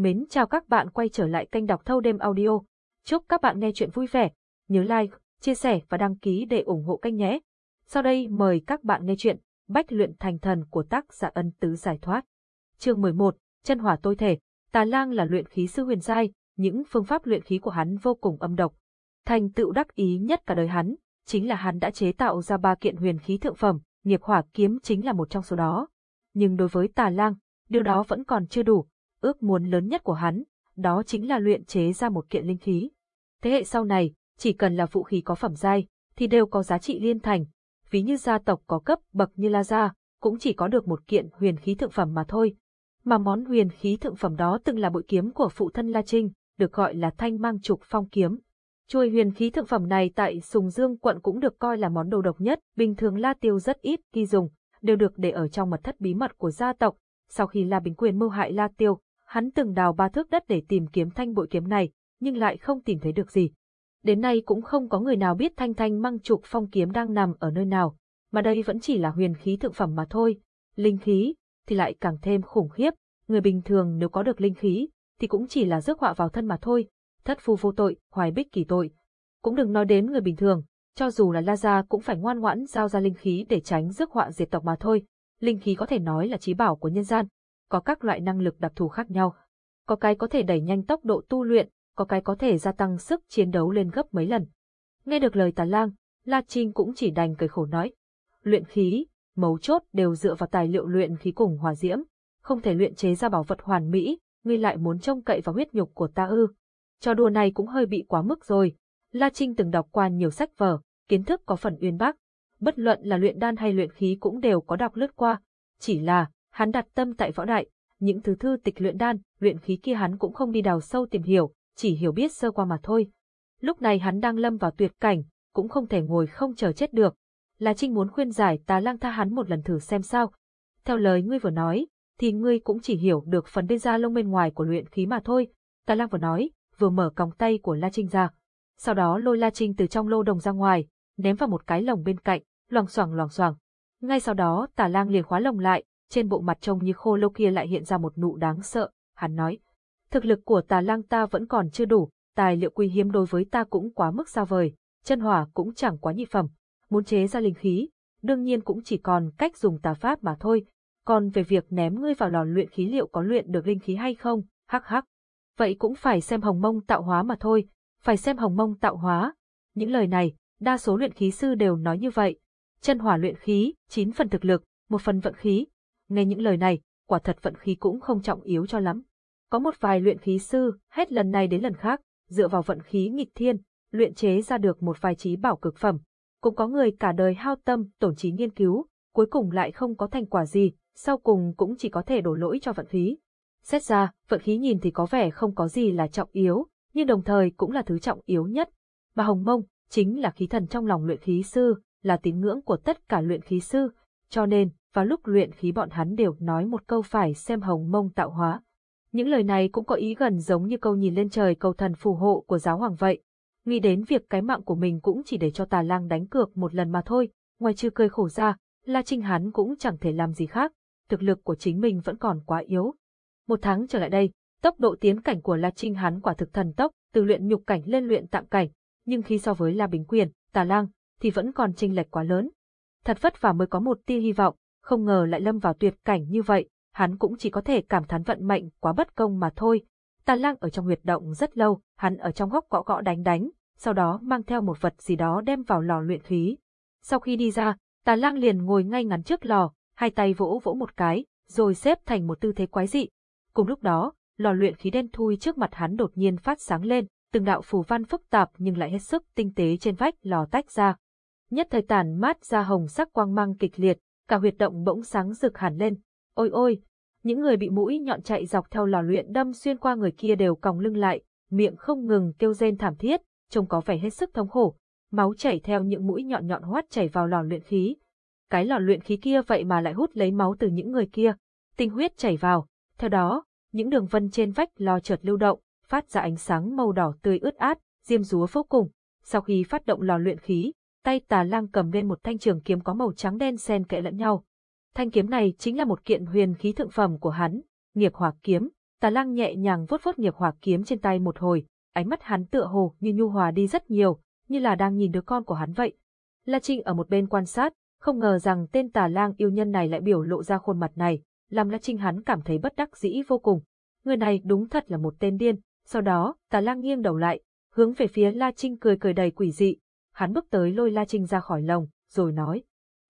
Mến chào các bạn quay trở lại kênh đọc thâu đêm audio. Chúc các bạn nghe chuyện vui vẻ. Nhớ like, chia sẻ và đăng ký để ủng hộ kênh nhé. Sau đây mời các bạn nghe chuyện Bách luyện thành thần của tác giả ân tứ giải thoát. Chương 11, chân hỏa tôi thể. Tà lang là luyện khí sư huyền giai, những phương pháp luyện khí của hắn vô cùng âm độc. Thành tựu đắc ý nhất cả đời hắn, chính là hắn đã chế tạo ra ba kiện huyền khí thượng phẩm, nghiệp hỏa kiếm chính là một trong số đó. Nhưng đối với tà lang, điều đó vẫn còn chưa đủ, ước muốn lớn nhất của hắn, đó chính là luyện chế ra một kiện linh khí. Thế hệ sau này, chỉ cần là vũ khí có phẩm giai, thì đều có giá trị liên thành. Ví như gia tộc có cấp bậc như La Gia, cũng chỉ có được một kiện huyền khí thượng phẩm mà thôi. Mà món huyền khí thượng phẩm đó từng là bội kiếm của phụ thân La Trinh, được gọi là thanh mang trục phong kiếm. Chuôi huyền khí thượng phẩm này tại Sùng Dương quận cũng được coi là món đồ độc nhất, bình thường La Tiêu rất ít khi dùng, đều được để ở trong mật thất bí mật của gia tộc. Sau khi La Bình Quyền mưu hại La Tiêu, hắn từng đào ba thước đất để tìm kiếm thanh bội kiếm này, nhưng lại không tìm thấy được gì. Đến nay cũng không có người nào biết thanh thanh măng trục phong kiếm đang nằm ở nơi nào, mà đây vẫn chỉ là huyền khí thượng phẩm mà thôi. Linh khí thì lại càng thêm khủng khiếp, người bình thường nếu có được linh khí thì cũng chỉ là rước họa vào thân mà thôi, thất phu vô tội, hoài bích kỳ tội. Cũng đừng nói đến người bình thường, cho dù là La Gia cũng phải ngoan ngoãn giao ra linh khí để tránh rước họa diệt tộc mà thôi. Linh khí có thể nói là trí bảo của nhân gian, có các loại năng lực đặc thù khác nhau. Có cái có thể đẩy nhanh tốc độ tu luyện, có cái có thể gia tăng sức chiến đấu lên gấp mấy lần. Nghe được lời tà lang, La Trinh cũng chỉ đành cười khổ nói. Luyện khí, mấu chốt đều dựa vào tài liệu luyện khí cùng hòa diễm, không thể luyện chế ra bảo vật hoàn mỹ, ngươi lại muốn trông cậy vào huyết nhục của ta ư. Trò đùa này cũng hơi bị quá mức rồi. La Trinh từng đọc qua nhiều sách vở, kiến thức có phần uyên bác. Bất luận là luyện đan hay luyện khí cũng đều có đọc lướt qua. Chỉ là, hắn đặt tâm tại võ đại, những thứ thư tịch luyện đan, luyện khí kia hắn cũng không đi đào sâu tìm hiểu, chỉ hiểu biết sơ qua mà thôi. Lúc này hắn đang lâm vào tuyệt cảnh, cũng không thể ngồi không chờ chết được. La Trinh muốn khuyên giải tà lang tha hắn một lần thử xem sao. Theo lời ngươi vừa nói, thì ngươi cũng chỉ hiểu được phần bên da lông bên ngoài của luyện khí mà thôi. Tà lang vừa nói, vừa mở còng tay của La Trinh ra. Sau đó lôi La Trinh từ trong lô đồng ra ngoài, ném vào một cái lồng bên cạnh, loằng xoảng loằng xoảng. Ngay sau đó tà lang liền khóa lồng lại, trên bộ mặt trông như khô lâu kia lại hiện ra một nụ đáng sợ, hắn nói. Thực lực của tà lang ta vẫn còn chưa đủ, tài liệu quý hiếm đối với ta cũng quá mức xa vời, chân hỏa cũng chẳng quá nhị phẩm, muốn chế ra linh khí, đương nhiên cũng chỉ còn cách dùng tà pháp mà thôi, còn về việc ném ngươi vào lò luyện khí liệu có luyện được linh khí hay không, hắc hắc. Vậy cũng phải xem hồng mông tạo hóa mà thôi, phải xem hồng mông tạo hóa. Những lời này, đa số luyện khí sư đều nói như vậy. Chân hỏa luyện khí, 9 phần thực lực, một phần vận khí, Nghe những lời này, quả thật vận khí cũng không trọng yếu cho lắm. Có một vài luyện khí sư, hết lần này đến lần khác, dựa vào vận khí nghịch thiên, luyện chế ra được một vài trí bảo cực phẩm. Cũng có người cả đời hao tâm, tổn trí nghiên cứu, cuối cùng lại không có thành quả gì, sau cùng cũng chỉ có thể đổ lỗi cho vận khí. Xét ra, vận khí nhìn thì có vẻ không có gì là trọng yếu, nhưng đồng thời cũng là thứ trọng yếu nhất. Mà hồng mông, chính là khí thần trong lòng luyện khí sư, là tín ngưỡng của tất cả luyện khí sư, cho nên, vào lúc luyện khí bọn hắn đều nói một câu phải xem hồng mông tạo hóa. Những lời này cũng có ý gần giống như câu nhìn lên trời cầu thần phù hộ của giáo hoàng vậy. Nghĩ đến việc cái mạng của mình cũng chỉ để cho tà lang đánh cược một lần mà thôi, ngoài trừ cười khổ ra, La Trinh hắn cũng chẳng thể làm gì khác, thực lực của chính mình vẫn còn quá yếu. Một tháng trở lại đây, tốc độ tiến cảnh của La Trinh hắn quả thực thần tốc, từ luyện nhục cảnh lên luyện tạm cảnh, nhưng khi so với La Bình Quyền, Tà Lang, thì vẫn còn chênh lệch quá lớn. Thật vất vả mới có một tia hy vọng, không ngờ lại lâm vào tuyệt cảnh như vậy, hắn cũng chỉ có thể cảm thán vận mệnh quá bất công mà thôi. Tà lang ở trong huyệt động rất lâu, hắn ở trong góc gõ gõ đánh đánh, sau đó mang theo một vật gì đó đem vào lò luyện khí. Sau khi đi ra, tà lang liền ngồi ngay ngắn trước lò, hai tay vỗ vỗ một cái, rồi xếp thành một tư thế quái dị. Cùng lúc đó, lò luyện khí đen thui trước mặt hắn đột nhiên phát sáng lên, từng đạo phù văn phức tạp nhưng lại hết sức tinh tế trên vách lò tách ra. Nhất thời tàn mát ra hồng sắc quang mang kịch liệt, cả huyệt động bỗng sáng rực hẳn lên. Ôi ôi, những người bị mũi nhọn chạy dọc theo lò luyện đâm xuyên qua người kia đều còng lưng lại, miệng không ngừng kêu rên thảm thiết, trông có vẻ hết sức thống khổ. Máu chảy theo những mũi nhọn nhọn hoắt chảy vào lò luyện khí. Cái lò luyện khí kia vậy mà lại hút lấy máu từ những người kia. Tinh huyết chảy vào. Theo đó, những đường vân trên vách lò chợt lưu động, phát ra ánh sáng màu đỏ tươi ướt át, diêm rúa vô cùng. Sau khi phát động lò luyện khí, tay tà lang cầm lên một thanh trường kiếm có màu trắng đen xen kẽ lẫn nhau. Thanh kiếm này chính là một kiện huyền khí thượng phẩm của hắn, nghiệp hỏa kiếm, Tà Lang nhẹ nhàng vuốt vuốt nghiệp hỏa kiếm trên tay một hồi, ánh mắt hắn tựa hồ như nhu hòa đi rất nhiều, như là đang nhìn đứa con của hắn vậy. La Trinh ở một bên quan sát, không ngờ rằng tên Tà Lang yêu nhân này lại biểu lộ ra khuôn mặt này, làm La Trinh hắn cảm thấy bất đắc dĩ vô cùng. Người này đúng thật là một tên điên. Sau đó, Tà Lang nghiêng đầu lại, hướng về phía La Trinh cười cười đầy quỷ dị. Hắn bước tới lôi La Trinh ra khỏi lồng, rồi nói: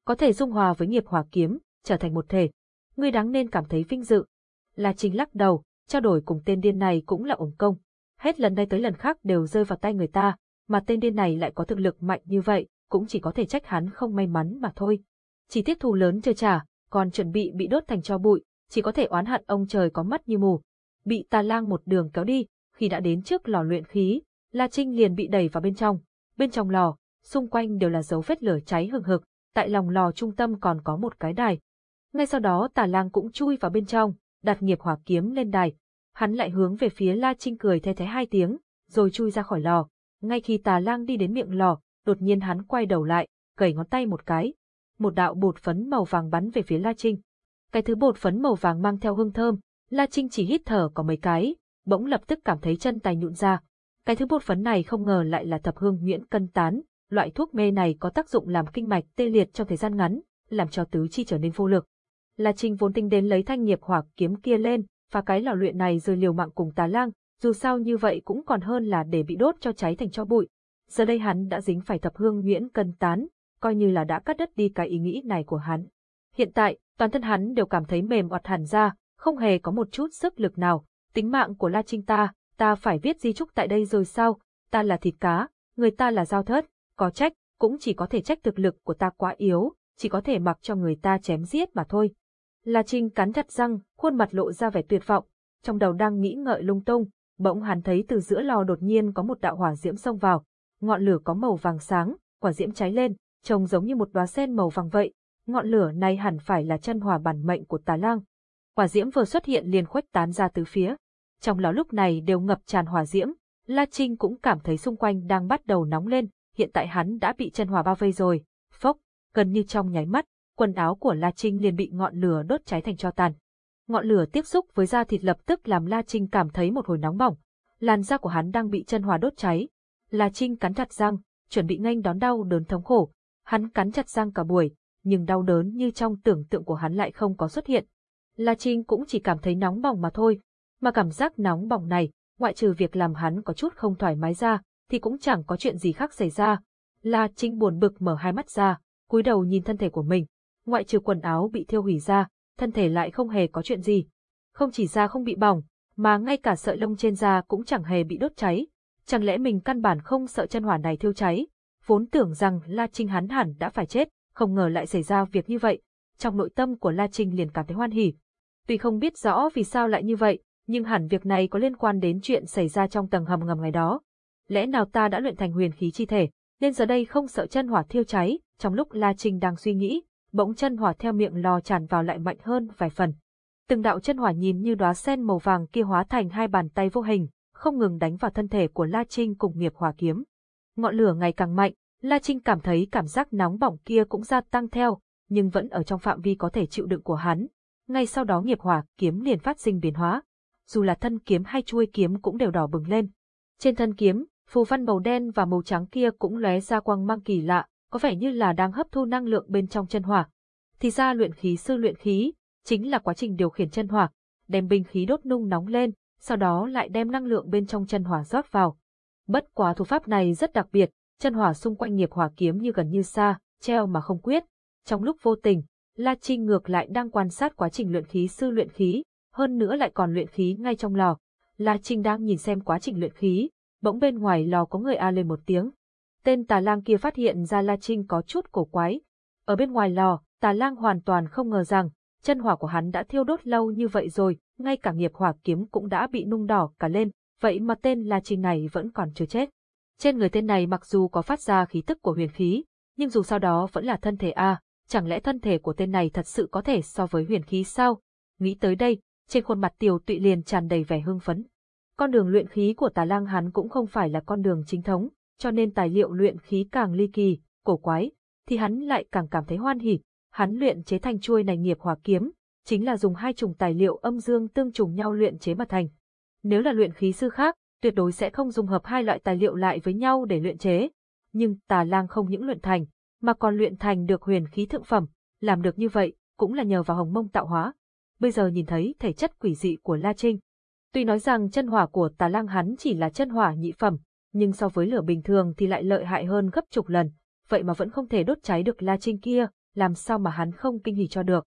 "Có thể dung hòa với nghiệp hỏa kiếm, trở thành một thể, ngươi đáng nên cảm thấy vinh dự." La Trinh lắc đầu, trao đổi cùng tên điên này cũng là ổng công. Hết lần này tới lần khác đều rơi vào tay người ta, mà tên điên này lại có thực lực mạnh như vậy, cũng chỉ có thể trách hắn không may mắn mà thôi. Chỉ tiếc thù lớn chưa trả, còn chuẩn bị bị đốt thành cho bụi, chỉ có thể oán hận ông trời có mắt như mù. Bị tà lang một đường kéo đi, khi đã đến trước lò luyện khí, La Trinh liền bị đẩy vào bên trong. Bên trong lò, xung quanh đều là dấu vết lửa cháy hừng hực, tại lòng lò trung tâm còn có một cái đài. Ngay sau đó tà lang cũng chui vào bên trong, đặt nghiệp hỏa kiếm lên đài. Hắn lại hướng về phía La Trinh cười the thế hai tiếng, rồi chui ra khỏi lò. Ngay khi tà lang đi đến miệng lò, đột nhiên hắn quay đầu lại, gẩy ngón tay một cái. Một đạo bột phấn màu vàng bắn về phía La Trinh. Cái thứ bột phấn màu vàng mang theo hương thơm, La Trinh chỉ hít thở có mấy cái, bỗng lập tức cảm thấy chân tay nhũn ra. Cái thứ bột phấn này không ngờ lại là thập hương nhuyễn cân tán, loại thuốc mê này có tác dụng làm kinh mạch tê liệt trong thời gian ngắn, làm cho tứ chi trở nên vô lực. La Trinh vốn tính đến lấy thanh nghiệp hỏa kiếm kia lên, và cái lò luyện này rồi liều mạng cùng Tà Lang, dù sao như vậy cũng còn hơn là để bị đốt cho cháy thành cho bụi. Giờ đây hắn đã dính phải thập hương nhuyễn cân tán, coi như là đã cắt đứt đi cái ý nghĩ này của hắn. Hiện tại, toàn thân hắn đều cảm thấy mềm oặt hẳn ra, không hề có một chút sức lực nào. Tính mạng của La Trinh ta, ta phải viết di trúc tại đây rồi sao? Ta là thịt cá, người ta là dao thớt, có trách, cũng chỉ có thể trách thực lực của ta quá yếu, chỉ có thể mặc cho người ta chém giết mà thôi. La Trinh cắn chặt răng, khuôn mặt lộ ra vẻ tuyệt vọng, trong đầu đang nghĩ ngợi lung tung, bỗng hắn thấy từ giữa lò đột nhiên có một đạo hỏa diễm xông vào, ngọn lửa có màu vàng sáng, quả diễm cháy lên, trông giống như một đóa sen màu vàng vậy. Ngọn lửa này hẳn phải là chân hỏa bản mệnh của Tà Lang. Quả diễm vừa xuất hiện liền khuếch tán ra từ phía. Trong lò lúc này đều ngập tràn hỏa diễm, La Trinh cũng cảm thấy xung quanh đang bắt đầu nóng lên, hiện tại hắn đã bị chân hỏa bao vây rồi. Phốc, gần như trong nháy mắt, quần áo của La Trinh liền bị ngọn lửa đốt cháy thành tro tàn. Ngọn lửa tiếp xúc với da thịt lập tức làm La Trinh cảm thấy một hồi nóng bỏng. Làn da của hắn đang bị chân hỏa đốt cháy. La Trinh cắn chặt răng, chuẩn bị nghênh đón đau đớn thống khổ. Hắn cắn chặt răng cả buổi, nhưng đau đớn như trong tưởng tượng của hắn lại không có xuất hiện. La Trinh cũng chỉ cảm thấy nóng bỏng mà thôi. Mà cảm giác nóng bỏng này, ngoại trừ việc làm hắn có chút không thoải mái ra, thì cũng chẳng có chuyện gì khác xảy ra. La Trinh buồn bực mở hai mắt ra, cúi đầu nhìn thân thể của mình, ngoại trừ quần áo bị thiêu hủy ra, thân thể lại không hề có chuyện gì. Không chỉ da không bị bỏng, mà ngay cả sợi lông trên da cũng chẳng hề bị đốt cháy. Chẳng lẽ mình căn bản không sợ chân hỏa này thiêu cháy? Vốn tưởng rằng La Trinh hắn hẳn đã phải chết, không ngờ lại xảy ra việc như vậy. Trong nội tâm của La Trinh liền cảm thấy hoan hỉ. Tuy không biết rõ vì sao lại như vậy, nhưng hẳn việc này có liên quan đến chuyện xảy ra trong tầng hầm ngầm ngày đó. Lẽ nào ta đã luyện thành huyền khí chi thể, nên giờ đây không sợ chân hỏa thiêu cháy, trong lúc La Trinh đang suy nghĩ, bỗng chân hỏa theo miệng lò tràn vào lại mạnh hơn vài phần. Từng đạo chân hỏa nhìn như đóa sen màu vàng kia hóa thành hai bàn tay vô hình, không ngừng đánh vào thân thể của La Trinh cùng nghiệp hỏa kiếm. Ngọn lửa ngày càng mạnh, La Trinh cảm thấy cảm giác nóng bỏng kia cũng gia tăng theo, nhưng vẫn ở trong phạm vi có thể chịu đựng của hắn. Ngay sau đó nghiệp hỏa kiếm liền phát sinh biến hóa. Dù là thân kiếm hay chuôi kiếm cũng đều đỏ bừng lên. Trên thân kiếm, phù văn màu đen và màu trắng kia cũng lóe ra quang mang kỳ lạ, có vẻ như là đang hấp thu năng lượng bên trong chân hỏa. Thì ra luyện khí sư luyện khí, chính là quá trình điều khiển chân hỏa, đem binh khí đốt nung nóng lên, sau đó lại đem năng lượng bên trong chân hỏa rót vào. Bất quá thủ pháp này rất đặc biệt, chân hỏa xung quanh nghiệp hỏa kiếm như gần như xa, treo mà không quyết. Trong lúc vô tình, La Trinh ngược lại đang quan sát quá trình luyện khí sư luyện khí, hơn nữa lại còn luyện khí ngay trong lò. La Trinh đang nhìn xem quá trình luyện khí, bỗng bên ngoài lò có người a lên một tiếng. Tên tà lang kia phát hiện ra La Trinh có chút cổ quái. Ở bên ngoài lò, tà lang hoàn toàn không ngờ rằng, chân hỏa của hắn đã thiêu đốt lâu như vậy rồi, ngay cả nghiệp hỏa kiếm cũng đã bị nung đỏ cả lên, vậy mà tên La Trinh này vẫn còn chưa chết. Trên người tên này mặc dù có phát ra khí tức của huyền khí, nhưng dù sau đó vẫn là thân thể A, chẳng lẽ thân thể của tên này thật sự có thể so với huyền khí sao? Nghĩ tới đây, trên khuôn mặt tiểu tụy liền tràn đầy vẻ hưng phấn. Con đường luyện khí của tà lang hắn cũng không phải là con đường chính thống, cho nên tài liệu luyện khí càng ly kỳ, cổ quái, thì hắn lại càng cảm thấy hoan hỉ. Hắn luyện chế thành chuôi này nghiệp hỏa kiếm, chính là dùng hai chủng tài liệu âm dương tương trùng nhau luyện chế mà thành. Nếu là luyện khí sư khác, tuyệt đối sẽ không dùng hợp hai loại tài liệu lại với nhau để luyện chế. Nhưng tà lang không những luyện thành, mà còn luyện thành được huyền khí thượng phẩm, làm được như vậy cũng là nhờ vào hồng mông tạo hóa. Bây giờ nhìn thấy thể chất quỷ dị của La Trinh. Tuy nói rằng chân hỏa của tà lang hắn chỉ là chân hỏa nhị phẩm, nhưng so với lửa bình thường thì lại lợi hại hơn gấp chục lần, vậy mà vẫn không thể đốt cháy được La Trinh kia, làm sao mà hắn không kinh hỉ cho được.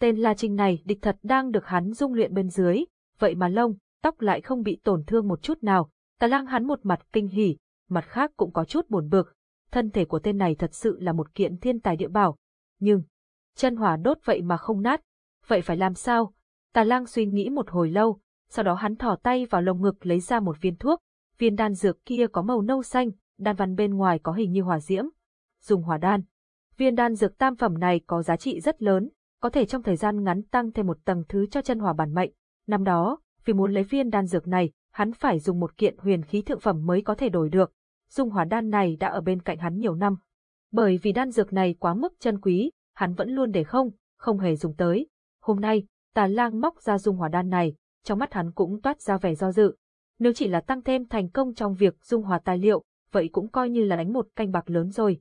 Tên La Trinh này địch thật đang được hắn dung luyện bên dưới, vậy mà lông, tóc lại không bị tổn thương một chút nào, tà lang hắn một mặt kinh hỉ, mặt khác cũng có chút buồn bực. Thân thể của tên này thật sự là một kiện thiên tài địa bảo. Nhưng, chân hỏa đốt vậy mà không nát. Vậy phải làm sao? Tà lang suy nghĩ một hồi lâu, sau đó hắn thò tay vào lồng ngực lấy ra một viên thuốc. Viên đan dược kia có màu nâu xanh, đan văn bên ngoài có hình như hỏa diễm. Dùng hỏa đan. Viên đan dược tam phẩm này có giá trị rất lớn, có thể trong thời gian ngắn tăng thêm một tầng thứ cho chân hỏa bản mệnh. Năm đó, vì muốn lấy viên đan dược này, hắn phải dùng một kiện huyền khí thượng phẩm mới có thể đổi được. Dung hỏa đan này đã ở bên cạnh hắn nhiều năm. Bởi vì đan dược này quá mức chân quý, hắn vẫn luôn để không, không hề dùng tới. Hôm nay, tà lang móc ra dung hỏa đan này, trong mắt hắn cũng toát ra vẻ do dự. Nếu chỉ là tăng thêm thành công trong việc dung hòa tài liệu, vậy cũng coi như là đánh một canh bạc lớn rồi.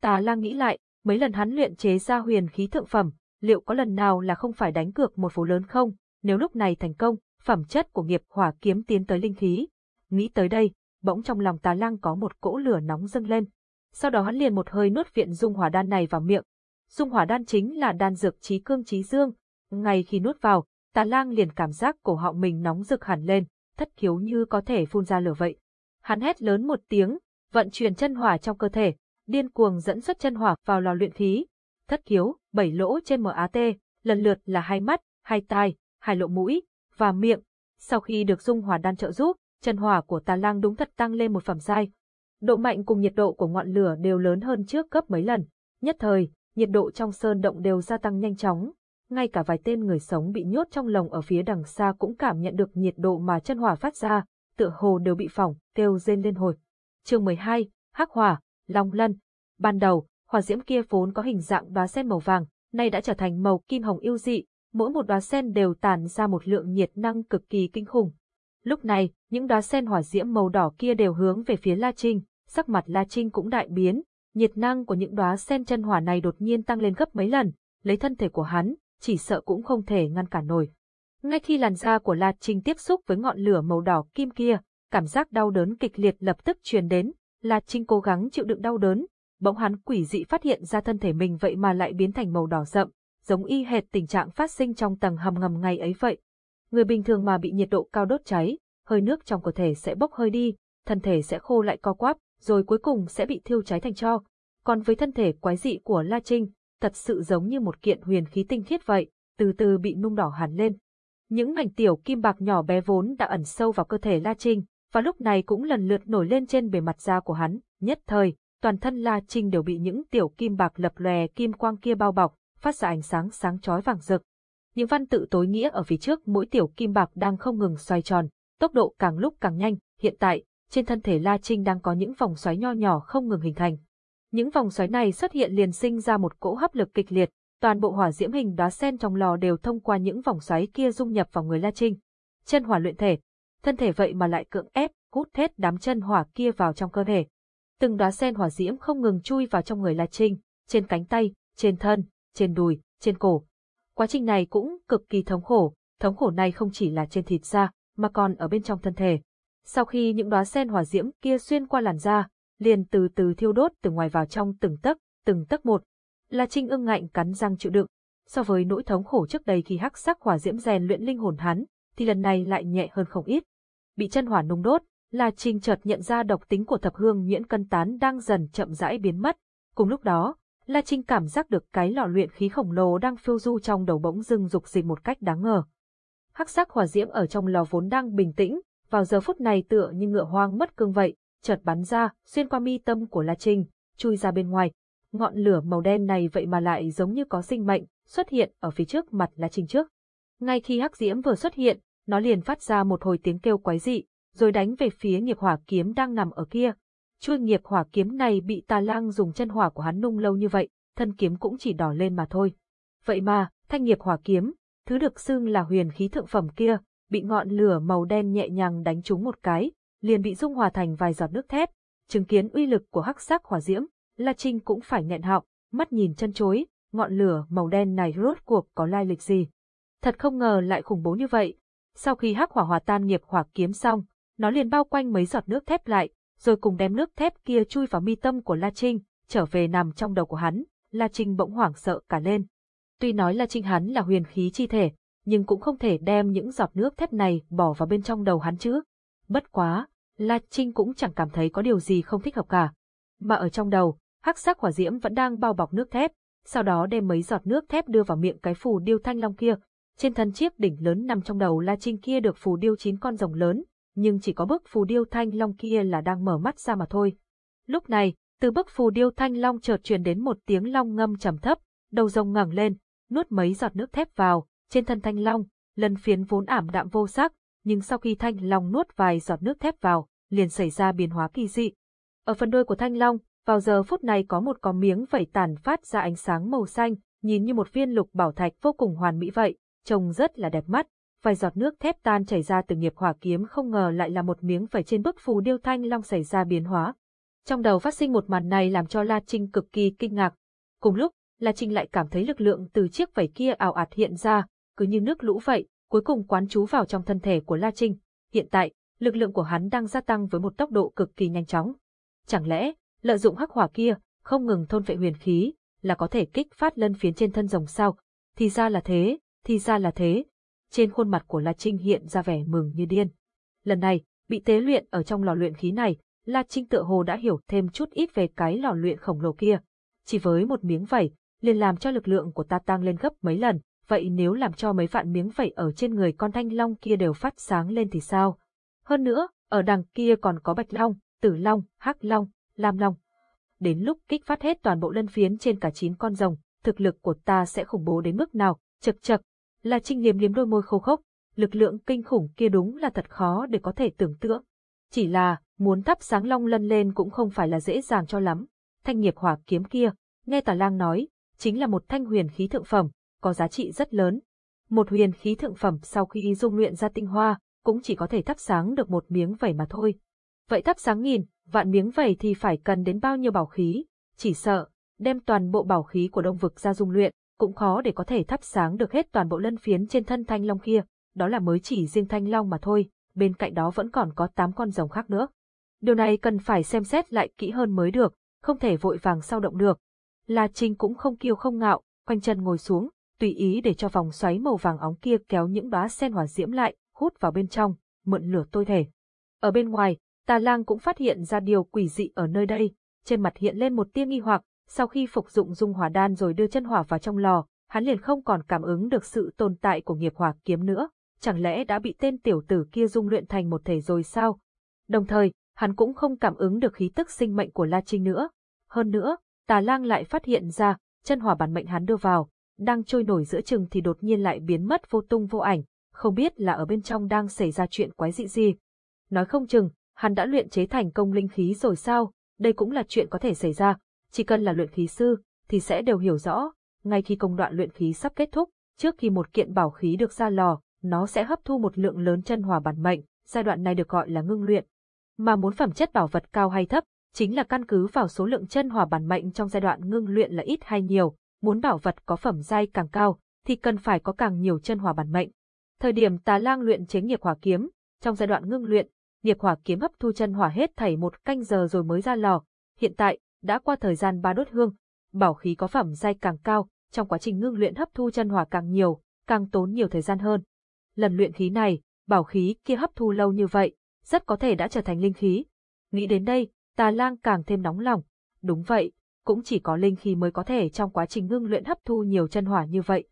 Tà lang nghĩ lại, mấy lần hắn luyện chế ra huyền khí thượng phẩm, liệu có lần nào là không phải đánh cược một phố lớn không? Nếu lúc này thành công, phẩm chất của nghiệp hỏa kiếm tiến tới linh khí. Nghĩ tới đây, bỗng trong lòng tà lang có một cỗ lửa nóng dâng lên. Sau đó hắn liền một hơi nuốt viện dung hỏa đan này vào miệng. Dung hỏa đan chính là đan dược trí cương trí dương. Ngay khi nuốt vào, tà lang liền cảm giác cổ họng mình nóng rực hẳn lên, thất khiếu như có thể phun ra lửa vậy. Hắn hét lớn một tiếng, vận chuyển chân hỏa trong cơ thể, điên cuồng dẫn xuất chân hỏa vào lò luyện khí. Thất khiếu, bảy lỗ trên MAT, lần lượt là hai mắt, hai tai, hai lỗ mũi, và miệng. Sau khi được dung hỏa đan trợ giúp, chân hỏa của tà lang đúng thật tăng lên một phẩm giai. Độ mạnh cùng nhiệt độ của ngọn lửa đều lớn hơn trước gấp mấy lần. Nhất thời, nhiệt độ trong sơn động đều gia tăng nhanh chóng. Ngay cả vài tên người sống bị nhốt trong lồng ở phía đằng xa cũng cảm nhận được nhiệt độ mà chân hỏa phát ra, tựa hồ đều bị phỏng, kêu rên lên hồi. Chương 12, Hắc Hỏa, Long Lân. Ban đầu, hỏa diễm kia vốn có hình dạng đóa sen màu vàng, nay đã trở thành màu kim hồng yêu dị, mỗi một đóa sen đều tản ra một lượng nhiệt năng cực kỳ kinh khủng. Lúc này, những đóa sen hỏa diễm màu đỏ kia đều hướng về phía La Trinh, sắc mặt La Trinh cũng đại biến, nhiệt năng của những đóa sen chân hỏa này đột nhiên tăng lên gấp mấy lần, lấy thân thể của hắn, chỉ sợ cũng không thể ngăn cản nổi. Ngay khi làn da của La Trinh tiếp xúc với ngọn lửa màu đỏ kim kia, cảm giác đau đớn kịch liệt lập tức truyền đến, La Trinh cố gắng chịu đựng đau đớn, bỗng hắn quỷ dị phát hiện ra thân thể mình vậy mà lại biến thành màu đỏ rậm, giống y hệt tình trạng phát sinh trong tầng hầm ngầm ngày ấy vậy. Người bình thường mà bị nhiệt độ cao đốt cháy, hơi nước trong cơ thể sẽ bốc hơi đi, thân thể sẽ khô lại co quắp, rồi cuối cùng sẽ bị thiêu cháy thành tro. Còn với thân thể quái dị của La Trinh, thật sự giống như một kiện huyền khí tinh khiết vậy, từ từ bị nung đỏ hẳn lên. Những mảnh tiểu kim bạc nhỏ bé vốn đã ẩn sâu vào cơ thể La Trinh, và lúc này cũng lần lượt nổi lên trên bề mặt da của hắn, nhất thời, toàn thân La Trinh đều bị những tiểu kim bạc lập lòe kim quang kia bao bọc, phát ra ánh sáng sáng chói vàng rực. Những văn tự tối nghĩa ở phía trước mỗi tiểu kim bạc đang không ngừng xoay tròn, tốc độ càng lúc càng nhanh, hiện tại, trên thân thể La Trinh đang có những vòng xoáy nho nhỏ không ngừng hình thành. Những vòng xoáy này xuất hiện liền sinh ra một cỗ hấp lực kịch liệt, toàn bộ hỏa diễm hình đóa sen trong lò đều thông qua những vòng xoáy kia dung nhập vào người La Trinh. Chân hỏa luyện thể, thân thể vậy mà lại cưỡng ép, hút hết đám chân hỏa kia vào trong cơ thể. Từng đóa sen hỏa diễm không ngừng chui vào trong người La Trinh, trên cánh tay, trên thân, trên đùi, trên cổ. Quá trình này cũng cực kỳ thống khổ, thống khổ này không chỉ là trên thịt da, mà còn ở bên trong thân thể. Sau khi những đóa sen hỏa diễm kia xuyên qua làn da, liền từ từ thiêu đốt từ ngoài vào trong từng tấc, từng tấc một. La Trinh ưng ngạnh cắn răng chịu đựng. So với nỗi thống khổ trước đây khi hắc sắc hỏa diễm rèn luyện linh hồn hắn, thì lần này lại nhẹ hơn không ít. Bị chân hỏa nung đốt, La Trinh chợt nhận ra độc tính của thập hương nhuyễn cân tán đang dần chậm rãi biến mất. Cùng lúc đó, La Trinh cảm giác được cái lò luyện khí khổng lồ đang phiêu du trong đầu bỗng dưng dục dịch một cách đáng ngờ. Hắc sắc hỏa diễm ở trong lò vốn đang bình tĩnh, vào giờ phút này tựa như ngựa hoang mất cương vậy, chợt bắn ra, xuyên qua mi tâm của La Trinh, chui ra bên ngoài. Ngọn lửa màu đen này vậy mà lại giống như có sinh mệnh, xuất hiện ở phía trước mặt La Trinh trước. Ngay khi hắc diễm vừa xuất hiện, nó liền phát ra một hồi tiếng kêu quái dị, rồi đánh về phía nghiệp hỏa kiếm đang nằm ở kia. Chuôi nghiệp hỏa kiếm này bị tà lang dùng chân hỏa của hắn nung lâu như vậy, thân kiếm cũng chỉ đỏ lên mà thôi. Vậy mà, thanh nghiệp hỏa kiếm, thứ được xưng là huyền khí thượng phẩm kia, bị ngọn lửa màu đen nhẹ nhàng đánh trúng một cái, liền bị dung hòa thành vài giọt nước thép. Chứng kiến uy lực của hắc sắc hỏa diễm, La Trinh cũng phải nghẹn họng, mắt nhìn chân chối, ngọn lửa màu đen này rốt cuộc có lai lịch gì. Thật không ngờ lại khủng bố như vậy. Sau khi hắc hỏa hòa tan nghiệp hỏa kiếm xong, nó liền bao quanh mấy giọt nước thép lại, rồi cùng đem nước thép kia chui vào mi tâm của La Trinh, trở về nằm trong đầu của hắn. La Trinh bỗng hoảng sợ cả lên. Tuy nói La Trinh hắn là huyền khí chi thể, nhưng cũng không thể đem những giọt nước thép này bỏ vào bên trong đầu hắn chứ. Bất quá, La Trinh cũng chẳng cảm thấy có điều gì không thích hợp cả. Mà ở trong đầu, hắc sắc hỏa diễm vẫn đang bao bọc nước thép, sau đó đem mấy giọt nước thép đưa vào miệng cái phù điêu thanh long kia. Trên thân chiếc đỉnh lớn nằm trong đầu La Trinh kia được phù điêu chín con rồng lớn, nhưng chỉ có bức phù điêu thanh long kia là đang mở mắt ra mà thôi. Lúc này, từ bức phù điêu thanh long chợt truyền đến một tiếng long ngâm trầm thấp, đầu rồng ngẩng lên, nuốt mấy giọt nước thép vào, trên thân thanh long, lần phiến vốn ảm đạm vô sắc, nhưng sau khi thanh long nuốt vài giọt nước thép vào, liền xảy ra biến hóa kỳ dị. Ở phần đuôi của thanh long, vào giờ phút này có một có miếng vảy tàn phát ra ánh sáng màu xanh, nhìn như một viên lục bảo thạch vô cùng hoàn mỹ vậy, trông rất là đẹp mắt. Vài giọt nước thép tan chảy ra từ nghiệp hỏa kiếm không ngờ lại là một miếng vảy trên bức phù điêu thanh long xảy ra biến hóa. Trong đầu phát sinh một màn này làm cho La Trinh cực kỳ kinh ngạc. Cùng lúc, La Trinh lại cảm thấy lực lượng từ chiếc vảy kia ảo ạt hiện ra, cứ như nước lũ vậy, cuối cùng quán trú vào trong thân thể của La Trinh. Hiện tại, lực lượng của hắn đang gia tăng với một tốc độ cực kỳ nhanh chóng. Chẳng lẽ, lợi dụng hắc hỏa kia, không ngừng thôn vệ huyền khí, là có thể kích phát lân phiến trên thân rồng sao? Thì ra là thế, thì ra là thế. Trên khuôn mặt của La Trinh hiện ra vẻ mừng như điên. Lần này, bị tế luyện ở trong lò luyện khí này, La Trinh tựa hồ đã hiểu thêm chút ít về cái lò luyện khổng lồ kia. Chỉ với một miếng vảy, liền làm cho lực lượng của ta tăng lên gấp mấy lần, vậy nếu làm cho mấy vạn miếng vảy ở trên người con thanh long kia đều phát sáng lên thì sao? Hơn nữa, ở đằng kia còn có bạch long, tử long, hắc long, lam long. Đến lúc kích phát hết toàn bộ lân phiến trên cả chín con rồng, thực lực của ta sẽ khủng bố đến mức nào, chật chật. Là trinh liếm liếm đôi môi khô khốc, lực lượng kinh khủng kia đúng là thật khó để có thể tưởng tượng. Chỉ là, muốn thắp sáng long lân lên cũng không phải là dễ dàng cho lắm. Thanh nghiệp hỏa kiếm kia, nghe tà lang nói, chính là một thanh huyền khí thượng phẩm, có giá trị rất lớn. Một huyền khí thượng phẩm sau khi dung luyện ra tinh hoa, cũng chỉ có thể thắp sáng được một miếng vẩy mà thôi. Vậy thắp sáng nghìn, vạn miếng vẩy thì phải cần đến bao nhiêu bảo khí, chỉ sợ, đem toàn bộ bảo khí của đông vực ra dung luyện, cũng khó để có thể thắp sáng được hết toàn bộ lân phiến trên thân thanh long kia, đó là mới chỉ riêng thanh long mà thôi, bên cạnh đó vẫn còn có 8 con rồng khác nữa. Điều này cần phải xem xét lại kỹ hơn mới được, không thể vội vàng sao động được. La Trinh cũng không kiêu không ngạo, quanh chân ngồi xuống, tùy ý để cho vòng xoáy màu vàng óng kia kéo những đóa sen hỏa diễm lại, hút vào bên trong, mượn lửa tôi thể. Ở bên ngoài, Tà Lang cũng phát hiện ra điều quỷ dị ở nơi đây, trên mặt hiện lên một tia nghi hoặc, sau khi phục dụng dung hỏa đan rồi đưa chân hỏa vào trong lò, hắn liền không còn cảm ứng được sự tồn tại của nghiệp hỏa kiếm nữa, chẳng lẽ đã bị tên tiểu tử kia dung luyện thành một thể rồi sao? Đồng thời, hắn cũng không cảm ứng được khí tức sinh mệnh của La Trinh nữa. Hơn nữa, Tà Lang lại phát hiện ra, chân hỏa bản mệnh hắn đưa vào, đang trôi nổi giữa chừng thì đột nhiên lại biến mất vô tung vô ảnh, không biết là ở bên trong đang xảy ra chuyện quái dị gì. Nói không chừng, hắn đã luyện chế thành công linh khí rồi sao, đây cũng là chuyện có thể xảy ra, chỉ cần là luyện khí sư, thì sẽ đều hiểu rõ, ngay khi công đoạn luyện khí sắp kết thúc, trước khi một kiện bảo khí được ra lò, nó sẽ hấp thu một lượng lớn chân hỏa bản mệnh, giai đoạn này được gọi là ngưng luyện. Mà muốn phẩm chất bảo vật cao hay thấp, chính là căn cứ vào số lượng chân hỏa bản mệnh trong giai đoạn ngưng luyện là ít hay nhiều, muốn bảo vật có phẩm giai càng cao, thì cần phải có càng nhiều chân hỏa bản mệnh. Thời điểm Tà Lang luyện chế nghiệp hỏa kiếm, trong giai đoạn ngưng luyện, nghiệp hỏa kiếm hấp thu chân hỏa hết thảy một canh giờ rồi mới ra lò. Hiện tại, đã qua thời gian ba đốt hương, bảo khí có phẩm giai càng cao, trong quá trình ngưng luyện hấp thu chân hỏa càng nhiều, càng tốn nhiều thời gian hơn. Lần luyện khí này, bảo khí kia hấp thu lâu như vậy, rất có thể đã trở thành linh khí. Nghĩ đến đây, Tà Lang càng thêm nóng lòng. Đúng vậy, cũng chỉ có linh khí mới có thể trong quá trình ngưng luyện hấp thu nhiều chân hỏa như vậy.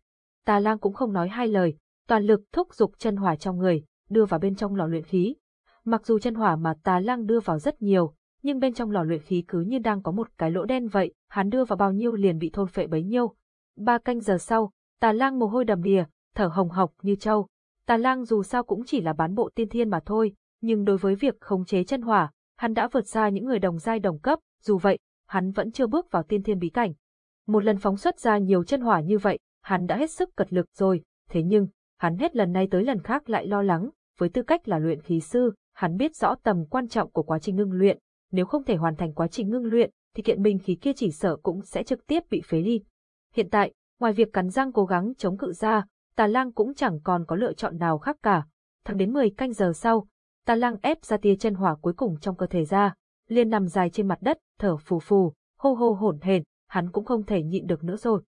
Tà Lang cũng không nói hai lời, toàn lực thúc giục chân hỏa trong người, đưa vào bên trong lò luyện khí. Mặc dù chân hỏa mà Tà Lang đưa vào rất nhiều, nhưng bên trong lò luyện khí cứ như đang có một cái lỗ đen vậy, hắn đưa vào bao nhiêu liền bị thôn phệ bấy nhiêu. Ba canh giờ sau, Tà Lang mồ hôi đầm đìa, thở hồng hộc như trâu. Tà Lang dù sao cũng chỉ là bán bộ tiên thiên mà thôi, nhưng đối với việc khống chế chân hỏa, hắn đã vượt xa những người đồng giai đồng cấp, dù vậy, hắn vẫn chưa bước vào tiên thiên bí cảnh. Một lần phóng xuất ra nhiều chân hỏa như vậy, hắn đã hết sức cật lực rồi, Thế nhưng, hắn hết lần này tới lần khác lại lo lắng, với tư cách là luyện khí sư, hắn biết rõ tầm quan trọng của quá trình ngưng luyện, nếu không thể hoàn thành quá trình ngưng luyện, thì kiện binh khí kia chỉ sợ cũng sẽ trực tiếp bị phế đi. Hiện tại, ngoài việc cắn răng cố gắng chống cự ra, Tà Lang cũng chẳng còn có lựa chọn nào khác cả. Thẳng đến 10 canh giờ sau, Tà Lang ép ra tia chân hỏa cuối cùng trong cơ thể ra, liền nằm dài trên mặt đất, thở phù phù, hô hô hổn hển, hắn cũng không thể nhịn được nữa rồi.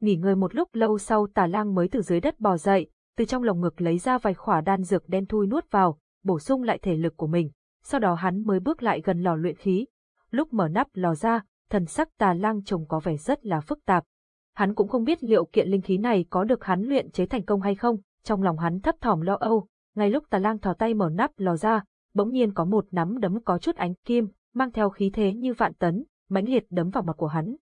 Nghỉ ngơi một lúc lâu sau Tà Lang mới từ dưới đất bò dậy, từ trong lồng ngực lấy ra vài khỏa đan dược đen thui nuốt vào, bổ sung lại thể lực của mình. Sau đó hắn mới bước lại gần lò luyện khí. Lúc mở nắp lò ra, thần sắc Tà Lang trông có vẻ rất là phức tạp. Hắn cũng không biết liệu kiện linh khí này có được hắn luyện chế thành công hay không, trong lòng hắn thấp thỏm lo âu, ngay lúc Tà Lang thò tay mở nắp lò ra, bỗng nhiên có một nắm đấm có chút ánh kim, mang theo khí thế như vạn tấn, mãnh liệt đấm vào mặt của hắn.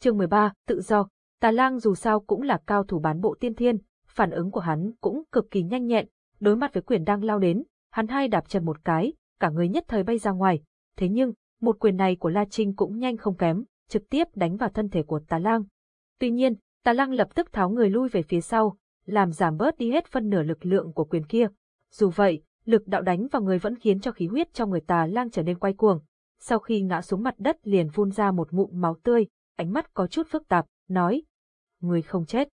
Chương 13, tự do. Tà Lang dù sao cũng là cao thủ bán bộ tiên thiên, phản ứng của hắn cũng cực kỳ nhanh nhẹn, đối mặt với quyền đang lao đến, hắn hai đạp chân một cái, cả người nhất thời bay ra ngoài. Thế nhưng, một quyền này của La Trinh cũng nhanh không kém, trực tiếp đánh vào thân thể của Tà Lang. Tuy nhiên, Tà Lang lập tức tháo người lui về phía sau, làm giảm bớt đi hết phân nửa lực lượng của quyền kia. Dù vậy, lực đạo đánh vào người vẫn khiến cho khí huyết trong người Tà Lang trở nên quay cuồng. Sau khi ngã xuống mặt đất liền phun ra một ngụm máu tươi, ánh mắt có chút phức tạp, nói: người không chết.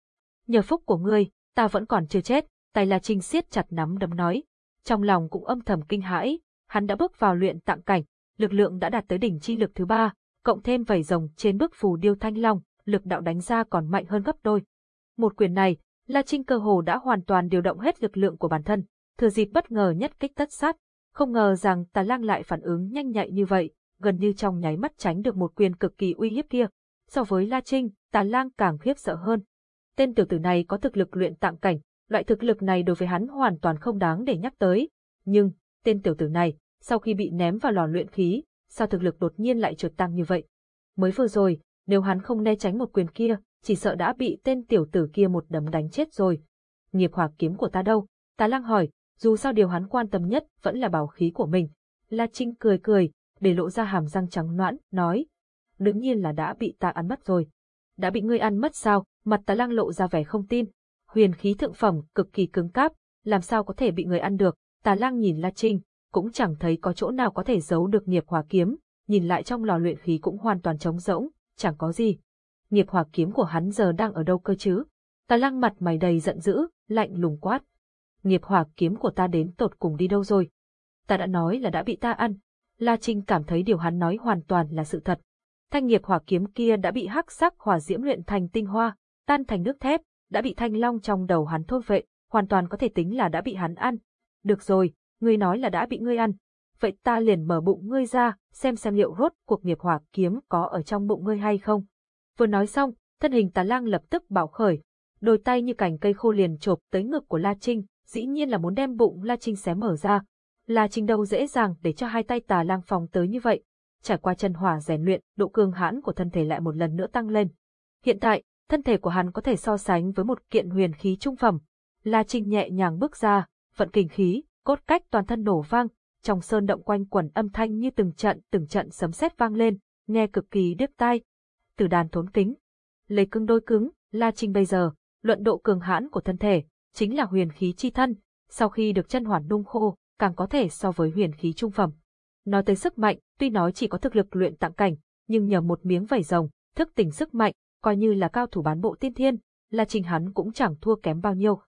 Nhờ phúc của ngươi, ta vẫn còn chưa chết." Tay La Trinh siết chặt nắm đấm nói, trong lòng cũng âm thầm kinh hãi, hắn đã bước vào luyện tạng cảnh, lực lượng đã đạt tới đỉnh chi lực thứ ba, cộng thêm vảy rồng trên bức phù điêu thanh long, lực đạo đánh ra còn mạnh hơn gấp đôi. Một quyền này, La Trinh cơ hồ đã hoàn toàn điều động hết lực lượng của bản thân, thừa dịp bất ngờ nhất kích tất sát, không ngờ rằng Tà Lang lại phản ứng nhanh nhạy như vậy, gần như trong nháy mắt tránh được một quyền cực kỳ uy hiếp kia. So với La Trinh, Tà Lang càng khiếp sợ hơn. Tên tiểu tử này có thực lực luyện tạng cảnh, loại thực lực này đối với hắn hoàn toàn không đáng để nhắc tới. Nhưng, tên tiểu tử này, sau khi bị ném vào lò luyện khí, sao thực lực đột nhiên lại trượt tăng như vậy? Mới vừa rồi, nếu hắn không né tránh một quyền kia, chỉ sợ đã bị tên tiểu tử kia một đấm đánh chết rồi. Nghiệp hỏa kiếm của ta đâu? Tà Lang hỏi, dù sao điều hắn quan tâm nhất vẫn là bảo khí của mình. La Trinh cười cười, để lộ ra hàm răng trắng noãn, nói. Đương nhiên là đã bị ta ăn mất rồi. Đã bị ngươi ăn mất sao? Mặt ta Lăng lộ ra vẻ không tin. Huyền khí thượng phẩm cực kỳ cứng cáp, làm sao có thể bị người ăn được? Tà Lang nhìn La Trinh, cũng chẳng thấy có chỗ nào có thể giấu được nghiệp hỏa kiếm, nhìn lại trong lò luyện khí cũng hoàn toàn trống rỗng, chẳng có gì. Nghiệp hỏa kiếm của hắn giờ đang ở đâu cơ chứ? Tà Lang mặt mày đầy giận dữ, lạnh lùng quát. Nghiệp hỏa kiếm của ta đến tột cùng đi đâu rồi? Ta đã nói là đã bị ta ăn. La Trinh cảm thấy điều hắn nói hoàn toàn là sự thật. Thanh nghiệp hỏa kiếm kia đã bị hắc sắc hỏa diễm luyện thành tinh hoa, tan thành nước thép, đã bị thanh long trong đầu hắn thôn vệ, hoàn toàn có thể tính là đã bị hắn ăn. Được rồi, ngươi nói là đã bị ngươi ăn. Vậy ta liền mở bụng ngươi ra, xem xem liệu rốt cuộc nghiệp hỏa kiếm có ở trong bụng ngươi hay không. Vừa nói xong, thân hình tà lang lập tức bảo khởi, đôi tay như cành cây khô liền chộp tới ngực của La Trinh, dĩ nhiên là muốn đem bụng La Trinh xé mở ra. La Trinh đâu dễ dàng để cho hai tay tà lang phòng tới như vậy. Trải qua chân hỏa rèn luyện, độ cường hãn của thân thể lại một lần nữa tăng lên. Hiện tại, thân thể của hắn có thể so sánh với một kiện huyền khí trung phẩm. La Trinh nhẹ nhàng bước ra, vận kình khí, cốt cách toàn thân nổ vang, trong sơn động quanh quẩn âm thanh như từng trận từng trận sấm sét vang lên, nghe cực kỳ điếc tai. Từ đàn thốn kính, lấy cứng đôi cứng, La Trinh bây giờ, luận độ cường hãn của thân thể, chính là huyền khí chi thân, sau khi được chân hoàn nung khô, càng có thể so với huyền khí trung phẩm. Nói tới sức mạnh, tuy nói chỉ có thực lực luyện tặng cảnh, nhưng nhờ một miếng vảy rồng, thức tỉnh sức mạnh, coi như là cao thủ bán bộ tiên thiên, là trình hắn cũng chẳng thua kém bao nhiêu.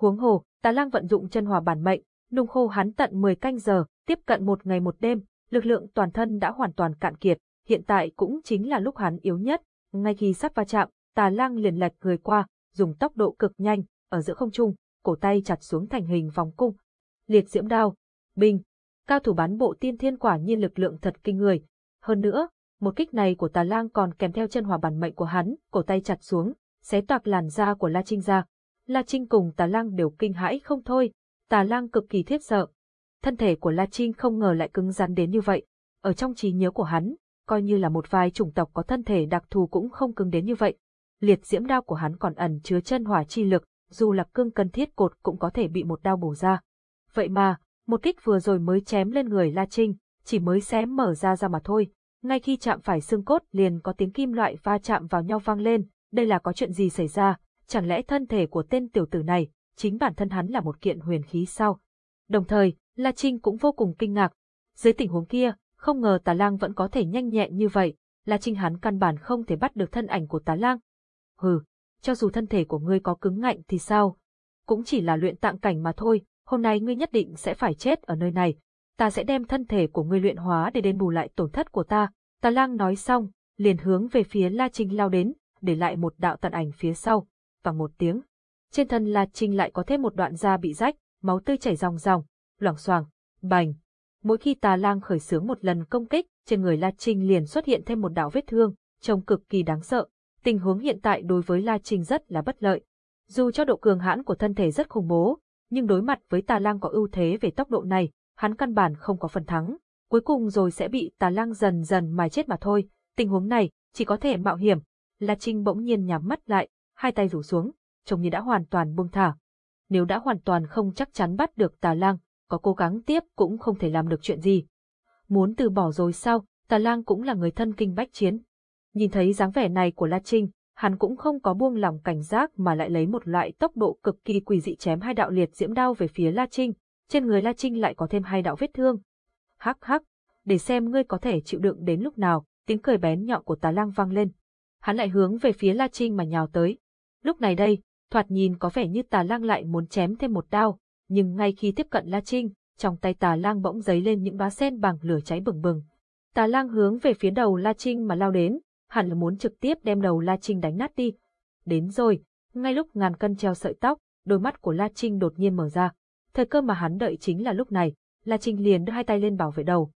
Huống hồ, Tà Lang vận dụng chân hòa bản mệnh, nung khô hắn tận 10 canh giờ, tiếp cận một ngày một đêm, lực lượng toàn thân đã hoàn toàn cạn kiệt, hiện tại cũng chính là lúc hắn yếu nhất. Ngay khi sắp va chạm, Tà Lang liền lệch người qua, dùng tốc độ cực nhanh, ở giữa không trung, cổ tay chặt xuống thành hình vòng cung. Liệt diễm đao, binh, cao thủ bán bộ tiên thiên quả nhiên lực lượng thật kinh người. Hơn nữa, một kích này của Tà Lang còn kèm theo chân hỏa bản mệnh của hắn, cổ tay chặt xuống, xé toạc làn da của La Trinh ra. La Trinh cùng Tà Lang đều kinh hãi không thôi, Tà Lang cực kỳ thiết sợ. Thân thể của La Trinh không ngờ lại cứng rắn đến như vậy. Ở trong trí nhớ của hắn, coi như là một vài chủng tộc có thân thể đặc thù cũng không cứng đến như vậy. Liệt diễm đao của hắn còn ẩn chứa chân hỏa chi lực, dù là cương cân thiết cột cũng có thể bị một đao bổ ra. Vậy mà, một kích vừa rồi mới chém lên người La Trinh, chỉ mới xé mở ra ra mà thôi. Ngay khi chạm phải xương cốt liền có tiếng kim loại va chạm vào nhau vang lên, đây là có chuyện gì xảy ra, chẳng lẽ thân thể của tên tiểu tử này chính bản thân hắn là một kiện huyền khí sao. Đồng thời, La Trinh cũng vô cùng kinh ngạc. Dưới tình huống kia, không ngờ tà lang vẫn có thể nhanh nhẹn như vậy, La Trinh hắn căn bản không thể bắt được thân ảnh của tà lang. Hừ, cho dù thân thể của ngươi có cứng ngạnh thì sao? Cũng chỉ là luyện tạng cảnh mà thôi, hôm nay ngươi nhất định sẽ phải chết ở nơi này. Ta sẽ đem thân thể của ngươi luyện hóa để đền bù lại tổn thất của ta. Tà lang nói xong, liền hướng về phía La Trinh lao đến, để lại một đạo tàn ảnh phía sau, và một tiếng. Trên thân La Trinh lại có thêm một đoạn da bị rách, máu tươi chảy ròng ròng, loảng xoảng, bành. Mỗi khi tà lang khởi xướng một lần công kích, trên người La Trinh liền xuất hiện thêm một đạo vết thương, trông cực kỳ đáng sợ. Tình huống hiện tại đối với La Trinh rất là bất lợi. Dù cho độ cường hãn của thân thể rất khủng bố, nhưng đối mặt với tà lang có ưu thế về tốc độ này, hắn căn bản không có phần thắng. Cuối cùng rồi sẽ bị tà lang dần dần mài chết mà thôi. Tình huống này, chỉ có thể mạo hiểm. La Trinh bỗng nhiên nhắm mắt lại, hai tay rủ xuống, trông như đã hoàn toàn buông thả. Nếu đã hoàn toàn không chắc chắn bắt được tà lang, có cố gắng tiếp cũng không thể làm được chuyện gì. Muốn từ bỏ rồi sao, tà lang cũng là người thân kinh bách chiến. Nhìn thấy dáng vẻ này của La Trinh, hắn cũng không có buông lòng cảnh giác mà lại lấy một loại tốc độ cực kỳ quỷ dị chém hai đạo liệt diễm đao về phía La Trinh, trên người La Trinh lại có thêm hai đạo vết thương. Hắc hắc, để xem ngươi có thể chịu đựng đến lúc nào, tiếng cười bén nhọn của tà lang vang lên. Hắn lại hướng về phía La Trinh mà nhào tới. Lúc này đây, thoạt nhìn có vẻ như tà lang lại muốn chém thêm một đao, nhưng ngay khi tiếp cận La Trinh, trong tay tà lang bỗng giấy lên những đóa sen bằng lửa cháy bừng bừng. Tà lang hướng về phía đầu La Trinh mà lao đến, hẳn là muốn trực tiếp đem đầu La Trinh đánh nát đi. Đến rồi, ngay lúc ngàn cân treo sợi tóc, đôi mắt của La Trinh đột nhiên mở ra. Thời cơ mà hắn đợi chính là lúc này, La Trinh liền đưa hai tay lên bảo vệ đầu.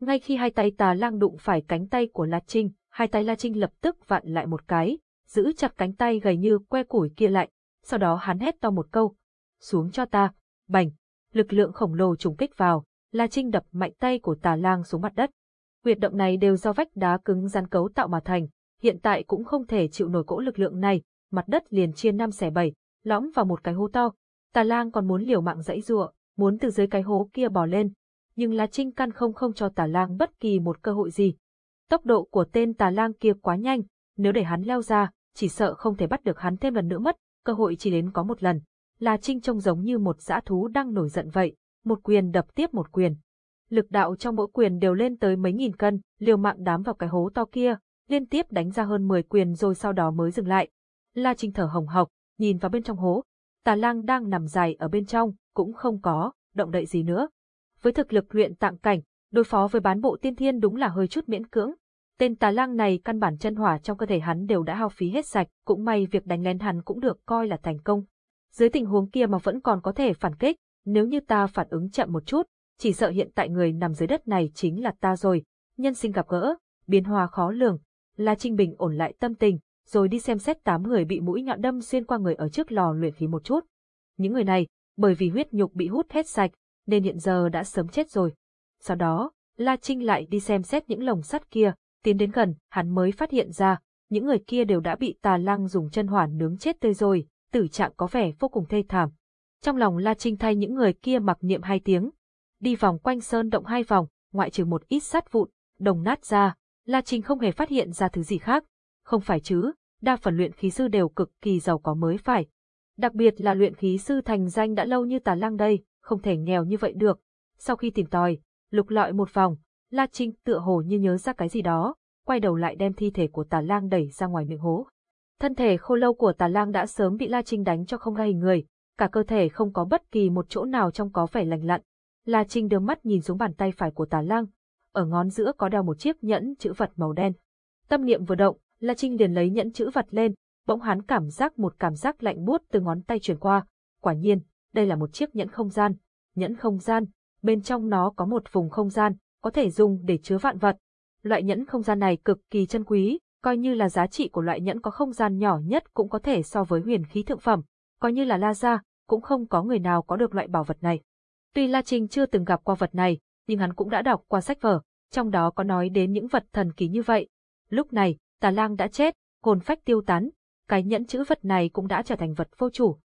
Ngay khi hai tay tà lang đụng phải cánh tay của La Trinh, hai tay La Trinh lập tức vặn lại một cái, giữ chặt cánh tay gầy như que củi kia lại, sau đó hắn hét to một câu. Xuống cho ta, bành, lực lượng khổng lồ trùng kích vào, La Trinh đập mạnh tay của tà lang xuống mặt đất. Huyệt động này đều do vách đá cứng rắn cấu tạo mà thành, hiện tại cũng không thể chịu nổi cỗ lực lượng này, mặt đất liền chia năm xẻ bảy, lõm vào một cái hố to. Tà lang còn muốn liều mạng dãy giụa, muốn từ dưới cái hố kia bò lên, nhưng La Trinh căn không không cho tà lang bất kỳ một cơ hội gì. Tốc độ của tên tà lang kia quá nhanh, nếu để hắn leo ra, chỉ sợ không thể bắt được hắn thêm lần nữa mất, cơ hội chỉ đến có một lần. La Trinh trông giống như một dã thú đang nổi giận vậy, một quyền đập tiếp một quyền. Lực đạo trong mỗi quyền đều lên tới mấy nghìn cân, liều mạng đám vào cái hố to kia, liên tiếp đánh ra hơn 10 quyền rồi sau đó mới dừng lại. La Trinh thở hồng hộc, nhìn vào bên trong hố. Tà lang đang nằm dài ở bên trong, cũng không có, động đậy gì nữa. Với thực lực luyện tạng cảnh, đối phó với bán bộ tiên thiên đúng là hơi chút miễn cưỡng. Tên tà lang này căn bản chân hỏa trong cơ thể hắn đều đã hao phí hết sạch, cũng may việc đánh lén hắn cũng được coi là thành công. Dưới tình huống kia mà vẫn còn có thể phản kích, nếu như ta phản ứng chậm một chút, chỉ sợ hiện tại người nằm dưới đất này chính là ta rồi. Nhân sinh gặp gỡ, biến hóa khó lường. La Trinh Bình ổn lại tâm tình, rồi đi xem xét tám người bị mũi nhọn đâm xuyên qua người ở trước lò luyện khí một chút. Những người này, bởi vì huyết nhục bị hút hết sạch, nên hiện giờ đã sớm chết rồi. Sau đó, La Trinh lại đi xem xét những lồng sắt kia, tiến đến gần, hắn mới phát hiện ra, những người kia đều đã bị tà lăng dùng chân hỏa nướng chết tươi rồi, tử trạng có vẻ vô cùng thê thảm. Trong lòng La Trinh thay những người kia mặc niệm hai tiếng, đi vòng quanh sơn động hai vòng, ngoại trừ một ít sắt vụn, đồng nát ra, La Trinh không hề phát hiện ra thứ gì khác. Không phải chứ, đa phần luyện khí sư đều cực kỳ giàu có mới phải. Đặc biệt là luyện khí sư thành danh đã lâu như tà lăng đây, không thể nghèo như vậy được. Sau khi tìm tòi, lục lọi một vòng, La Trinh tựa hồ như nhớ ra cái gì đó, quay đầu lại đem thi thể của tà lang đẩy ra ngoài miệng hố. Thân thể khô lâu của tà lang đã sớm bị La Trinh đánh cho không ra hình người, cả cơ thể không có bất kỳ một chỗ nào trong có vẻ lành lặn. La Trinh đưa mắt nhìn xuống bàn tay phải của tà Lăng, ở ngón giữa có đeo một chiếc nhẫn chữ vật màu đen. Tâm niệm vừa động, La Trinh liền lấy nhẫn chữ vật lên, bỗng hắn cảm giác một cảm giác lạnh buốt từ ngón tay truyền qua. Quả nhiên, đây là một chiếc nhẫn không gian. Nhẫn không gian, bên trong nó có một vùng không gian, có thể dùng để chứa vạn vật. Loại nhẫn không gian này cực kỳ chân quý, coi như là giá trị của loại nhẫn có không gian nhỏ nhất cũng có thể so với huyền khí thượng phẩm, coi như là La Gia, cũng không có người nào có được loại bảo vật này. Tuy La Trinh chưa từng gặp qua vật này, nhưng hắn cũng đã đọc qua sách vở, trong đó có nói đến những vật thần kỳ như vậy. Lúc này, Tà Lang đã chết, hồn phách tiêu tán, cái nhẫn chữ vật này cũng đã trở thành vật vô chủ.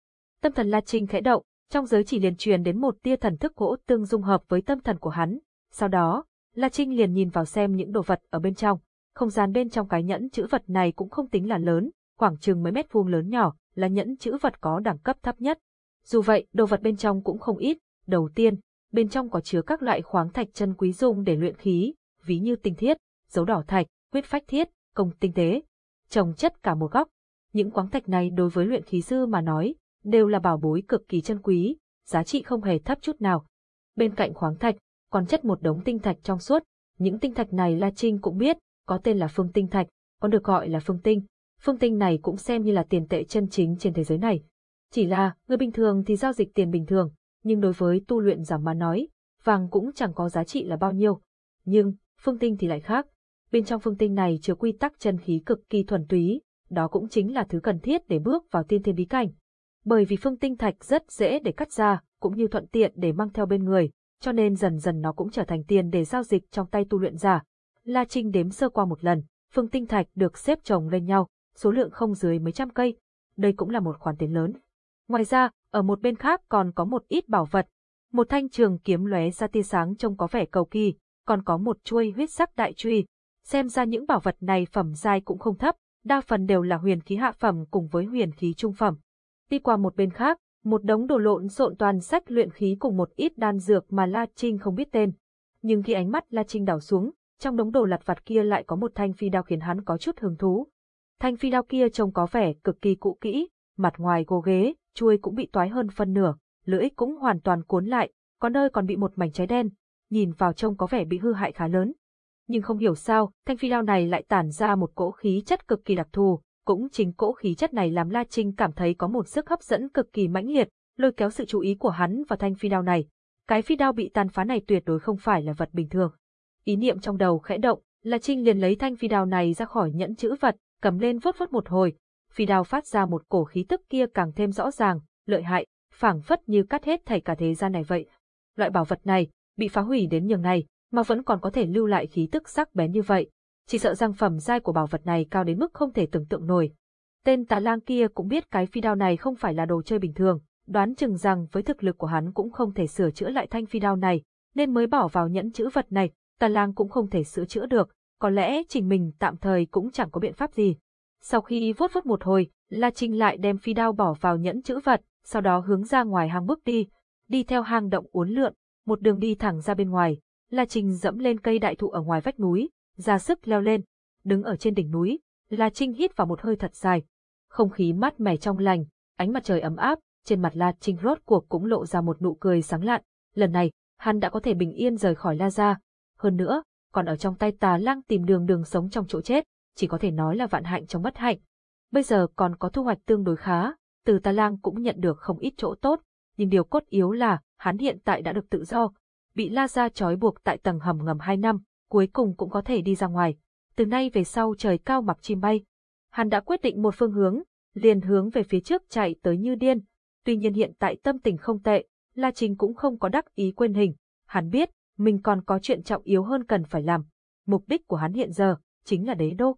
Tâm thần La Trinh khẽ động, trong giới chỉ liền truyền đến một tia thần thức gỗ tương dung hợp với tâm thần của hắn. Sau đó, La Trinh liền nhìn vào xem những đồ vật ở bên trong. Không gian bên trong cái nhẫn chữ vật này cũng không tính là lớn, khoảng chừng mấy mét vuông lớn nhỏ, là nhẫn chữ vật có đẳng cấp thấp nhất. Dù vậy, đồ vật bên trong cũng không ít. Đầu tiên, bên trong có chứa các loại khoáng thạch chân quý dùng để luyện khí, ví như tinh thiết, dấu đỏ thạch, huyết phách thiết, công tinh tế, trồng chất cả một góc. Những khoáng thạch này đối với luyện khí sư mà nói, đều là bảo bối cực kỳ chân quý, giá trị không hề thấp chút nào. Bên cạnh khoáng thạch, còn chất một đống tinh thạch trong suốt, những tinh thạch này La Trinh cũng biết, có tên là phương tinh thạch, còn được gọi là phương tinh. Phương tinh này cũng xem như là tiền tệ chân chính trên thế giới này. Chỉ là, người bình thường thì giao dịch tiền bình thường, nhưng đối với tu luyện giả mà nói, vàng cũng chẳng có giá trị là bao nhiêu. Nhưng, phương tinh thì lại khác. Bên trong phương tinh này chứa quy tắc chân khí cực kỳ thuần túy, đó cũng chính là thứ cần thiết để bước vào tiên thiên bí cảnh. Bởi vì phương tinh thạch rất dễ để cắt ra, cũng như thuận tiện để mang theo bên người, cho nên dần dần nó cũng trở thành tiền để giao dịch trong tay tu luyện giả. La Trinh đếm sơ qua một lần, phương tinh thạch được xếp chồng lên nhau, số lượng không dưới mấy trăm cây. Đây cũng là một khoản tiền lớn. Ngoài ra, ở một bên khác còn có một ít bảo vật. Một thanh trường kiếm lóe ra tia sáng trông có vẻ cầu kỳ, còn có một chuôi huyết sắc đại truy. Xem ra những bảo vật này phẩm giai cũng không thấp, đa phần đều là huyền khí hạ phẩm cùng với huyền khí trung phẩm. Đi qua một bên khác, một đống đồ lộn xộn toàn sách luyện khí cùng một ít đan dược mà La Trinh không biết tên. Nhưng khi ánh mắt La Trinh đảo xuống, trong đống đồ lặt vặt kia lại có một thanh phi đao khiến hắn có chút hứng thú. Thanh phi đao kia trông có vẻ cực kỳ cũ kỹ, mặt ngoài gồ ghế, chuôi cũng bị toái hơn phân nửa, lưỡi cũng hoàn toàn cuốn lại, có nơi còn bị một mảnh cháy đen, nhìn vào trông có vẻ bị hư hại khá lớn. Nhưng không hiểu sao, thanh phi đao này lại tản ra một cỗ khí chất cực kỳ đặc thù, cũng chính cỗ khí chất này làm La Trinh cảm thấy có một sức hấp dẫn cực kỳ mãnh liệt, lôi kéo sự chú ý của hắn vào thanh phi đao này. Cái phi đao bị tàn phá này tuyệt đối không phải là vật bình thường. Ý niệm trong đầu khẽ động, La Trinh liền lấy thanh phi đao này ra khỏi nhẫn chữ vật, cầm lên vuốt vuốt một hồi, phi đao phát ra một cổ khí tức kia càng thêm rõ ràng, lợi hại, phảng phất như cắt hết thảy cả thế gian này vậy. Loại bảo vật này, bị phá hủy đến nhường này, mà vẫn còn có thể lưu lại khí tức sắc bén như vậy, chỉ sợ rằng phẩm giai của bảo vật này cao đến mức không thể tưởng tượng nổi. Tên tà lang kia cũng biết cái phi đao này không phải là đồ chơi bình thường, đoán chừng rằng với thực lực của hắn cũng không thể sửa chữa lại thanh phi đao này, nên mới bỏ vào nhẫn chữ vật này, tà lang cũng không thể sửa chữa được, có lẽ trình mình tạm thời cũng chẳng có biện pháp gì. Sau khi vuốt vuốt một hồi, La Trinh lại đem phi đao bỏ vào nhẫn chữ vật, sau đó hướng ra ngoài hang bước đi, đi theo hang động uốn lượn, một đường đi thẳng ra bên ngoài. La Trinh dẫm lên cây đại thụ ở ngoài vách núi, ra sức leo lên, đứng ở trên đỉnh núi, La Trinh hít vào một hơi thật dài. Không khí mát mẻ trong lành, ánh mặt trời ấm áp, trên mặt La Trinh rốt cuộc cũng lộ ra một nụ cười sáng lạn. Lần này, hắn đã có thể bình yên rời khỏi La Gia. Hơn nữa, còn ở trong tay tà lang tìm đường đường sống trong chỗ chết, chỉ có thể nói là vạn hạnh trong bất hạnh. Bây giờ còn có thu hoạch tương đối khá, từ tà lang cũng nhận được không ít chỗ tốt, nhưng điều cốt yếu là, hắn hiện tại đã được tự do, bị La Gia trói buộc tại tầng hầm ngầm 2 năm, cuối cùng cũng có thể đi ra ngoài. Từ nay về sau trời cao mặc chim bay. Hắn đã quyết định một phương hướng, liền hướng về phía trước chạy tới như điên. Tuy nhiên hiện tại tâm tình không tệ, La Trình cũng không có đắc ý quên hình. Hắn biết, mình còn có chuyện trọng yếu hơn cần phải làm. Mục đích của hắn hiện giờ, chính là đế đô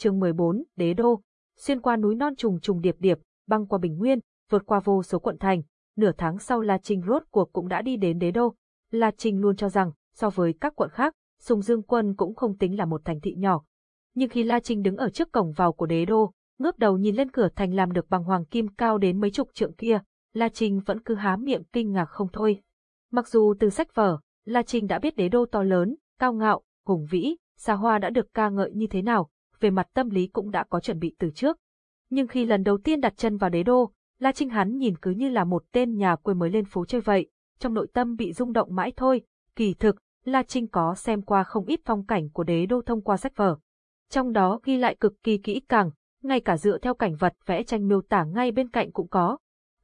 chương 14, đế đô. Xuyên qua núi non trùng trùng điệp điệp, băng qua bình nguyên, vượt qua vô số quận thành. Nửa tháng sau La trinh rốt cuộc cũng đã đi đến đế đô. La trinh luôn cho rằng, so với các quận khác, Sùng Dương Quân cũng không tính là một thành thị nhỏ. Nhưng khi La Trinh đứng ở trước cổng vào của đế đô, ngước đầu nhìn lên cửa thành làm được bằng hoàng kim cao đến mấy chục trượng kia, La Trinh vẫn cứ há miệng kinh ngạc không thôi. Mặc dù từ sách vở, La Trinh đã biết đế đô to lớn, cao ngạo, hùng vĩ, xa hoa đã được ca ngợi như thế nào, về mặt tâm lý cũng đã có chuẩn bị từ trước. Nhưng khi lần đầu tiên đặt chân vào đế đô, La Trinh hắn nhìn cứ như là một tên nhà quê mới lên phố chơi vậy, trong nội tâm bị rung động mãi thôi, kỳ thực, La Trinh có xem qua không ít phong cảnh của đế đô thông qua sách vở. Trong đó ghi lại cực kỳ kỹ càng, ngay cả dựa theo cảnh vật vẽ tranh miêu tả ngay bên cạnh cũng có.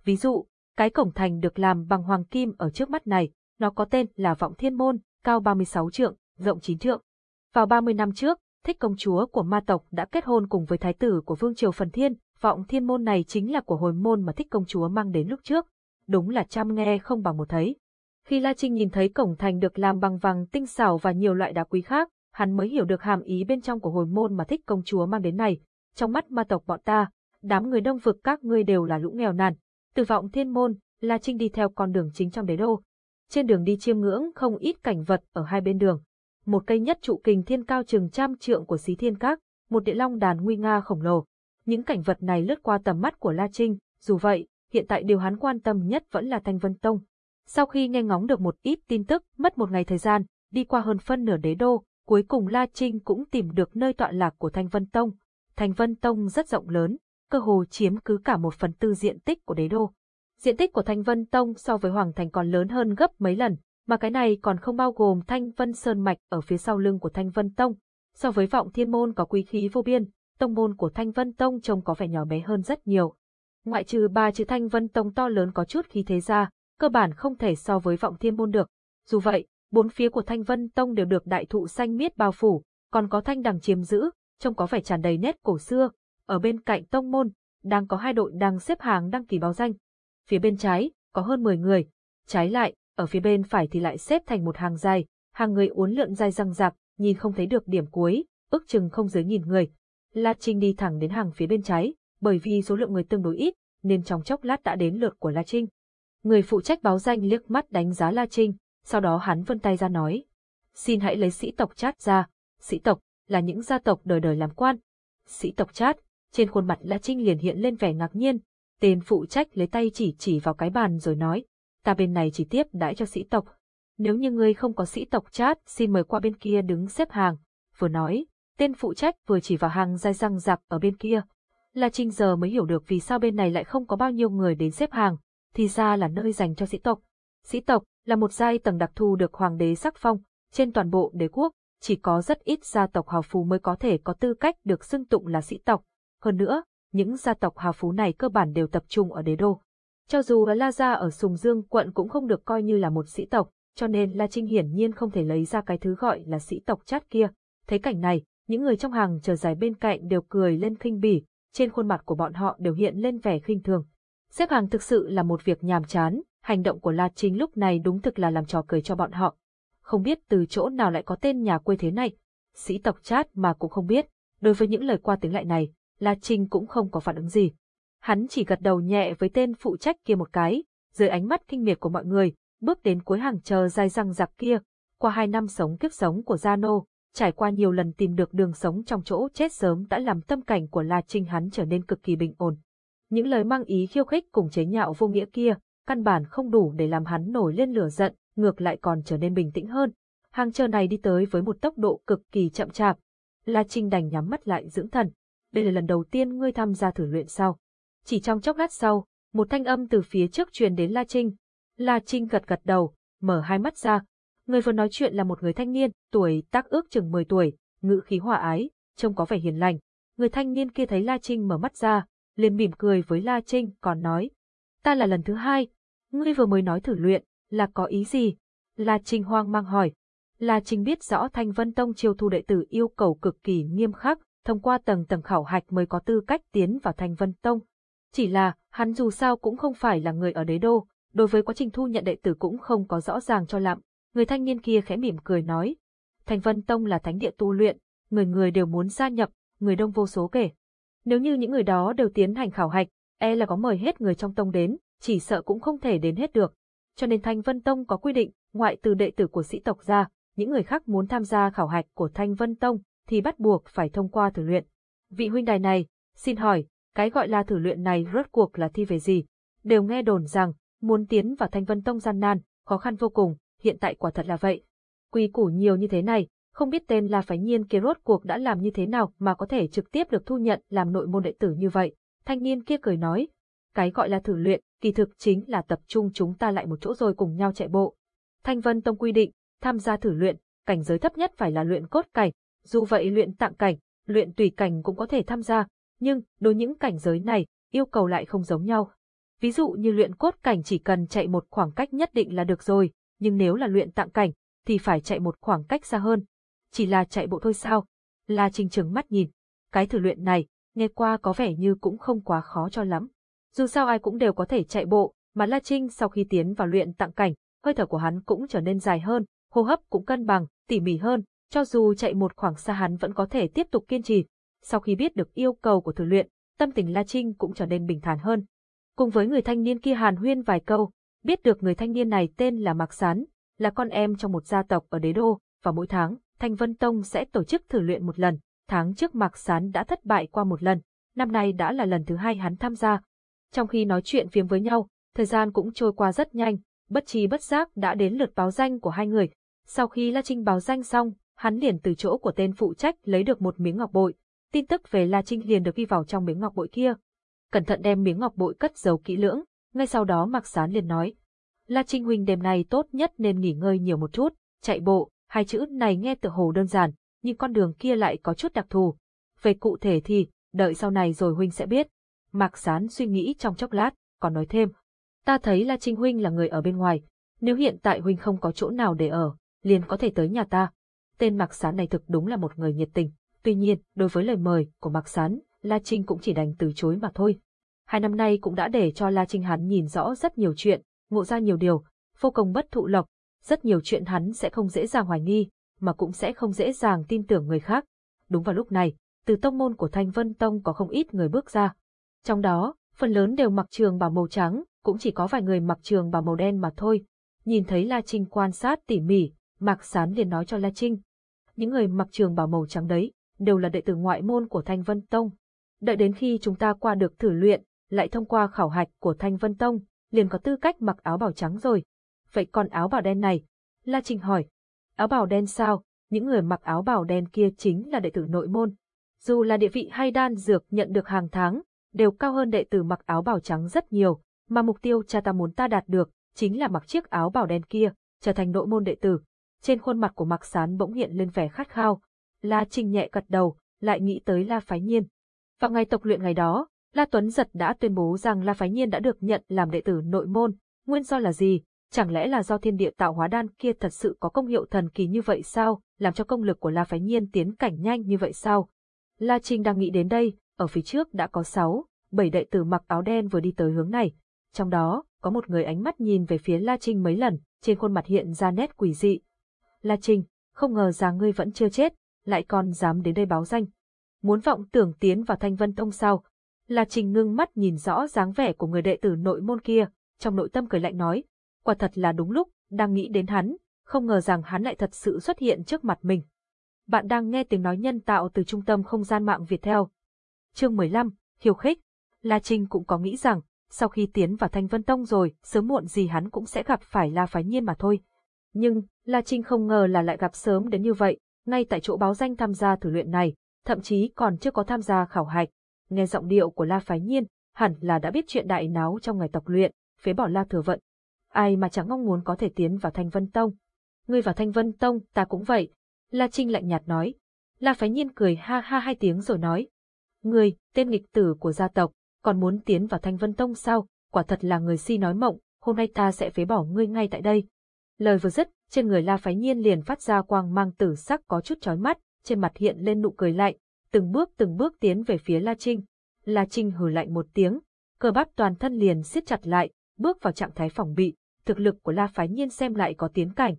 Ví dụ, cái cổng thành được làm bằng hoàng kim ở trước mắt này, nó có tên là Vọng Thiên Môn, cao 36 trượng, rộng 9 trượng. Vào 30 năm trước, thích công chúa của ma tộc đã kết hôn cùng với thái tử của vương triều Phần Thiên, Vọng Thiên Môn này chính là của hồi môn mà thích công chúa mang đến lúc trước. Đúng là trăm nghe không bằng một thấy. Khi La Trinh nhìn thấy cổng thành được làm bằng vàng tinh xảo và nhiều loại đá quý khác, hắn mới hiểu được hàm ý bên trong của hồi môn mà thích công chúa mang đến này. Trong mắt ma tộc bọn ta, đám người đông vực các ngươi đều là lũ nghèo nàn. Từ vọng thiên môn, La Trinh đi theo con đường chính trong đế đô. Trên đường đi chiêm ngưỡng không ít cảnh vật ở hai bên đường. Một cây nhất trụ kình thiên cao chừng trăm trượng của xí thiên các, một địa long đàn nguy nga khổng lồ. Những cảnh vật này lướt qua tầm mắt của La Trinh, dù vậy, hiện tại điều hắn quan tâm nhất vẫn là Thanh Vân Tông. Sau khi nghe ngóng được một ít tin tức, mất một ngày thời gian, đi qua hơn phân nửa đế đô, cuối cùng La Trinh cũng tìm được nơi tọa lạc của Thanh Vân Tông. Thanh Vân Tông rất rộng lớn, cơ hồ chiếm cứ cả một phần tư diện tích của đế đô. Diện tích của Thanh Vân Tông so với Hoàng Thành còn lớn hơn gấp mấy lần, mà cái này còn không bao gồm Thanh Vân Sơn Mạch ở phía sau lưng của Thanh Vân Tông. So với vọng thiên môn có quý khí vô biên, tông môn của Thanh Vân Tông trông có vẻ nhỏ bé hơn rất nhiều. Ngoại trừ ba chữ Thanh Vân Tông to lớn có chút khí thế ra, cơ bản không thể so với vọng thiên môn được. Dù vậy, bốn phía của Thanh Vân Tông đều được đại thụ xanh miết bao phủ, còn có thanh đằng chiếm giữ, trông có vẻ tràn đầy nét cổ xưa. Ở bên cạnh tông môn, đang có hai đội đang xếp hàng đăng ký báo danh. Phía bên trái, có hơn 10 người. Trái lại, ở phía bên phải thì lại xếp thành một hàng dài, hàng người uốn lượn dài răng rạc, nhìn không thấy được điểm cuối, ước chừng không dưới nghìn người. La Trinh đi thẳng đến hàng phía bên trái, bởi vì số lượng người tương đối ít, nên trong chốc lát đã đến lượt của La Trinh. Người phụ trách báo danh liếc mắt đánh giá La Trinh, sau đó hắn vân tay ra nói. Xin hãy lấy sĩ tộc chát ra, sĩ tộc là những gia tộc đời đời làm quan. Sĩ tộc chát, trên khuôn mặt La Trinh liền hiện lên vẻ ngạc nhiên, tên phụ trách lấy tay chỉ chỉ vào cái bàn rồi nói, ta bên này chỉ tiếp đãi cho sĩ tộc. Nếu như ngươi không có sĩ tộc chát, xin mời qua bên kia đứng xếp hàng. Vừa nói, tên phụ trách vừa chỉ vào hàng dai răng rạc ở bên kia. La Trinh giờ mới hiểu được vì sao bên này lại không có bao nhiêu người đến xếp hàng, thì ra là nơi dành cho sĩ tộc. Sĩ tộc là một giai tầng đặc thù được hoàng đế sắc phong, trên toàn bộ đế quốc, chỉ có rất ít gia tộc hào phú mới có thể có tư cách được xưng tụng là sĩ tộc. Hơn nữa, những gia tộc hào phú này cơ bản đều tập trung ở đế đô. Cho dù là La Gia ở Sùng Dương quận cũng không được coi như là một sĩ tộc, cho nên La Trinh hiển nhiên không thể lấy ra cái thứ gọi là sĩ tộc chát kia. Thấy cảnh này, những người trong hàng chờ dài bên cạnh đều cười lên khinh bỉ, trên khuôn mặt của bọn họ đều hiện lên vẻ khinh thường. Xếp hàng thực sự là một việc nhàm chán, hành động của La Trinh lúc này đúng thực là làm trò cười cho bọn họ. Không biết từ chỗ nào lại có tên nhà quê thế này, sĩ tộc chát mà cũng không biết, đối với những lời qua tiếng lại này, La Trinh cũng không có phản ứng gì. Hắn chỉ gật đầu nhẹ với tên phụ trách kia một cái, dưới ánh mắt kinh miệt của mọi người, bước đến cuối hàng chờ dài răng giặc kia. Qua hai năm sống kiếp sống của Gia Nô, trải qua nhiều lần tìm được đường sống trong chỗ chết sớm đã làm tâm cảnh của La Trinh hắn trở nên cực kỳ bình ổn. Những lời mang ý khiêu khích cùng chế nhạo vô nghĩa kia, căn bản không đủ để làm hắn nổi lên lửa giận, ngược lại còn trở nên bình tĩnh hơn. Hàng chờ này đi tới với một tốc độ cực kỳ chậm chạp. La Trinh đành nhắm mắt lại dưỡng thần. Đây là lần đầu tiên ngươi tham gia thử luyện sao chỉ trong chốc lát sau, một thanh âm từ phía trước truyền đến La Trinh. La Trinh gật gật đầu, mở hai mắt ra. Người vừa nói chuyện là một người thanh niên, tuổi tác ước chừng 10 tuổi, ngữ khí hòa ái, trông có vẻ hiền lành. Người thanh niên kia thấy La Trinh mở mắt ra, liền mỉm cười với La Trinh, còn nói. Ta là lần thứ hai, ngươi vừa mới nói thử luyện, là có ý gì? La Trinh hoang mang hỏi. La Trinh biết rõ Thanh Vân Tông chiêu thu đệ tử yêu cầu cực kỳ nghiêm khắc, thông qua tầng tầng khảo hạch mới có tư cách tiến vào Thanh Vân Tông. Chỉ là, hắn dù sao cũng không phải là người ở đế đô, đối với quá trình thu nhận đệ tử cũng không có rõ ràng cho lắm. Người thanh niên kia khẽ mỉm cười nói, Thanh Vân Tông là thánh địa tu luyện, người người đều muốn gia nhập, người đông vô số kể. Nếu như những người đó đều tiến hành khảo hạch, e là có mời hết người trong tông đến, chỉ sợ cũng không thể đến hết được. Cho nên Thanh Vân Tông có quy định, ngoại từ đệ tử của sĩ tộc ra, những người khác muốn tham gia khảo hạch của Thanh Vân Tông thì bắt buộc phải thông qua thử luyện. Vị huynh đài này, xin hỏi, cái gọi là thử luyện này rốt cuộc là thi về gì? Đều nghe đồn rằng, muốn tiến vào Thanh Vân Tông gian nan, khó khăn vô cùng, hiện tại quả thật là vậy. Quy củ nhiều như thế này, không biết tên là phái nhiên kia rốt cuộc đã làm như thế nào mà có thể trực tiếp được thu nhận làm nội môn đệ tử như vậy. Thanh niên kia cười nói, cái gọi là thử luyện, kỳ thực chính là tập trung chúng ta lại một chỗ rồi cùng nhau chạy bộ. Thanh Vân Tông quy định, tham gia thử luyện, cảnh giới thấp nhất phải là luyện cốt cảnh, dù vậy luyện tạng cảnh, luyện tùy cảnh cũng có thể tham gia, nhưng đối những cảnh giới này, yêu cầu lại không giống nhau. Ví dụ như luyện cốt cảnh chỉ cần chạy một khoảng cách nhất định là được rồi, nhưng nếu là luyện tạng cảnh, thì phải chạy một khoảng cách xa hơn. Chỉ là chạy bộ thôi sao? La Trinh trừng mắt nhìn. Cái thử luyện này, nghe qua có vẻ như cũng không quá khó cho lắm. Dù sao ai cũng đều có thể chạy bộ, mà La Trinh sau khi tiến vào luyện tạng cảnh, hơi thở của hắn cũng trở nên dài hơn, hô hấp cũng cân bằng, tỉ mỉ hơn, cho dù chạy một khoảng xa hắn vẫn có thể tiếp tục kiên trì. Sau khi biết được yêu cầu của thử luyện, tâm tình La Trinh cũng trở nên bình thản hơn. Cùng với người thanh niên kia hàn huyên vài câu, biết được người thanh niên này tên là Mạc Sán, là con em trong một gia tộc ở đế đô, và mỗi tháng, Thanh Vân Tông sẽ tổ chức thử luyện một lần. Tháng trước Mạc Sán đã thất bại qua một lần, năm nay đã là lần thứ hai hắn tham gia. Trong khi nói chuyện phiếm với nhau, thời gian cũng trôi qua rất nhanh, bất trí bất giác đã đến lượt báo danh của hai người. Sau khi La Trinh báo danh xong, hắn liền từ chỗ của tên phụ trách lấy được một miếng ngọc bội. Tin tức về La Trinh liền được ghi vào trong miếng ngọc bội kia. Cẩn thận đem miếng ngọc bội cất giấu kỹ lưỡng, ngay sau đó Mạc Sán liền nói. La Trinh huynh đêm nay tốt nhất nên nghỉ ngơi nhiều một chút, chạy bộ, hai chữ này nghe tự hồ đơn giản, nhưng con đường kia lại có chút đặc thù. Về cụ thể thì, đợi sau này rồi huynh sẽ biết. Mạc Sán suy nghĩ trong chốc lát, còn nói thêm. Ta thấy La Trinh huynh là người ở bên ngoài, nếu hiện tại huynh không có chỗ nào để ở, liền có thể tới nhà ta. Tên Mạc Sán này thực đúng là một người nhiệt tình, tuy nhiên, đối với lời mời của Mạc Sán, La Trinh cũng chỉ đành từ chối mà thôi. Hai năm nay cũng đã để cho La Trinh hắn nhìn rõ rất nhiều chuyện, ngộ ra nhiều điều, vô cùng bất thụ lộc, rất nhiều chuyện hắn sẽ không dễ dàng hoài nghi, mà cũng sẽ không dễ dàng tin tưởng người khác. Đúng vào lúc này, từ tông môn của Thanh Vân Tông có không ít người bước ra. Trong đó, phần lớn đều mặc trường bào màu trắng, cũng chỉ có vài người mặc trường bào màu đen mà thôi. Nhìn thấy La Trinh quan sát tỉ mỉ, Mạc Sán liền nói cho La Trinh. Những người mặc trường bào màu trắng đấy, đều là đệ tử ngoại môn của Thanh Vân Tông. Đợi đến khi chúng ta qua được thử luyện, lại thông qua khảo hạch của Thanh Vân Tông, liền có tư cách mặc áo bào trắng rồi. Vậy còn áo bào đen này? La trình hỏi. Áo bào đen sao? Những người mặc áo bào đen kia chính là đệ tử nội môn. Dù là địa vị hay đan dược nhận được hàng tháng, đều cao hơn đệ tử mặc áo bào trắng rất nhiều, mà mục tiêu cha ta muốn ta đạt được, chính là mặc chiếc áo bào đen kia, trở thành nội môn đệ tử. Trên khuôn mặt của Mạc Sán bỗng hiện lên vẻ khát khao. La Trinh nhẹ gật đầu, lại nghĩ tới La Phái Nhiên. Vào ngày tộc luyện ngày đó, La Tuấn Giật đã tuyên bố rằng La Phái Nhiên đã được nhận làm đệ tử nội môn, nguyên do là gì? Chẳng lẽ là do thiên địa tạo hóa đan kia thật sự có công hiệu thần kỳ như vậy sao, làm cho công lực của La Phái Nhiên tiến cảnh nhanh như vậy sao? La Trinh đang nghĩ đến đây, ở phía trước đã có sáu, bảy đệ tử mặc áo đen vừa đi tới hướng này. Trong đó, có một người ánh mắt nhìn về phía La Trinh mấy lần, trên khuôn mặt hiện ra nét quỷ dị. La Trinh, không ngờ rằng ngươi vẫn chưa chết, lại còn dám đến đây báo danh. Muốn vọng tưởng tiến vào thanh vân tông sao, La Trình ngưng mắt nhìn rõ dáng vẻ của người đệ tử nội môn kia, trong nội tâm cười lạnh nói, quả thật là đúng lúc, đang nghĩ đến hắn, không ngờ rằng hắn lại thật sự xuất hiện trước mặt mình. Bạn đang nghe tiếng nói nhân tạo từ trung tâm không gian mạng Việt theo. Chương 15, Khiêu khích. La Trinh cũng có nghĩ rằng, sau khi tiến vào Thanh Vân Tông rồi, sớm muộn gì hắn cũng sẽ gặp phải La Phái Nhiên mà thôi. Nhưng, La Trinh không ngờ là lại gặp sớm đến như vậy, ngay tại chỗ báo danh tham gia thử luyện này, thậm chí còn chưa có tham gia khảo hạch, nghe giọng điệu của La Phái Nhiên, hẳn là đã biết chuyện đại náo trong ngày tập luyện, phế bỏ La Thừa Vận. Ai mà chẳng mong muốn có thể tiến vào Thanh Vân Tông. Ngươi vào Thanh Vân Tông, ta cũng vậy. La Trinh lạnh nhạt nói. La Phái Nhiên cười ha ha hai tiếng rồi nói. Ngươi, tên nghịch tử của gia tộc, còn muốn tiến vào Thanh Vân Tông sao? Quả thật là người si nói mộng, hôm nay ta sẽ phế bỏ ngươi ngay tại đây. Lời vừa dứt, trên người La Phái Nhiên liền phát ra quang mang tử sắc có chút chói mắt, trên mặt hiện lên nụ cười lạnh, từng bước từng bước tiến về phía La Trinh. La Trinh hừ lạnh một tiếng, cơ bắp toàn thân liền siết chặt lại, bước vào trạng thái phòng bị, thực lực của La Phái Nhiên xem lại có tiến cảnh.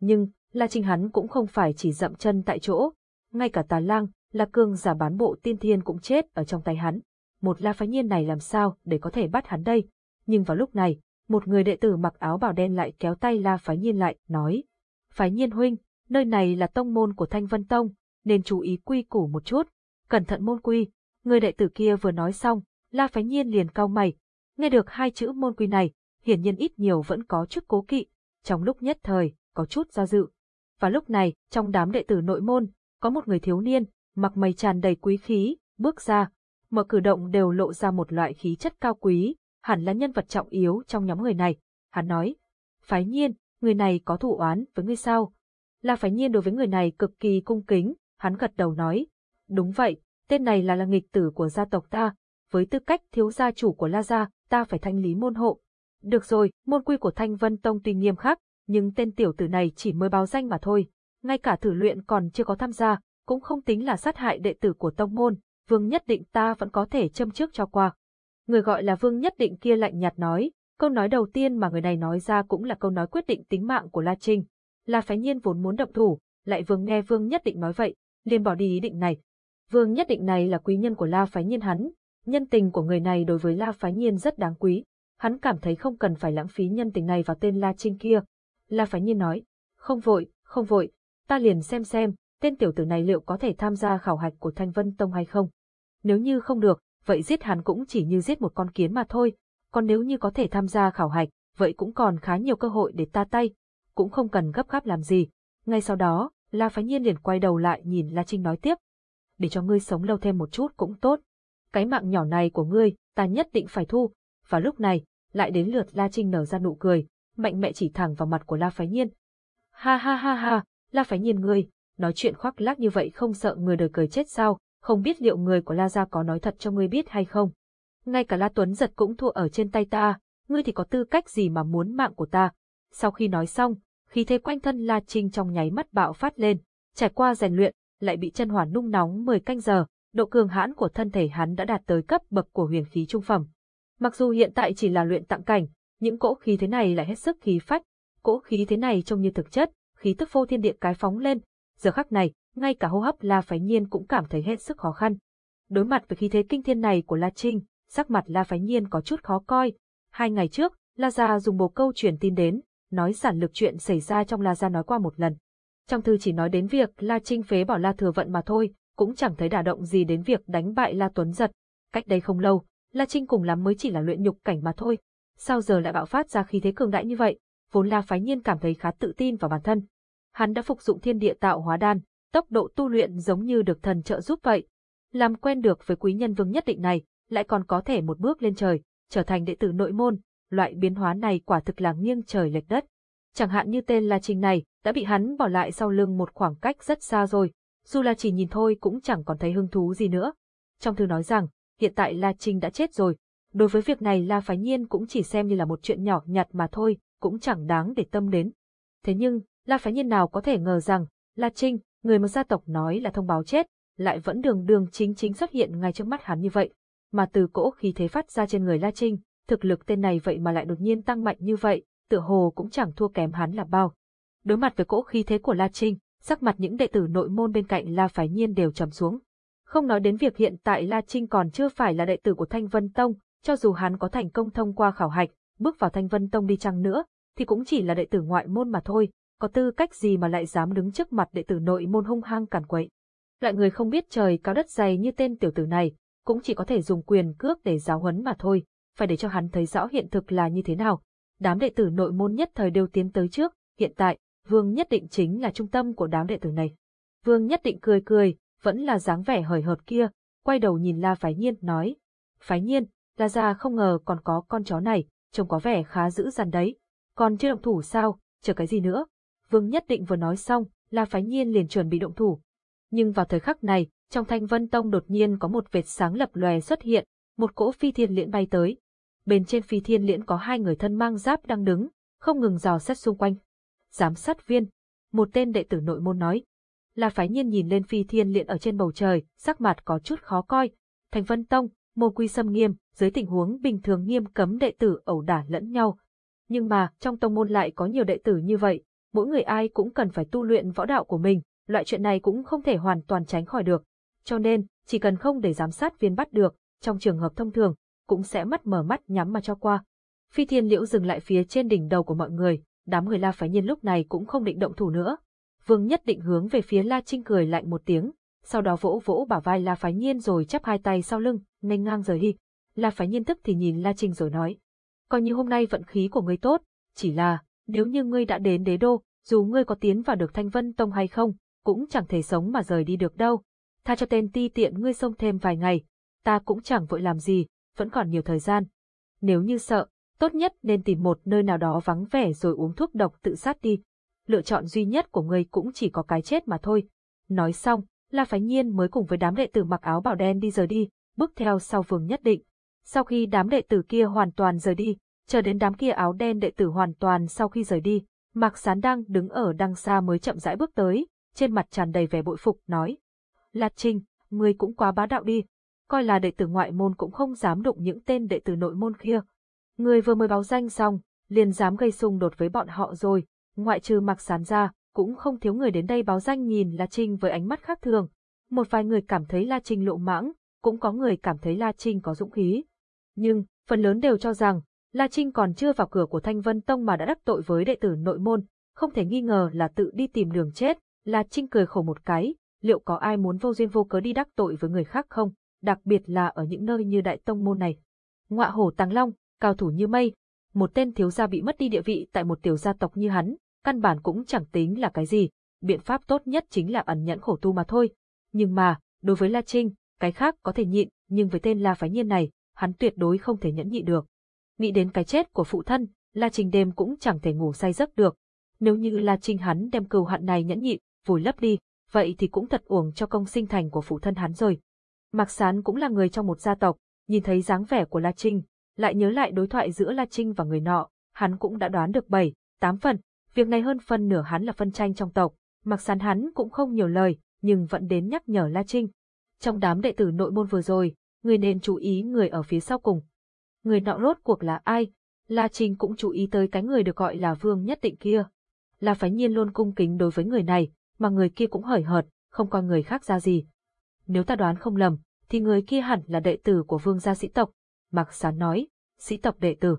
Nhưng, La Trinh hắn cũng không phải chỉ dậm chân tại chỗ, ngay cả Tà Lang, La Cương giả bán bộ tiên thiên cũng chết ở trong tay hắn. Một La Phái Nhiên này làm sao để có thể bắt hắn đây? Nhưng vào lúc này, một người đệ tử mặc áo bào đen lại kéo tay La Phái Nhiên lại, nói: "Phái Nhiên huynh, nơi này là tông môn của Thanh Vân Tông, nên chú ý quy củ một chút, cẩn thận môn quy. Người đệ tử kia vừa nói xong, La Phái Nhiên liền cau mày. Nghe được hai chữ môn quy này, hiển nhiên ít nhiều vẫn có chút cố kỵ, trong lúc nhất thời, có chút do dự. Và lúc này, trong đám đệ tử nội môn, có một người thiếu niên, mặc mày tràn đầy quý khí, bước ra, mọi cử động đều lộ ra một loại khí chất cao quý, hẳn là nhân vật trọng yếu trong nhóm người này. Hắn nói, Phái Nhiên, người này có thủ oán với ngươi sao? La Phái Nhiên đối với người này cực kỳ cung kính, hắn gật đầu nói, đúng vậy, tên này là là nghịch tử của gia tộc ta, với tư cách thiếu gia chủ của La Gia, ta phải thanh lý môn hộ. Được rồi, môn quy của Thanh Vân Tông tuy nghiêm khắc, nhưng tên tiểu tử này chỉ mới báo danh mà thôi, ngay cả thử luyện còn chưa có tham gia, cũng không tính là sát hại đệ tử của tông môn, Vương Nhất Định ta vẫn có thể châm trước cho qua. Người gọi là Vương Nhất Định kia lạnh nhạt nói, câu nói đầu tiên mà người này nói ra cũng là câu nói quyết định tính mạng của La Trinh. La Phái Nhiên vốn muốn động thủ, lại vương nghe Vương Nhất Định nói vậy, liền bỏ đi ý định này, Vương nhất định này là quý nhân của La Phái Nhiên hắn, nhân tình của người này đối với La Phái Nhiên rất đáng quý, hắn cảm thấy không cần phải lãng phí nhân tình này vào tên La Trinh kia. La Phái Nhiên nói, không vội, không vội, ta liền xem xem, tên tiểu tử này liệu có thể tham gia khảo hạch của Thanh Vân Tông hay không. Nếu như không được, vậy giết hắn cũng chỉ như giết một con kiến mà thôi, còn nếu như có thể tham gia khảo hạch, vậy cũng còn khá nhiều cơ hội để ta tay, cũng không cần gấp gáp làm gì. Ngay sau đó, La Phái Nhiên liền quay đầu lại nhìn La Trinh nói tiếp. Để cho ngươi sống lâu thêm một chút cũng tốt. Cái mạng nhỏ này của ngươi, ta nhất định phải thu. Và lúc này, lại đến lượt La Trinh nở ra nụ cười, mạnh mẽ chỉ thẳng vào mặt của La Phái Nhiên. Ha ha ha ha, La Phái Nhiên ngươi, nói chuyện khoác lác như vậy không sợ người đời cười chết sao, không biết liệu người của La Gia có nói thật cho ngươi biết hay không. Ngay cả La Tuấn giật cũng thua ở trên tay ta, ngươi thì có tư cách gì mà muốn mạng của ta. Sau khi nói xong, khí thế quanh thân La Trinh trong nháy mắt bạo phát lên, trải qua rèn luyện, lại bị chân hỏa nung nóng 10 canh giờ, độ cường hãn của thân thể hắn đã đạt tới cấp bậc của huyền khí trung phẩm. Mặc dù hiện tại chỉ là luyện tặng cảnh, những cỗ khí thế này lại hết sức khí phách, cỗ khí thế này trông như thực chất, khí tức phô thiên địa cái phóng lên. Giờ khắc này, ngay cả hô hấp La Phái Nhiên cũng cảm thấy hết sức khó khăn. Đối mặt với khí thế kinh thiên này của La Trinh, sắc mặt La Phái Nhiên có chút khó coi. Hai ngày trước, La Gia dùng bồ câu truyền tin đến, nói giản lược chuyện xảy ra trong La Gia nói qua một lần. Trong thư chỉ nói đến việc La Trinh phế bỏ La Thừa Vận mà thôi, cũng chẳng thấy đả động gì đến việc đánh bại La Tuấn Giật. Cách đây không lâu, La Trinh cùng lắm mới chỉ là luyện nhục cảnh mà thôi. Sao giờ lại bạo phát ra khí thế cường đại như vậy? Vốn La Phái Nhiên cảm thấy khá tự tin vào bản thân. Hắn đã phục dụng thiên địa tạo hóa đan, tốc độ tu luyện giống như được thần trợ giúp vậy. Làm quen được với quý nhân vương nhất định này, lại còn có thể một bước lên trời, trở thành đệ tử nội môn, loại biến hóa này quả thực là nghiêng trời lệch đất. Chẳng hạn như tên La trình này, đã bị hắn bỏ lại sau lưng một khoảng cách rất xa rồi, dù là chỉ nhìn thôi cũng chẳng còn thấy hứng thú gì nữa. Trong thư nói rằng, hiện tại La trình đã chết rồi, đối với việc này La Phái Nhiên cũng chỉ xem như là một chuyện nhỏ nhặt mà thôi, cũng chẳng đáng để tâm đến. Thế nhưng, La Phái Nhiên nào có thể ngờ rằng, La Trinh, người mà gia tộc nói là thông báo chết, lại vẫn đường đường chính chính xuất hiện ngay trước mắt hắn như vậy. Mà từ cỗ khí thế phát ra trên người La Trinh, thực lực tên này vậy mà lại đột nhiên tăng mạnh như vậy, tựa hồ cũng chẳng thua kém hắn là bao. Đối mặt với cỗ khí thế của La Trinh, sắc mặt những đệ tử nội môn bên cạnh La Phái Nhiên đều trầm xuống. Không nói đến việc hiện tại La Trinh còn chưa phải là đệ tử của Thanh Vân Tông, cho dù hắn có thành công thông qua khảo hạch, bước vào Thanh Vân Tông đi chăng nữa, thì cũng chỉ là đệ tử ngoại môn mà thôi, có tư cách gì mà lại dám đứng trước mặt đệ tử nội môn hung hăng cản quậy. Loại người không biết trời cao đất dày như tên tiểu tử này, cũng chỉ có thể dùng quyền cước để giáo huấn mà thôi, phải để cho hắn thấy rõ hiện thực là như thế nào. Đám đệ tử nội môn nhất thời đều tiến tới trước, hiện tại, Vương Nhất Định chính là trung tâm của đám đệ tử này. Vương Nhất Định cười cười, vẫn là dáng vẻ hời hợt kia, quay đầu nhìn La Phái Nhiên nói. Phái Nhiên, La Gia không ngờ còn có con chó này, trông có vẻ khá dữ dằn đấy. Còn chưa động thủ sao, chờ cái gì nữa? Vương Nhất Định vừa nói xong, La Phái Nhiên liền chuẩn bị động thủ. Nhưng vào thời khắc này, trong Thanh Vân Tông đột nhiên có một vệt sáng lập lòe xuất hiện, một cỗ phi thiên liễn bay tới. Bên trên phi thiên liễn có hai người thân mang giáp đang đứng, không ngừng dò xét xung quanh. Giám sát viên, một tên đệ tử nội môn nói. La Phái Nhiên nhìn lên phi thiên liễn ở trên bầu trời, sắc mặt có chút khó coi. Thanh Vân Tông, mô quy xâm nghiêm, dưới tình huống bình thường nghiêm cấm đệ tử ẩu đả lẫn nhau. Nhưng mà, trong tông môn lại có nhiều đệ tử như vậy, mỗi người ai cũng cần phải tu luyện võ đạo của mình, loại chuyện này cũng không thể hoàn toàn tránh khỏi được. Cho nên, chỉ cần không để giám sát viên bắt được, trong trường hợp thông thường, cũng sẽ mắt mở mắt nhắm mà cho qua. Phi thiên liễu dừng lại phía trên đỉnh đầu của mọi người, đám người La Phái Nhiên lúc này cũng không định động thủ nữa. Vương nhất định hướng về phía La Trinh cười lạnh một tiếng, sau đó vỗ vỗ bả vai La Phái Nhiên rồi chắp hai tay sau lưng, nênh ngang rời đi. La Phái Nhiên tức thì nhìn La Trinh rồi nói, coi như hôm nay vận khí của ngươi tốt, chỉ là, nếu như ngươi đã đến đế đô, dù ngươi có tiến vào được Thanh Vân Tông hay không, cũng chẳng thể sống mà rời đi được đâu. Tha cho tên ti tiện ngươi xông thêm vài ngày, ta cũng chẳng vội làm gì, vẫn còn nhiều thời gian. Nếu như sợ, tốt nhất nên tìm một nơi nào đó vắng vẻ rồi uống thuốc độc tự sát đi. Lựa chọn duy nhất của ngươi cũng chỉ có cái chết mà thôi. Nói xong, La Phái Nhiên mới cùng với đám đệ tử mặc áo bảo đen đi rời đi, bước theo sau vương nhất định. Sau khi đám đệ tử kia hoàn toàn rời đi, chờ đến đám kia áo đen đệ tử hoàn toàn sau khi rời đi, Mạc Sán đang đứng ở đằng xa mới chậm rãi bước tới, trên mặt tràn đầy vẻ bội phục, nói. Lạt Trinh, ngươi cũng quá bá đạo đi, coi là đệ tử ngoại môn cũng không dám đụng những tên đệ tử nội môn kia. Ngươi vừa mới báo danh xong, liền dám gây xung đột với bọn họ rồi, ngoại trừ Mạc Sán ra, cũng không thiếu người đến đây báo danh nhìn La Trinh với ánh mắt khác thường. Một vài người cảm thấy La Trinh lộ mãng, cũng có người cảm thấy La Trinh có dũng khí. Nhưng, phần lớn đều cho rằng, La Trinh còn chưa vào cửa của Thanh Vân Tông mà đã đắc tội với đệ tử nội môn, không thể nghi ngờ là tự đi tìm đường chết. La Trinh cười khổ một cái, liệu có ai muốn vô duyên vô cớ đi đắc tội với người khác không? đặc biệt là ở những nơi như đại tông môn này. Ngọa hổ tàng long, cao thủ như mây, một tên thiếu gia bị mất đi địa vị tại một tiểu gia tộc như hắn, căn bản cũng chẳng tính là cái gì, biện pháp tốt nhất chính là ẩn nhẫn khổ tu mà thôi. Nhưng mà, đối với La Trinh, cái khác có thể nhịn, nhưng với tên La Phái Nhiên này, hắn tuyệt đối không thể nhẫn nhịn được. Nghĩ đến cái chết của phụ thân, La Trinh đêm cũng chẳng thể ngủ say giấc được. Nếu như La Trinh hắn đem cừu hận này nhẫn nhịn, vùi lấp đi, vậy thì cũng thật uổng cho công sinh thành của phụ thân hắn rồi. Mạc Sán cũng là người trong một gia tộc, nhìn thấy dáng vẻ của La Trinh, lại nhớ lại đối thoại giữa La Trinh và người nọ, hắn cũng đã đoán được bảy, tám phần, việc này hơn phân nửa hắn là phân tranh trong tộc, Mạc Sán hắn cũng không nhiều lời, nhưng vẫn đến nhắc nhở La Trinh. Trong đám đệ tử nội môn vừa rồi, người nên chú ý người ở phía sau cùng. Người nọ rốt cuộc là ai? La Trinh cũng chú ý tới cái người được gọi là vương nhất định kia. La Phái Nhiên luôn cung kính đối với người này, mà người kia cũng hời hợt, không coi người khác ra gì. Nếu ta đoán không lầm, thì người kia hẳn là đệ tử của vương gia sĩ tộc. Mạc Sán nói, sĩ tộc đệ tử.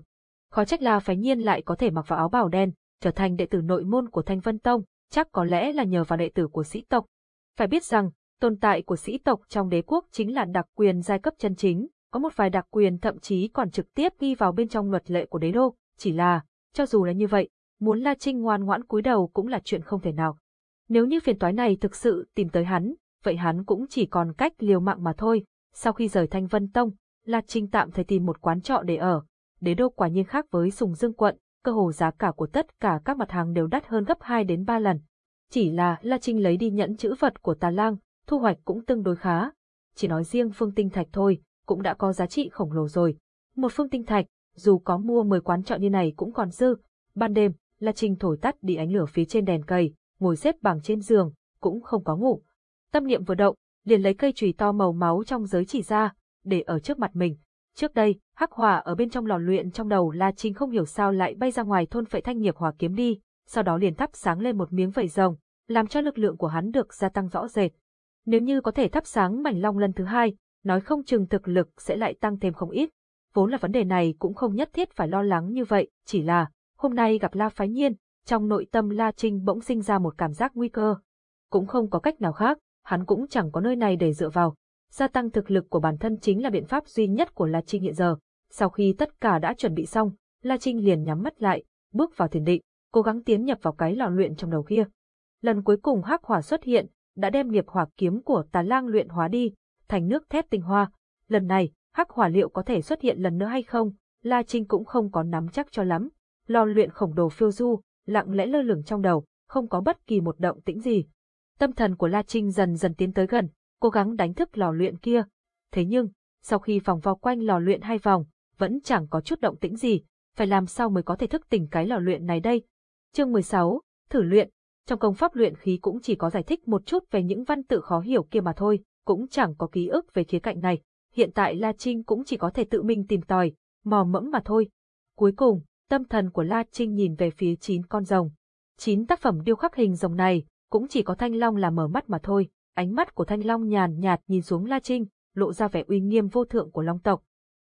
Khó trách La Phái Nhiên lại có thể mặc vào áo bào đen, trở thành đệ tử nội môn của Thanh Vân Tông, chắc có lẽ là nhờ vào đệ tử của sĩ tộc. Phải biết rằng, tồn tại của sĩ tộc trong đế quốc chính là đặc quyền giai cấp chân chính, có một vài đặc quyền thậm chí còn trực tiếp ghi vào bên trong luật lệ của đế đô, chỉ là, cho dù là như vậy, muốn La Trinh ngoan ngoãn cúi đầu cũng là chuyện không thể nào. Nếu như phiền toái này thực sự tìm tới hắn, vậy hắn cũng chỉ còn cách liều mạng mà thôi. Sau khi rời Thanh Vân Tông, La Trinh tạm thời tìm một quán trọ để ở. Đế đô quả nhiên khác với Sùng Dương quận, cơ hồ giá cả của tất cả các mặt hàng đều đắt hơn gấp 2 đến 3 lần. Chỉ là La Trinh lấy đi nhẫn chữ vật của Tà Lang, thu hoạch cũng tương đối khá. Chỉ nói riêng phương tinh thạch thôi, cũng đã có giá trị khổng lồ rồi. Một phương tinh thạch, dù có mua 10 quán trọ như này cũng còn dư. Ban đêm, La Trinh thổi tắt đi ánh lửa phía trên đèn cầy, ngồi xếp bằng trên giường, cũng không có ngủ. Tâm niệm vừa động, liền lấy cây chùy to màu máu trong giới chỉ ra, để ở trước mặt mình. Trước đây, hắc hỏa ở bên trong lò luyện trong đầu La Trinh không hiểu sao lại bay ra ngoài thôn phệ thanh nghiệp hỏa kiếm đi, sau đó liền thắp sáng lên một miếng vẩy rồng, làm cho lực lượng của hắn được gia tăng rõ rệt. Nếu như có thể thắp sáng mảnh long lần thứ hai, nói không chừng thực lực sẽ lại tăng thêm không ít. Vốn là vấn đề này cũng không nhất thiết phải lo lắng như vậy, chỉ là, hôm nay gặp La Phái Nhiên, trong nội tâm La Trinh bỗng sinh ra một cảm giác nguy cơ. Cũng không có cách nào khác, hắn cũng chẳng có nơi này để dựa vào. Gia tăng thực lực của bản thân chính là biện pháp duy nhất của La Trinh hiện giờ. Sau khi tất cả đã chuẩn bị xong, La Trinh liền nhắm mắt lại, bước vào thiền định, cố gắng tiến nhập vào cái lò luyện trong đầu kia. Lần cuối cùng hắc hỏa xuất hiện, đã đem nghiệp hỏa kiếm của tà lang luyện hóa đi, thành nước thép tinh hoa. Lần này, hắc hỏa liệu có thể xuất hiện lần nữa hay không, La Trinh cũng không có nắm chắc cho lắm. Lò luyện khổng đồ phiêu du, lặng lẽ lơ lửng trong đầu, không có bất kỳ một động tĩnh gì. Tâm thần của La Trinh dần dần tiến tới gần, cố gắng đánh thức lò luyện kia. Thế nhưng, sau khi vòng vào quanh lò luyện hai vòng, vẫn chẳng có chút động tĩnh gì, phải làm sao mới có thể thức tỉnh cái lò luyện này đây? Chương 16, thử luyện. Trong công pháp luyện khí cũng chỉ có giải thích một chút về những văn tự khó hiểu kia mà thôi, cũng chẳng có ký ức về khía cạnh này. Hiện tại La Trinh cũng chỉ có thể tự mình tìm tòi, mò mẫm mà thôi. Cuối cùng, tâm thần của La Trinh nhìn về phía chín con rồng. Chín tác phẩm điêu khắc hình rồng này, cũng chỉ có Thanh Long là mở mắt mà thôi. Ánh mắt của Thanh Long nhàn nhạt nhìn xuống La Trinh, lộ ra vẻ uy nghiêm vô thượng của Long tộc.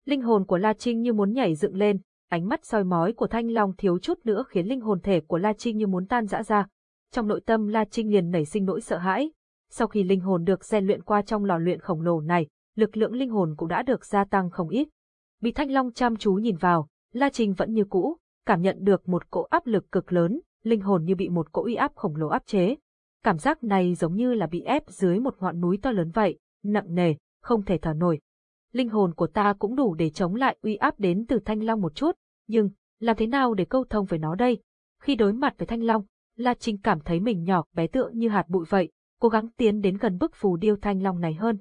Linh hồn của La Trinh như muốn nhảy dựng lên, ánh mắt soi mói của Thanh Long thiếu chút nữa khiến linh hồn thể của La Trinh như muốn tan rã ra. Trong nội tâm La Trinh liền nảy sinh nỗi sợ hãi. Sau khi linh hồn được rèn luyện qua trong lò luyện khổng lồ này, lực lượng linh hồn cũng đã được gia tăng không ít. Bị Thanh Long chăm chú nhìn vào, La Trinh vẫn như cũ, cảm nhận được một cỗ áp lực cực lớn, linh hồn như bị một cỗ uy áp khổng lồ áp chế. Cảm giác này giống như là bị ép dưới một ngọn núi to lớn vậy, nặng nề, không thể thở nổi. Linh hồn của ta cũng đủ để chống lại uy áp đến từ Thanh Long một chút, nhưng, làm thế nào để câu thông với nó đây? Khi đối mặt với Thanh Long, La Trinh cảm thấy mình nhỏ bé tựa như hạt bụi vậy, cố gắng tiến đến gần bức phù điêu Thanh Long này hơn.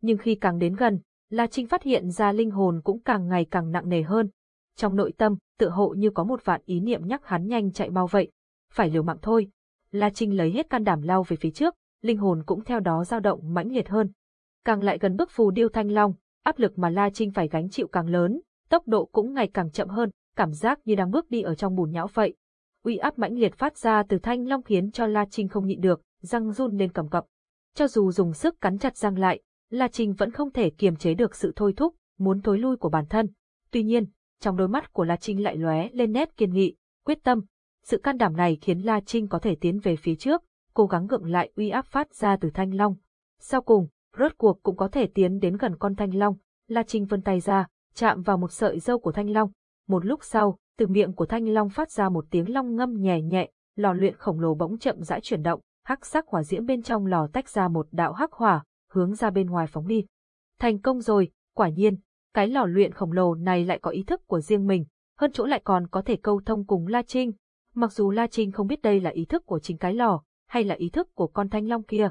Nhưng khi càng đến gần, La Trinh phát hiện ra linh hồn cũng càng ngày càng nặng nề hơn. Trong nội tâm, tựa hộ như có một vạn ý niệm nhắc hắn nhanh chạy mau vậy. Phải liều mạng thôi. La Trinh lấy hết can đảm lao về phía trước, linh hồn cũng theo đó dao động mãnh liệt hơn. Càng lại gần bức phù điêu Thanh Long, áp lực mà La Trinh phải gánh chịu càng lớn, tốc độ cũng ngày càng chậm hơn, cảm giác như đang bước đi ở trong bùn nhão vậy. Uy áp mãnh liệt phát ra từ thanh long khiến cho La Trinh không nhịn được, răng run lên cầm cập. Cho dù dùng sức cắn chặt răng lại, La Trinh vẫn không thể kiềm chế được sự thôi thúc, muốn thối lui của bản thân. Tuy nhiên, trong đôi mắt của La Trinh lại lóe lên nét kiên nghị, quyết tâm. Sự can đảm này khiến La Trinh có thể tiến về phía trước, cố gắng gượng lại uy áp phát ra từ thanh long. Sau cùng, rốt cuộc cũng có thể tiến đến gần con thanh long. La Trinh vươn tay ra, chạm vào một sợi dâu của thanh long. Một lúc sau, từ miệng của thanh long phát ra một tiếng long ngâm nhẹ nhẹ, lò luyện khổng lồ bỗng chậm rãi chuyển động, hắc sắc hỏa diễm bên trong lò tách ra một đạo hắc hỏa, hướng ra bên ngoài phóng đi. Thành công rồi, quả nhiên, cái lò luyện khổng lồ này lại có ý thức của riêng mình, hơn chỗ lại còn có thể câu thông cùng La Trinh. Mặc dù La Trinh không biết đây là ý thức của chính cái lò, hay là ý thức của con thanh long kia.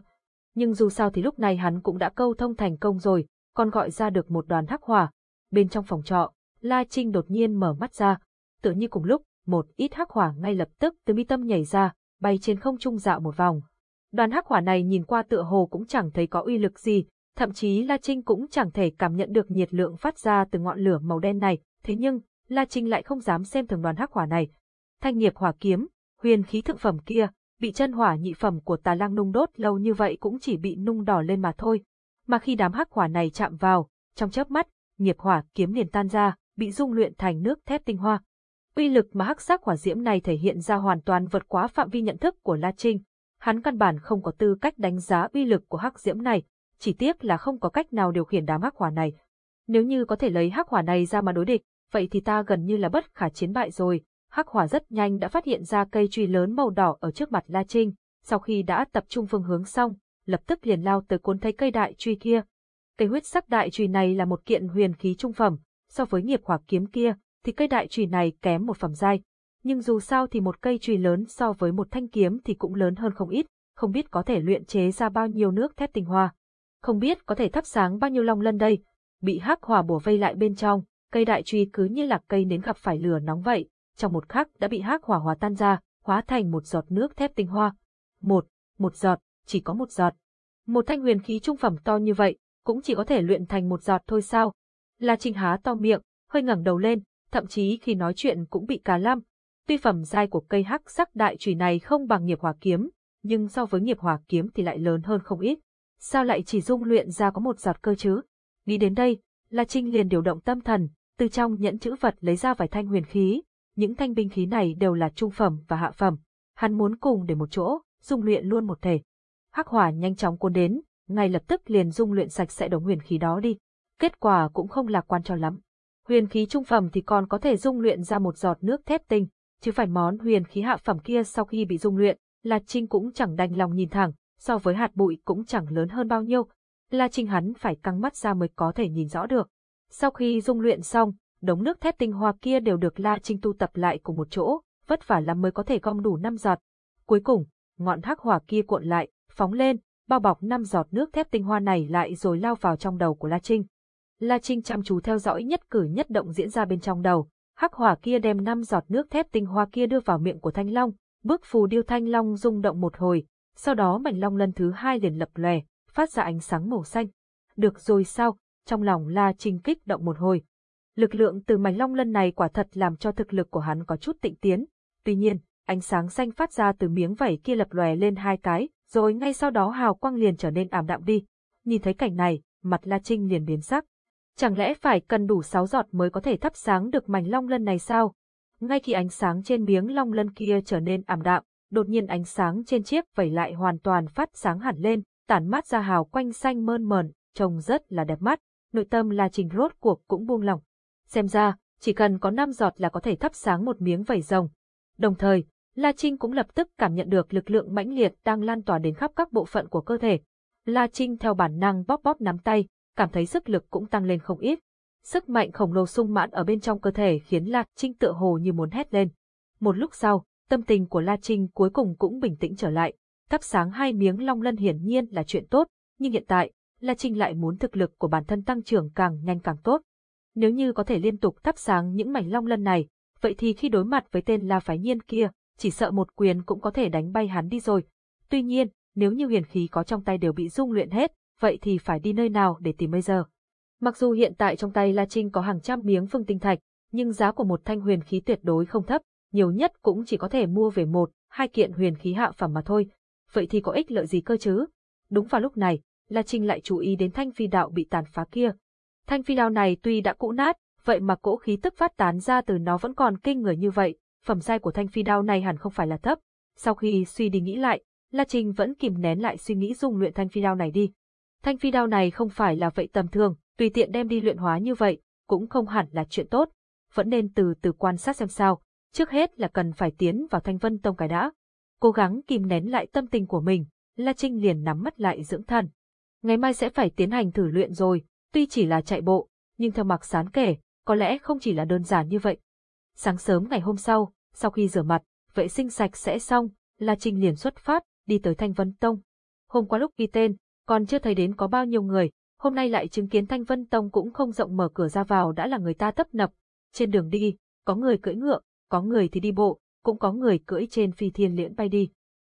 Nhưng dù sao thì lúc này hắn cũng đã câu thông thành công rồi, còn gọi ra được một đoàn hắc hỏa. Bên trong phòng trọ, La Trinh đột nhiên mở mắt ra. Tựa như cùng lúc, một ít hắc hỏa ngay lập tức từ mi tâm nhảy ra, bay trên không trung dạo một vòng. Đoàn hắc hỏa này nhìn qua tựa hồ cũng chẳng thấy có uy lực gì, thậm chí La Trinh cũng chẳng thể cảm nhận được nhiệt lượng phát ra từ ngọn lửa màu đen này, thế nhưng, La Trinh lại không dám xem thường đoàn hắc hỏa này. Thanh nghiệp hỏa kiếm, huyền khí thượng phẩm kia, bị chân hỏa nhị phẩm của tà lang nung đốt lâu như vậy cũng chỉ bị nung đỏ lên mà thôi. Mà khi đám hắc hỏa này chạm vào, trong chớp mắt, nghiệp hỏa kiếm liền tan ra, bị dung luyện thành nước thép tinh hoa. Uy lực mà hắc sắc hỏa diễm này thể hiện ra hoàn toàn vượt quá phạm vi nhận thức của La Trinh. Hắn căn bản không có tư cách đánh giá uy lực của hắc diễm này, chỉ tiếc là không có cách nào điều khiển đám hắc hỏa này. Nếu như có thể lấy hắc hỏa này ra mà đối địch, vậy thì ta gần như là bất khả chiến bại rồi. Hắc hỏa rất nhanh đã phát hiện ra cây truy lớn màu đỏ ở trước mặt La Trinh, sau khi đã tập trung phương hướng xong, lập tức liền lao tới cuốn thấy cây đại truy kia. Cây huyết sắc đại truy này là một kiện huyền khí trung phẩm, so với nghiệp hỏa kiếm kia, thì cây đại truy này kém một phẩm giai. Nhưng dù sao thì một cây truy lớn so với một thanh kiếm thì cũng lớn hơn không ít, không biết có thể luyện chế ra bao nhiêu nước thép tinh hoa. Không biết có thể thắp sáng bao nhiêu long lân đây. Bị hắc hỏa bổ vây lại bên trong, cây đại truy cứ như là cây nến gặp phải lửa nóng vậy, trong một khắc đã bị hắc hỏa hòa tan ra, hóa thành một giọt nước thép tinh hoa. Một, một giọt, chỉ có một giọt. Một thanh huyền khí trung phẩm to như vậy, cũng chỉ có thể luyện thành một giọt thôi sao? La Trinh há to miệng, hơi ngẩng đầu lên, thậm chí khi nói chuyện cũng bị cà lam. Tuy phẩm giai của cây hắc sắc đại chùy này không bằng nghiệp hỏa kiếm, nhưng so với nghiệp hỏa kiếm thì lại lớn hơn không ít. Sao lại chỉ dung luyện ra có một giọt cơ chứ? Nghĩ đến đây, La Trinh liền điều động tâm thần, từ trong nhẫn chữ vật lấy ra vài thanh huyền khí. Những thanh binh khí này đều là trung phẩm và hạ phẩm. Hắn muốn cùng để một chỗ, dung luyện luôn một thể. Hắc hỏa nhanh chóng cuốn đến, ngay lập tức liền dung luyện sạch sẽ đống huyền khí đó đi. Kết quả cũng không lạc quan cho lắm. Huyền khí trung phẩm thì còn có thể dung luyện ra một giọt nước thép tinh, chứ phải món huyền khí hạ phẩm kia sau khi bị dung luyện, La Trinh cũng chẳng đành lòng nhìn thẳng, so với hạt bụi cũng chẳng lớn hơn bao nhiêu. La Trinh hắn phải căng mắt ra mới có thể nhìn rõ được. Sau khi dung luyện xong, đống nước thép tinh hoa kia đều được La Trinh tu tập lại cùng một chỗ, vất vả lắm mới có thể gom đủ năm giọt. Cuối cùng, ngọn hắc hỏa kia cuộn lại, phóng lên, bao bọc năm giọt nước thép tinh hoa này lại rồi lao vào trong đầu của La Trinh. La Trinh chăm chú theo dõi nhất cử nhất động diễn ra bên trong đầu. Hắc hỏa kia đem năm giọt nước thép tinh hoa kia đưa vào miệng của Thanh Long, bước phù điêu Thanh Long rung động một hồi, sau đó mảnh long lần thứ hai liền lập lòe, phát ra ánh sáng màu xanh. Được rồi sao? Trong lòng La Trinh kích động một hồi. Lực lượng từ mảnh long lân này quả thật làm cho thực lực của hắn có chút tịnh tiến. Tuy nhiên, ánh sáng xanh phát ra từ miếng vảy kia lập lòe lên hai cái, rồi ngay sau đó hào quang liền trở nên ảm đạm đi. Nhìn thấy cảnh này, mặt La Trinh liền biến sắc. Chẳng lẽ phải cần đủ sáu giọt mới có thể thắp sáng được mảnh long lân này sao? Ngay khi ánh sáng trên miếng long lân kia trở nên ảm đạm, đột nhiên ánh sáng trên chiếc vẩy lại hoàn toàn phát sáng hẳn lên, tản mát ra hào quanh xanh mơn mờn, trông rất là đẹp mắt. Nội tâm La Trình rốt cuộc cũng buông lòng. Xem ra, chỉ cần có 5 giọt là có thể thắp sáng một miếng vẩy rồng. Đồng thời, La Trinh cũng lập tức cảm nhận được lực lượng mãnh liệt đang lan tỏa đến khắp các bộ phận của cơ thể. La Trinh theo bản năng bóp bóp nắm tay, cảm thấy sức lực cũng tăng lên không ít. Sức mạnh khổng lồ sung mãn ở bên trong cơ thể khiến La Trinh tựa hồ như muốn hét lên. Một lúc sau, tâm tình của La Trinh cuối cùng cũng bình tĩnh trở lại. Thắp sáng hai miếng long lân hiển nhiên là chuyện tốt, nhưng hiện tại, La Trinh lại muốn thực lực của bản thân tăng trưởng càng nhanh càng tốt. Nếu như có thể liên tục thắp sáng những mảnh long lân này, vậy thì khi đối mặt với tên La Phái Nhiên kia, chỉ sợ một quyền cũng có thể đánh bay hắn đi rồi. Tuy nhiên, nếu như huyền khí có trong tay đều bị dung luyện hết, vậy thì phải đi nơi nào để tìm bây giờ? Mặc dù hiện tại trong tay La Trinh có hàng trăm miếng phương tinh thạch, nhưng giá của một thanh huyền khí tuyệt đối không thấp, nhiều nhất cũng chỉ có thể mua về một, hai kiện huyền khí hạ phẩm mà thôi. Vậy thì có ích lợi gì cơ chứ? Đúng vào lúc này, La Trinh lại chú ý đến thanh phi đạo bị tàn phá kia. Thanh phi đạo này tuy đã cũ nát, vậy mà cỗ khí tức phát tán ra từ nó vẫn còn kinh người như vậy, phẩm giai của thanh phi đao này hẳn không phải là thấp. Sau khi suy đi nghĩ lại, La Trinh vẫn kìm nén lại suy nghĩ dùng luyện thanh phi đao này đi. Thanh phi đao này không phải là vậy tầm thường, tùy tiện đem đi luyện hóa như vậy, cũng không hẳn là chuyện tốt, vẫn nên từ từ quan sát xem sao, trước hết là cần phải tiến vào Thanh Vân Tông cái đã. Cố gắng kìm nén lại tâm tình của mình, La Trinh liền nắm mắt lại dưỡng thần. Ngày mai sẽ phải tiến hành thử luyện rồi, tuy chỉ là chạy bộ, nhưng theo Mạc Sán kể, có lẽ không chỉ là đơn giản như vậy. Sáng sớm ngày hôm sau, sau khi rửa mặt, vệ sinh sạch sẽ xong, La Trinh liền xuất phát, đi tới Thanh Vân Tông. Hôm qua lúc ghi tên, còn chưa thấy đến có bao nhiêu người, hôm nay lại chứng kiến Thanh Vân Tông cũng không rộng mở cửa ra vào đã là người ta tấp nập. Trên đường đi, có người cưỡi ngựa, có người thì đi bộ, cũng có người cưỡi trên phi thiên liễn bay đi.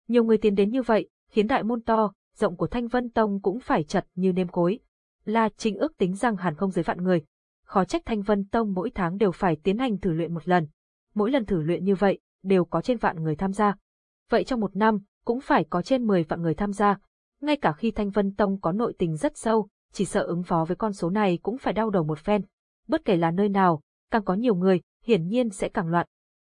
Nhiều người tiến đến như vậy, khiến đại môn to, rộng của Thanh Vân Tông cũng phải chật như nêm cối. La Trinh ước tính rằng hẳn không dưới vạn người. Khó trách Thanh Vân Tông mỗi tháng đều phải tiến hành thử luyện một lần. Mỗi lần thử luyện như vậy, đều có trên vạn người tham gia. Vậy trong một năm, cũng phải có trên 10 vạn người tham gia. Ngay cả khi Thanh Vân Tông có nội tình rất sâu, chỉ sợ ứng phó với con số này cũng phải đau đầu một phen. Bất kể là nơi nào, càng có nhiều người, hiển nhiên sẽ càng loạn.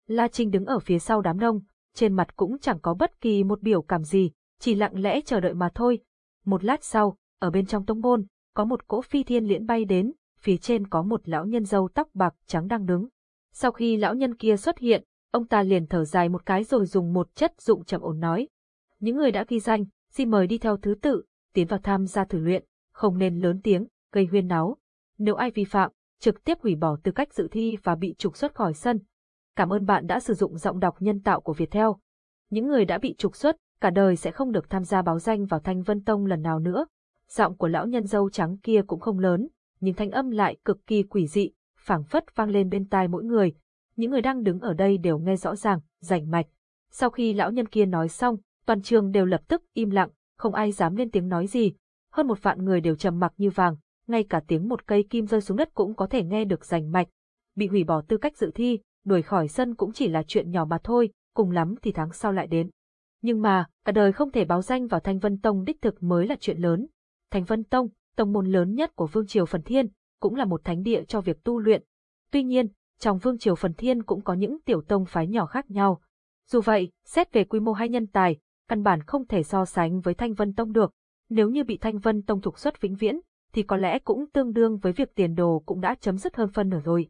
La Trinh đứng ở phía sau đám đông, trên mặt cũng chẳng có bất kỳ một biểu cảm gì, chỉ lặng lẽ chờ đợi mà thôi. Một lát sau, ở bên trong tông môn, có một cỗ phi thiên liễn bay đến, phía trên có một lão nhân râu tóc bạc trắng đang đứng. Sau khi lão nhân kia xuất hiện, ông ta liền thở dài một cái rồi dùng một chất dụng trầm ổn nói. Những người đã ghi danh, xin mời đi theo thứ tự, tiến vào tham gia thử luyện, không nên lớn tiếng, gây huyên náo. Nếu ai vi phạm, trực tiếp hủy bỏ tư cách dự thi và bị trục xuất khỏi sân. Cảm ơn bạn đã sử dụng giọng đọc nhân tạo của Viettel. Những người đã bị trục xuất, cả đời sẽ không được tham gia báo danh vào Thanh Vân Tông lần nào nữa. Giọng của lão nhân dâu trắng kia cũng không lớn, nhưng thanh âm lại cực kỳ quỷ dị, phảng phất vang lên bên tai mỗi người. Những người đang đứng ở đây đều nghe rõ ràng, rành mạch. Sau khi lão nhân kia nói xong, toàn trường đều lập tức im lặng, không ai dám lên tiếng nói gì. Hơn một vạn người đều trầm mặc như vàng, ngay cả tiếng một cây kim rơi xuống đất cũng có thể nghe được rành mạch. Bị hủy bỏ tư cách dự thi, đuổi khỏi sân cũng chỉ là chuyện nhỏ mà thôi, cùng lắm thì tháng sau lại đến. Nhưng mà, cả đời không thể báo danh vào Thanh Vân Tông đích thực mới là chuyện lớn. Thanh Vân Tông, tông môn lớn nhất của Vương Triều Phần Thiên, cũng là một thánh địa cho việc tu luyện. Tuy nhiên, trong Vương Triều Phần Thiên cũng có những tiểu tông phái nhỏ khác nhau. Dù vậy, xét về quy mô hay nhân tài, căn bản không thể so sánh với Thanh Vân Tông được. Nếu như bị Thanh Vân Tông trục xuất vĩnh viễn, thì có lẽ cũng tương đương với việc tiền đồ cũng đã chấm dứt hơn phân nửa rồi.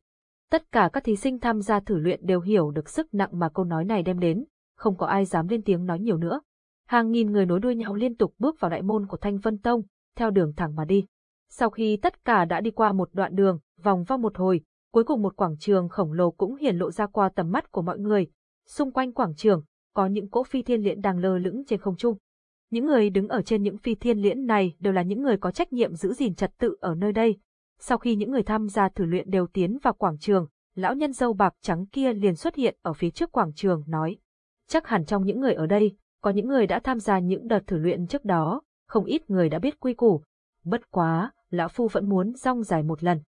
Tất cả các thí sinh tham gia thử luyện đều hiểu được sức nặng mà câu nói này đem đến, không có ai dám lên tiếng nói nhiều nữa. Hàng nghìn người nối đuôi nhau liên tục bước vào đại môn của Thanh Vân Tông, theo đường thẳng mà đi. Sau khi tất cả đã đi qua một đoạn đường, vòng vo một hồi, cuối cùng một quảng trường khổng lồ cũng hiển lộ ra qua tầm mắt của mọi người. Xung quanh quảng trường, có những cỗ phi thiên liễn đang lơ lửng trên không trung. Những người đứng ở trên những phi thiên liễn này đều là những người có trách nhiệm giữ gìn trật tự ở nơi đây. Sau khi những người tham gia thử luyện đều tiến vào quảng trường, lão nhân dâu bạc trắng kia liền xuất hiện ở phía trước quảng trường nói. Chắc hẳn trong những người ở đây, có những người đã tham gia những đợt thử luyện trước đó, không ít người đã biết quy củ. Bất quá, lão phu vẫn muốn rong dài một lần.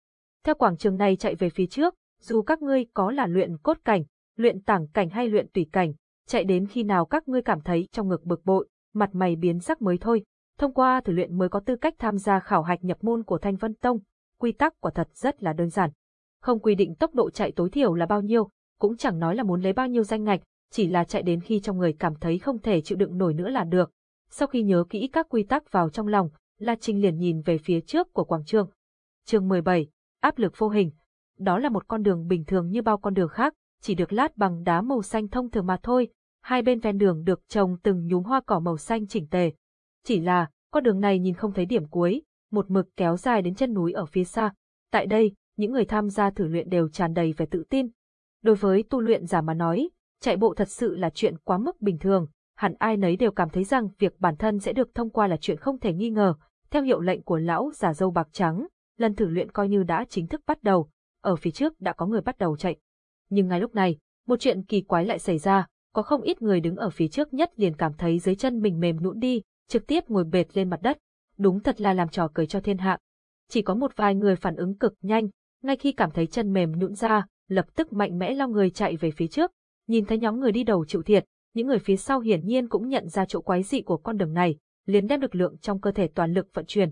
Theo quảng trường này chạy về phía trước, dù các ngươi có là luyện cốt cảnh, luyện tảng cảnh hay luyện tùy cảnh, chạy đến khi nào các ngươi cảm thấy trong ngực bực bội, mặt mày biến sắc mới thôi. Thông qua thử luyện mới có tư cách tham gia khảo hạch nhập môn của Thanh Vân Tông, quy tắc quả thật rất là đơn giản. Không quy định tốc độ chạy tối thiểu là bao nhiêu, cũng chẳng nói là muốn lấy bao nhiêu danh ngạch, chỉ là chạy đến khi trong người cảm thấy không thể chịu đựng nổi nữa là được. Sau khi nhớ kỹ các quy tắc vào trong lòng, La Trinh liền nhìn về phía trước của quảng trường. Chương 17, áp lực vô hình. Đó là một con đường bình thường như bao con đường khác, chỉ được lát bằng đá màu xanh thông thường mà thôi, hai bên ven đường được trồng từng nhúm hoa cỏ màu xanh chỉnh tề. Chỉ là, con đường này nhìn không thấy điểm cuối, một mực kéo dài đến chân núi ở phía xa. Tại đây, những người tham gia thử luyện đều tràn đầy vẻ tự tin. Đối với tu luyện giả mà nói, chạy bộ thật sự là chuyện quá mức bình thường, hẳn ai nấy đều cảm thấy rằng việc bản thân sẽ được thông qua là chuyện không thể nghi ngờ. Theo hiệu lệnh của lão giả dâu bạc trắng, lần thử luyện coi như đã chính thức bắt đầu, ở phía trước đã có người bắt đầu chạy. Nhưng ngay lúc này, một chuyện kỳ quái lại xảy ra, có không ít người đứng ở phía trước nhất liền cảm thấy dưới chân mình mềm nhũn đi, trực tiếp ngồi bệt lên mặt đất. Đúng thật là làm trò cười cho thiên hạ. Chỉ có một vài người phản ứng cực nhanh, ngay khi cảm thấy chân mềm nhũn ra, lập tức mạnh mẽ lao người chạy về phía trước. Nhìn thấy nhóm người đi đầu chịu thiệt, những người phía sau hiển nhiên cũng nhận ra chỗ quái dị của con đường này, liền đem lực lượng trong cơ thể toàn lực vận chuyển.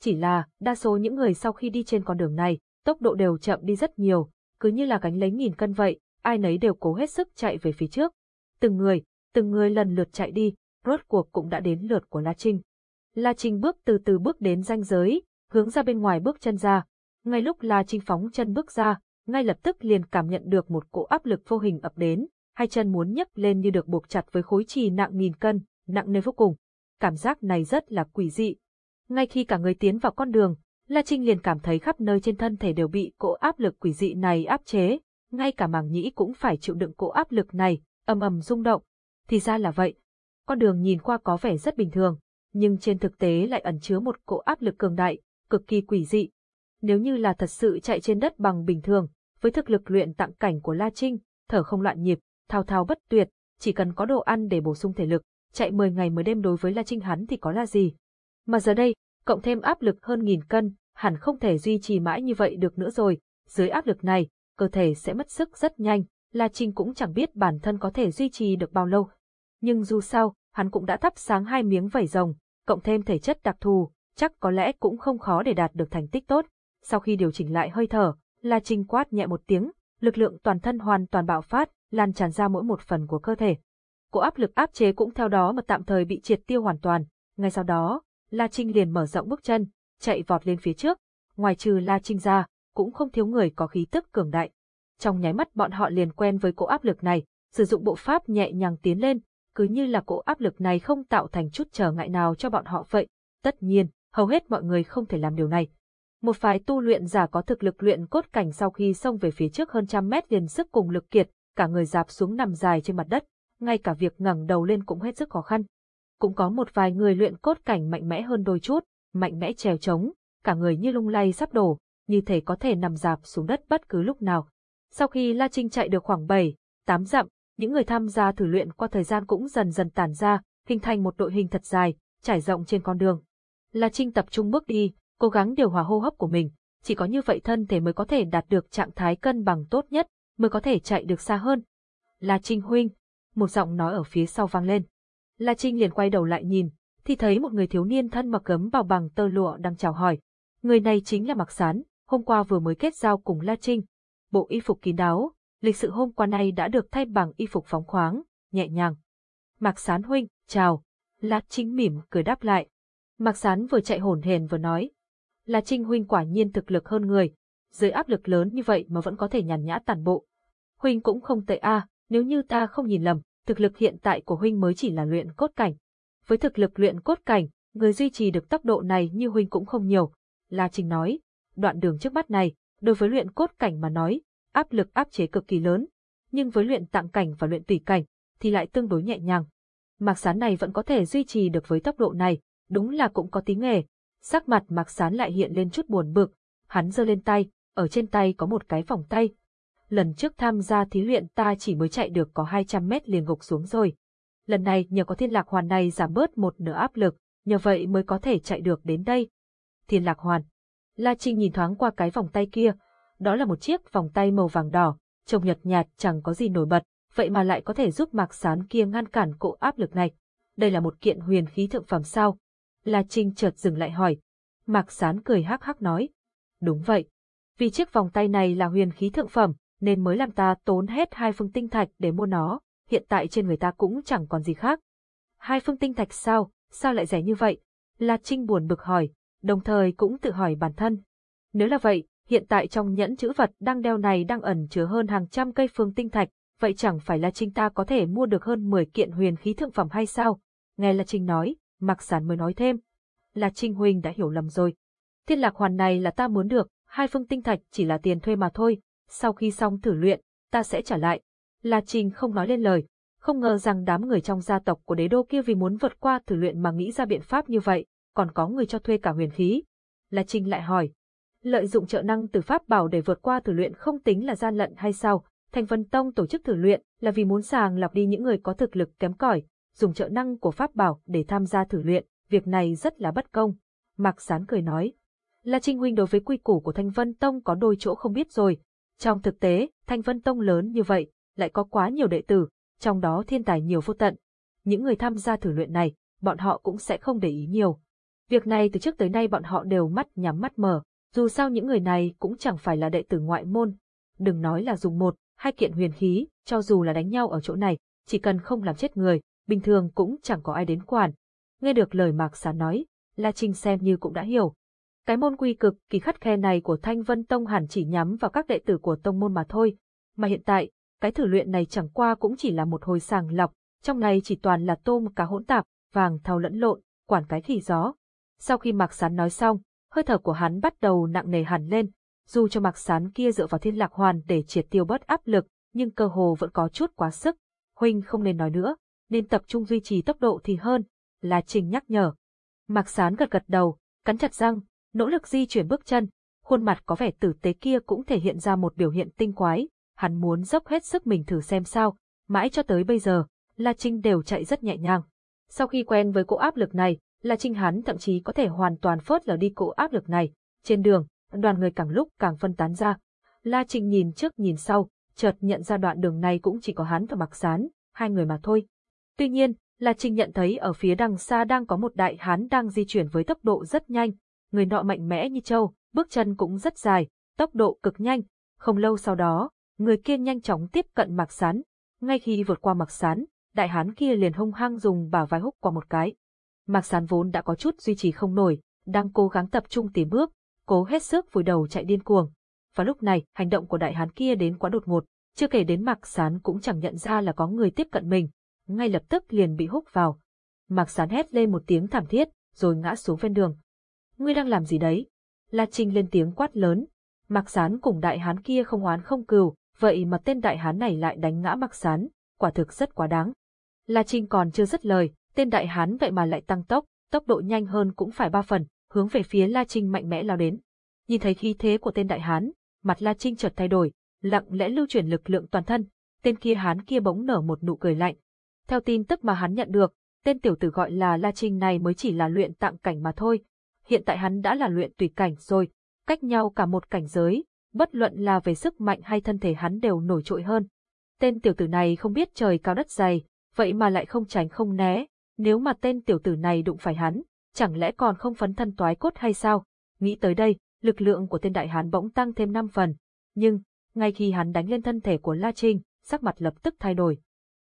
Chỉ là, đa số những người sau khi đi trên con đường này, tốc độ đều chậm đi rất nhiều, cứ như là gánh lấy nghìn cân vậy, ai nấy đều cố hết sức chạy về phía trước. Từng người, từng người lần lượt chạy đi, rốt cuộc cũng đã đến lượt của La Trinh. La Trinh bước từ từ bước đến ranh giới, hướng ra bên ngoài bước chân ra. Ngay lúc La Trinh phóng chân bước ra, ngay lập tức liền cảm nhận được một cỗ áp lực vô hình ập đến, hai chân muốn nhấc lên như được buộc chặt với khối trì nặng nghìn cân, nặng nề vô cùng. Cảm giác này rất là quỷ dị. Ngay khi cả người tiến vào con đường, La Trinh liền cảm thấy khắp nơi trên thân thể đều bị cỗ áp lực quỷ dị này áp chế, ngay cả màng nhĩ cũng phải chịu đựng cỗ áp lực này, ầm ầm rung động. Thì ra là vậy. Con đường nhìn qua có vẻ rất bình thường, nhưng trên thực tế lại ẩn chứa một cỗ áp lực cường đại, cực kỳ quỷ dị. Nếu như là thật sự chạy trên đất bằng bình thường, với thực lực luyện tặng cảnh của La Trinh, thở không loạn nhịp, thao thao bất tuyệt, chỉ cần có đồ ăn để bổ sung thể lực, chạy 10 ngày 10 đêm đối với La Trinh hắn thì có là gì. Mà giờ đây, cộng thêm áp lực hơn nghìn cân, hẳn không thể duy trì mãi như vậy được nữa rồi, dưới áp lực này, cơ thể sẽ mất sức rất nhanh, La Trinh cũng chẳng biết bản thân có thể duy trì được bao lâu. Nhưng dù sao, hắn cũng đã thắp sáng hai miếng vảy rồng, cộng thêm thể chất đặc thù, chắc có lẽ cũng không khó để đạt được thành tích tốt. Sau khi điều chỉnh lại hơi thở, La Trinh quát nhẹ một tiếng, lực lượng toàn thân hoàn toàn bạo phát, lan tràn ra mỗi một phần của cơ thể. Cỗ áp lực áp chế cũng theo đó mà tạm thời bị triệt tiêu hoàn toàn. Ngay sau đó, La Trinh liền mở rộng bước chân, chạy vọt lên phía trước. Ngoài trừ La Trinh ra, cũng không thiếu người có khí tức cường đại. Trong nháy mắt bọn họ liền quen với cỗ áp lực này, sử dụng bộ pháp nhẹ nhàng tiến lên, cứ như là cỗ áp lực này không tạo thành chút trở ngại nào cho bọn họ vậy. Tất nhiên, hầu hết mọi người không thể làm điều này. Một phái tu luyện giả có thực lực luyện cốt cảnh sau khi xông về phía trước hơn trăm mét liền sức cùng lực kiệt, cả người dạp xuống nằm dài trên mặt đất, ngay cả việc ngẩng đầu lên cũng hết sức khó khăn. Cũng có một vài người luyện cốt cảnh mạnh mẽ hơn đôi chút, mạnh mẽ trèo trống, cả người như lung lay sắp đổ, như thể có thể nằm dạp xuống đất bất cứ lúc nào. Sau khi La Trinh chạy được khoảng 7, 8 dặm, những người tham gia thử luyện qua thời gian cũng dần dần tản ra, hình thành một đội hình thật dài, trải rộng trên con đường. La Trinh tập trung bước đi, cố gắng điều hòa hô hấp của mình, chỉ có như vậy thân thể mới có thể đạt được trạng thái cân bằng tốt nhất, mới có thể chạy được xa hơn. La Trinh huynh, một giọng nói ở phía sau vang lên. La Trinh liền quay đầu lại nhìn, thì thấy một người thiếu niên thân mặc gấm bào bằng tơ lụa đang chào hỏi. Người này chính là Mạc Sán, hôm qua vừa mới kết giao cùng La Trinh. Bộ y phục kín đáo, lịch sự hôm qua nay đã được thay bằng y phục phóng khoáng, nhẹ nhàng. Mạc Sán huynh, chào. La Trinh mỉm cười đáp lại. Mạc Sán vừa chạy hồn hển vừa nói. La Trinh huynh quả nhiên thực lực hơn người, dưới áp lực lớn như vậy mà vẫn có thể nhàn nhã tàn bộ. Huynh cũng không tệ a, nếu như ta không nhìn lầm, thực lực hiện tại của huynh mới chỉ là luyện cốt cảnh. Với thực lực luyện cốt cảnh, người duy trì được tốc độ này như huynh cũng không nhiều. La Trinh nói, đoạn đường trước mắt này, đối với luyện cốt cảnh mà nói, áp lực áp chế cực kỳ lớn, nhưng với luyện tạng cảnh và luyện tùy cảnh, thì lại tương đối nhẹ nhàng. Mạc Sán này vẫn có thể duy trì được với tốc độ này, đúng là cũng có tí nghề. Sắc mặt Mạc Sán lại hiện lên chút buồn bực, hắn giơ lên tay, ở trên tay có một cái vòng tay. Lần trước tham gia thí luyện ta chỉ mới chạy được có 200 mét liền gục xuống rồi. Lần này nhờ có thiên lạc hoàn này giảm bớt một nửa áp lực, nhờ vậy mới có thể chạy được đến đây. Thiên lạc hoàn. La Trinh nhìn thoáng qua cái vòng tay kia, đó là một chiếc vòng tay màu vàng đỏ, trông nhật nhạt chẳng có gì nổi bật, vậy mà lại có thể giúp mạc sán kia ngăn cản cỗ áp lực này. Đây là một kiện huyền khí thượng phẩm sao? La Trinh chợt dừng lại hỏi. Mạc sán cười hắc hắc nói. Đúng vậy. Vì chiếc vòng tay này là huyền khí thượng phẩm, nên mới làm ta tốn hết hai phương tinh thạch để mua nó, hiện tại trên người ta cũng chẳng còn gì khác. Hai phương tinh thạch sao, sao lại rẻ như vậy? La Trinh buồn bực hỏi, đồng thời cũng tự hỏi bản thân. Nếu là vậy, hiện tại trong nhẫn chữ vật đang đeo này đang ẩn chứa hơn hàng trăm cây phương tinh thạch, vậy chẳng phải là Trinh ta có thể mua được hơn 10 kiện huyền khí thượng phẩm hay sao? Nghe là Trinh nói, Mạc Sản mới nói thêm. là Trinh Huynh đã hiểu lầm rồi. Thiên lạc hoàn này là ta muốn được, hai phương tinh thạch chỉ là tiền thuê mà thôi, sau khi xong thử luyện, ta sẽ trả lại. La Trinh không nói lên lời, không ngờ rằng đám người trong gia tộc của đế đô kia vì muốn vượt qua thử luyện mà nghĩ ra biện pháp như vậy, còn có người cho thuê cả huyền khí. La Trinh lại hỏi, lợi dụng trợ năng từ pháp bảo để vượt qua thử luyện không tính là gian lận hay sao? Thành Vân Tông tổ chức thử luyện là vì muốn sàng lọc đi những người có thực lực kém cỏi, dùng trợ năng của pháp bảo để tham gia thử luyện, việc này rất là bất công. Mạc Sán cười nói, La Trinh huynh đối với quy củ của Thanh Vân Tông có đôi chỗ không biết rồi. Trong thực tế, Thanh Vân Tông lớn như vậy, lại có quá nhiều đệ tử, trong đó thiên tài nhiều vô tận. Những người tham gia thử luyện này, bọn họ cũng sẽ không để ý nhiều. Việc này từ trước tới nay bọn họ đều mắt nhắm mắt mở, dù sao những người này cũng chẳng phải là đệ tử ngoại môn. Đừng nói là dùng một, hai kiện huyền khí, cho dù là đánh nhau ở chỗ này, chỉ cần không làm chết người, bình thường cũng chẳng có ai đến quản. Nghe được lời Mạc Sán nói, La Trinh xem như cũng đã hiểu. Cái môn quy cực kỳ khắt khe này của Thanh Vân Tông hẳn chỉ nhắm vào các đệ tử của tông môn mà thôi, mà hiện tại, cái thử luyện này chẳng qua cũng chỉ là một hồi sàng lọc, trong này chỉ toàn là tôm cá hỗn tạp, vàng thau lẫn lộn, quản cái thì gió. Sau khi Mạc Sán nói xong, hơi thở của hắn bắt đầu nặng nề hẳn lên, dù cho Mạc Sán kia dựa vào thiên lạc hoàn để triệt tiêu bớt áp lực, nhưng cơ hồ vẫn có chút quá sức. Huynh không nên nói nữa, nên tập trung duy trì tốc độ thì hơn, là Trình nhắc nhở. Mạc Sán gật gật đầu, cắn chặt răng, nỗ lực di chuyển bước chân, khuôn mặt có vẻ tử tế kia cũng thể hiện ra một biểu hiện tinh quái, hắn muốn dốc hết sức mình thử xem sao, mãi cho tới bây giờ, La Trinh đều chạy rất nhẹ nhàng. Sau khi quen với cỗ áp lực này, La Trinh hắn thậm chí có thể hoàn toàn phớt lờ đi cỗ áp lực này. Trên đường, đoàn người càng lúc càng phân tán ra. La Trinh nhìn trước nhìn sau, chợt nhận ra đoạn đường này cũng chỉ có hắn và Mạc Sán, hai người mà thôi. Tuy nhiên, La Trinh nhận thấy ở phía đằng xa đang có một đại hán đang di chuyển với tốc độ rất nhanh, người nọ mạnh mẽ như trâu, bước chân cũng rất dài, tốc độ cực nhanh. Không lâu sau đó, người kia nhanh chóng tiếp cận Mạc Sán. Ngay khi vượt qua Mạc Sán, đại hán kia liền hung hăng dùng bả vai húc qua một cái. Mạc Sán vốn đã có chút duy trì không nổi, đang cố gắng tập trung tiến bước, cố hết sức vùi đầu chạy điên cuồng. Và lúc này, hành động của đại hán kia đến quá đột ngột, chưa kể đến Mạc Sán cũng chẳng nhận ra là có người tiếp cận mình, ngay lập tức liền bị húc vào. Mạc Sán hét lên một tiếng thảm thiết, rồi ngã xuống ven đường. Ngươi đang làm gì đấy? La Trinh lên tiếng quát lớn. Mạc Sán cùng đại hán kia không oán không cừu, vậy mà tên đại hán này lại đánh ngã Mạc Sán, quả thực rất quá đáng. La Trinh còn chưa dứt lời, tên đại hán vậy mà lại tăng tốc, tốc độ nhanh hơn cũng phải ba phần, hướng về phía La Trinh mạnh mẽ lao đến. Nhìn thấy khí thế của tên đại hán, mặt La Trinh chợt thay đổi, lặng lẽ lưu chuyển lực lượng toàn thân, tên kia hán kia bỗng nở một nụ cười lạnh. Theo tin tức mà hắn nhận được, tên tiểu tử gọi là La Trinh này mới chỉ là luyện tạng cảnh mà thôi. Hiện tại hắn đã là luyện tùy cảnh rồi, cách nhau cả một cảnh giới, bất luận là về sức mạnh hay thân thể hắn đều nổi trội hơn. Tên tiểu tử này không biết trời cao đất dày, vậy mà lại không tránh không né, nếu mà tên tiểu tử này đụng phải hắn, chẳng lẽ còn không phấn thân toái cốt hay sao? Nghĩ tới đây, lực lượng của tên đại hán bỗng tăng thêm 5 phần, nhưng, ngay khi hắn đánh lên thân thể của La Trinh, sắc mặt lập tức thay đổi.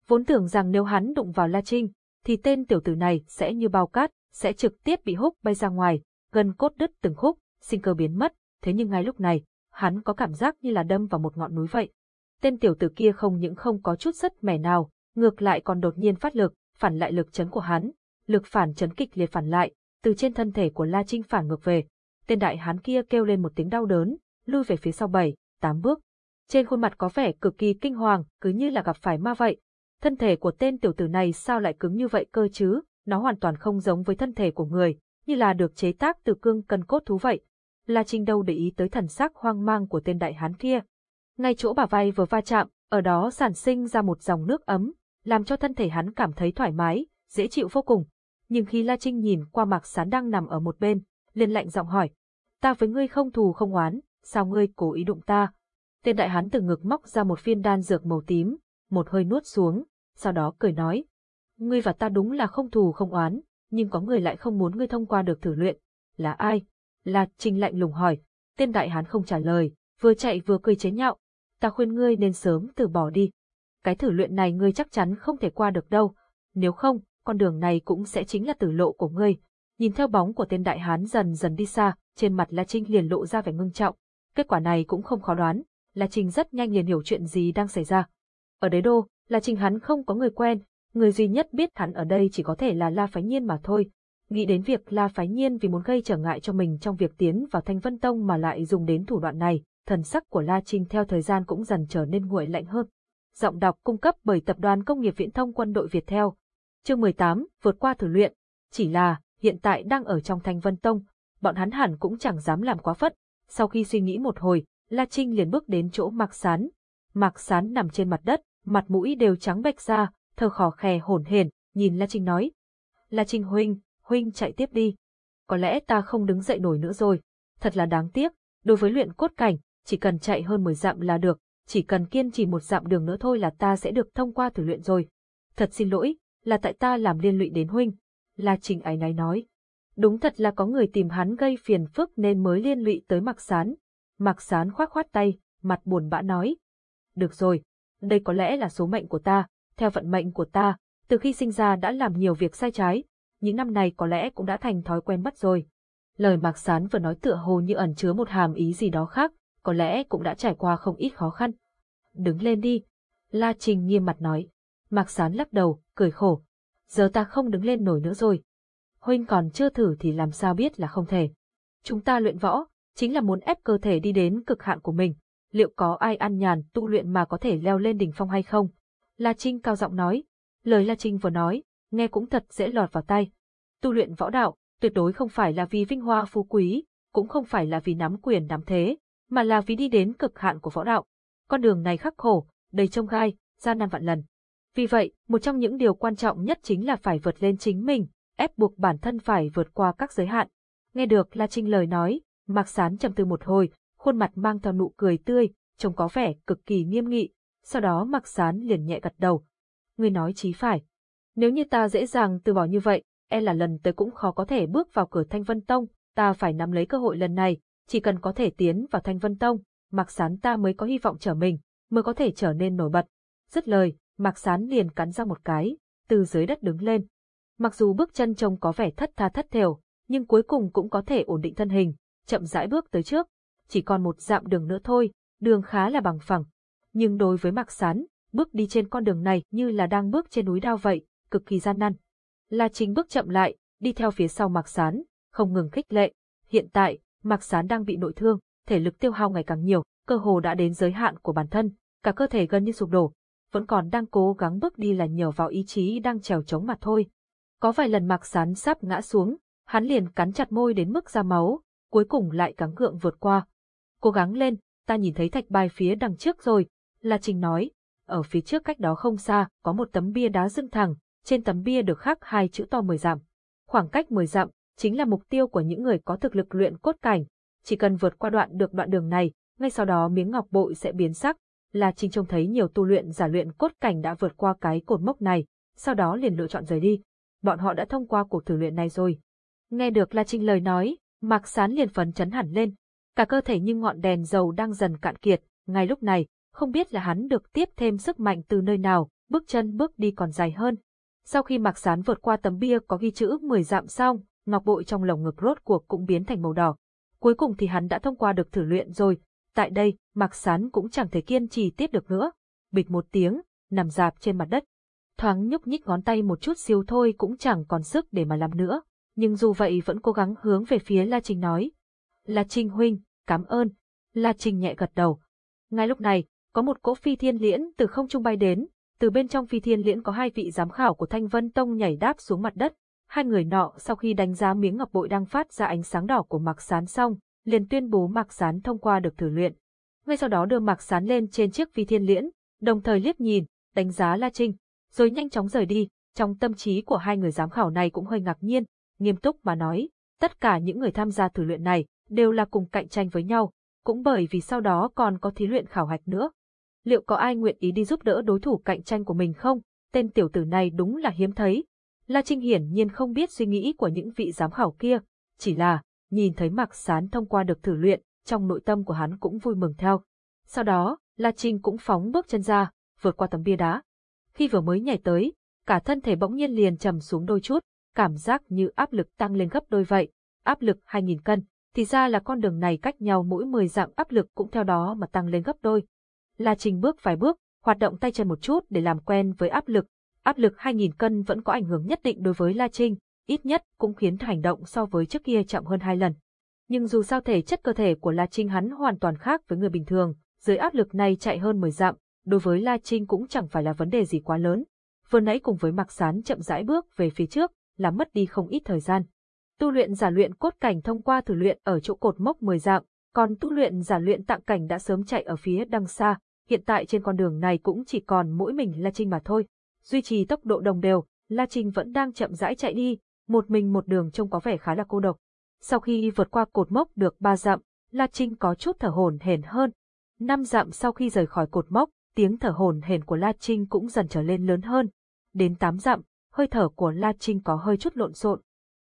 Vốn tưởng rằng nếu hắn đụng vào La Trinh, thì tên tiểu tử này sẽ như bao cát, sẽ trực tiếp bị húc bay ra ngoài, gần cốt đứt từng khúc, sinh cơ biến mất, thế nhưng ngay lúc này, hắn có cảm giác như là đâm vào một ngọn núi vậy. Tên tiểu tử kia không những không có chút sất mẻ nào, ngược lại còn đột nhiên phát lực, phản lại lực chấn của hắn, lực phản chấn kịch liệt phản lại, từ trên thân thể của La Trinh phản ngược về. Tên đại hán kia kêu lên một tiếng đau đớn, lui về phía sau bảy, tám bước. Trên khuôn mặt có vẻ cực kỳ kinh hoàng, cứ như là gặp phải ma vậy. Thân thể của tên tiểu tử này sao lại cứng như vậy cơ chứ, nó hoàn toàn không giống với thân thể của người, như là được chế tác từ cương cân cốt thú vậy. La Trinh đâu để ý tới thần sắc hoang mang của tên đại hán kia. Ngay chỗ bà vai vừa va chạm, ở đó sản sinh ra một dòng nước ấm, làm cho thân thể hắn cảm thấy thoải mái, dễ chịu vô cùng. Nhưng khi La Trinh nhìn qua Mạc Sán đang nằm ở một bên, liền lạnh giọng hỏi, ta với ngươi không thù không oán, sao ngươi cố ý đụng ta? Tên đại hán từ ngực móc ra một viên đan dược màu tím, một hơi nuốt xuống, sau đó cười nói, ngươi và ta đúng là không thù không oán, nhưng có người lại không muốn ngươi thông qua được thử luyện. Là ai? La Trinh lạnh lùng hỏi, tên đại hán không trả lời, vừa chạy vừa cười chế nhạo, ta khuyên ngươi nên sớm từ bỏ đi. Cái thử luyện này ngươi chắc chắn không thể qua được đâu, nếu không, con đường này cũng sẽ chính là tử lộ của ngươi. Nhìn theo bóng của tên đại hán dần dần đi xa, trên mặt La Trinh liền lộ ra vẻ ngưng trọng. Kết quả này cũng không khó đoán, La Trinh rất nhanh liền hiểu chuyện gì đang xảy ra. Ở đế đô, La Trinh hắn không có người quen, người duy nhất biết hắn ở đây chỉ có thể là La Phái Nhiên mà thôi. Nghĩ đến việc La Phái Nhiên vì muốn gây trở ngại cho mình trong việc tiến vào Thanh Vân Tông mà lại dùng đến thủ đoạn này, thần sắc của La Trinh theo thời gian cũng dần trở nên nguội lạnh hơn. Giọng đọc cung cấp bởi Tập đoàn Công nghiệp Viễn thông Quân đội Việt Theo. Chương 18, vượt qua thử luyện. Chỉ là, hiện tại đang ở trong Thanh Vân Tông, bọn hắn hẳn cũng chẳng dám làm quá phất. Sau khi suy nghĩ một hồi, La Trinh liền bước đến chỗ Mạc Sán. Mạc Sán nằm trên mặt đất, mặt mũi đều trắng bệch ra, thở khò khè hổn hển, nhìn La Trinh nói. La Trinh huynh, huynh chạy tiếp đi. Có lẽ ta không đứng dậy nổi nữa rồi. Thật là đáng tiếc, đối với luyện cốt cảnh, chỉ cần chạy hơn 10 dặm là được, chỉ cần kiên trì một dặm đường nữa thôi là ta sẽ được thông qua thử luyện rồi. Thật xin lỗi, là tại ta làm liên lụy đến huynh. La Trình ấy náy nói. Đúng thật là có người tìm hắn gây phiền phức nên mới liên lụy tới Mạc Sán. Mạc Sán khoát khoát tay, mặt buồn bã nói. Được rồi, đây có lẽ là số mệnh của ta, theo vận mệnh của ta, từ khi sinh ra đã làm nhiều việc sai trái, những năm này có lẽ cũng đã thành thói quen mất rồi. Lời Mạc Sán vừa nói tựa hồ như ẩn chứa một hàm ý gì đó khác, có lẽ cũng đã trải qua không ít khó khăn. Đứng lên đi. La Trình nghiêm mặt nói. Mạc Sán lắc đầu, cười khổ. Giờ ta không đứng lên nổi nữa rồi. Huynh còn chưa thử thì làm sao biết là không thể. Chúng ta luyện võ, chính là muốn ép cơ thể đi đến cực hạn của mình. Liệu có ai ăn nhàn tu luyện mà có thể leo lên đỉnh phong hay không? La Trinh cao giọng nói. Lời La Trinh vừa nói, nghe cũng thật dễ lọt vào tay. Tu luyện võ đạo, tuyệt đối không phải là vì vinh hoa phú quý, cũng không phải là vì nắm quyền nắm thế, mà là vì đi đến cực hạn của võ đạo. Con đường này khắc khổ, đầy trông gai, gian nan vạn lần. Vì vậy, một trong những điều quan trọng nhất chính là phải vượt lên chính mình, ép buộc bản thân phải vượt qua các giới hạn. Nghe được La Trinh lời nói, Mạc Sán trầm tư một hồi, khuôn mặt mang theo nụ cười tươi, trông có vẻ cực kỳ nghiêm nghị. Sau đó Mạc Sán liền nhẹ gật đầu. Người nói chí phải. Nếu như ta dễ dàng từ bỏ như vậy, e là lần tới cũng khó có thể bước vào cửa Thanh Vân Tông, ta phải nắm lấy cơ hội lần này, chỉ cần có thể tiến vào Thanh Vân Tông, Mạc Sán ta mới có hy vọng trở mình, mới có thể trở nên nổi bật. Dứt lời, Mạc Sán liền cắn ra một cái, từ dưới đất đứng lên. Mặc dù bước chân trông có vẻ thất tha thất thểu, nhưng cuối cùng cũng có thể ổn định thân hình, chậm rãi bước tới trước. Chỉ còn một dặm đường nữa thôi, đường khá là bằng phẳng. Nhưng đối với Mạc Sán, bước đi trên con đường này như là đang bước trên núi đao vậy, cực kỳ gian nan. La Chính bước chậm lại, đi theo phía sau Mạc Sán, không ngừng khích lệ. Hiện tại, Mạc Sán đang bị nội thương, thể lực tiêu hao ngày càng nhiều, cơ hồ đã đến giới hạn của bản thân, cả cơ thể gần như sụp đổ, vẫn còn đang cố gắng bước đi là nhờ vào ý chí đang trèo chống mà thôi. Có vài lần Mạc Sán sắp ngã xuống, hắn liền cắn chặt môi đến mức ra máu, cuối cùng lại gắng gượng vượt qua. Cố gắng lên, ta nhìn thấy thạch bài phía đằng trước rồi, là Trình nói. Ở phía trước cách đó không xa, có một tấm bia đá dựng thẳng, trên tấm bia được khắc hai chữ to 10 dặm. Khoảng cách 10 dặm, chính là mục tiêu của những người có thực lực luyện cốt cảnh. Chỉ cần vượt qua đoạn được đoạn đường này, ngay sau đó miếng ngọc bội sẽ biến sắc. La Trình trông thấy nhiều tu luyện giả luyện cốt cảnh đã vượt qua cái cột mốc này, sau đó liền lựa chọn rời đi. Bọn họ đã thông qua cuộc thử luyện này rồi. Nghe được La Trinh lời nói, Mạc Sán liền phấn chấn hẳn lên. Cả cơ thể như ngọn đèn dầu đang dần cạn kiệt, ngay lúc này, không biết là hắn được tiếp thêm sức mạnh từ nơi nào, bước chân bước đi còn dài hơn. Sau khi Mạc Sán vượt qua tấm bia có ghi chữ 10 dặm xong, ngọc bội trong lồng ngực rốt cuộc cũng biến thành màu đỏ. Cuối cùng thì hắn đã thông qua được thử luyện rồi, tại đây, Mạc Sán cũng chẳng thể kiên trì tiếp được nữa. Bịch một tiếng, nằm dạp trên mặt đất. Thoáng nhúc nhích ngón tay một chút xíu thôi cũng chẳng còn sức để mà làm nữa nhưng dù vậy vẫn cố gắng hướng về phía La Trinh nói. La Trinh huynh, cảm ơn. La Trinh nhẹ gật đầu. Ngay lúc này, có một cỗ phi thiên liễn từ không trung bay đến, từ bên trong phi thiên liễn có hai vị giám khảo của Thanh Vân Tông nhảy đáp xuống mặt đất. Hai người nọ sau khi đánh giá miếng ngọc bội đang phát ra ánh sáng đỏ của Mạc Sán xong, liền tuyên bố Mạc Sán thông qua được thử luyện. Ngay sau đó đưa Mạc Sán lên trên chiếc phi thiên liễn, đồng thời liếc nhìn, đánh giá La Trinh, rồi nhanh chóng rời đi. Trong tâm trí của hai người giám khảo này cũng hơi ngạc nhiên, nghiêm túc mà nói, tất cả những người tham gia thử luyện này đều là cùng cạnh tranh với nhau, cũng bởi vì sau đó còn có thí luyện khảo hạch nữa. Liệu có ai nguyện ý đi giúp đỡ đối thủ cạnh tranh của mình không? Tên tiểu tử này đúng là hiếm thấy. La Trinh hiển nhiên không biết suy nghĩ của những vị giám khảo kia, chỉ là, nhìn thấy Mạc Sán thông qua được thử luyện, trong nội tâm của hắn cũng vui mừng theo. Sau đó, La Trinh cũng phóng bước chân ra, vượt qua tấm bia đá. Khi vừa mới nhảy tới, cả thân thể bỗng nhiên liền trầm xuống đôi chút, cảm giác như áp lực tăng lên gấp đôi vậy, áp lực 2.000 cân, thì ra là con đường này cách nhau mỗi 10 dặm áp lực cũng theo đó mà tăng lên gấp đôi. La Trinh bước vài bước, hoạt động tay chân một chút để làm quen với áp lực. Áp lực 2.000 cân vẫn có ảnh hưởng nhất định đối với La Trinh, ít nhất cũng khiến hành động so với trước kia chậm hơn hai lần. Nhưng dù sao thể chất cơ thể của La Trinh hắn hoàn toàn khác với người bình thường, dưới áp lực này chạy hơn 10 dặm, đối với La Trinh cũng chẳng phải là vấn đề gì quá lớn. Vừa nãy cùng với Mạc Sán chậm rãi bước về phía trước, làm mất đi không ít thời gian. Tu luyện giả luyện cốt cảnh thông qua thử luyện ở chỗ cột mốc 10 dặm, còn tu luyện giả luyện tạng cảnh đã sớm chạy ở phía đằng xa, hiện tại trên con đường này cũng chỉ còn mỗi mình La Trinh mà thôi. Duy trì tốc độ đồng đều, La Trinh vẫn đang chậm rãi chạy đi, một mình một đường trông có vẻ khá là cô độc. Sau khi vượt qua cột mốc được ba dặm, La Trinh có chút thở hổn hển hơn. Năm dặm sau khi rời khỏi cột mốc, tiếng thở hổn hển của La Trinh cũng dần trở lên lớn hơn. Đến tám dặm, hơi thở của La Trinh có hơi chút lộn xộn.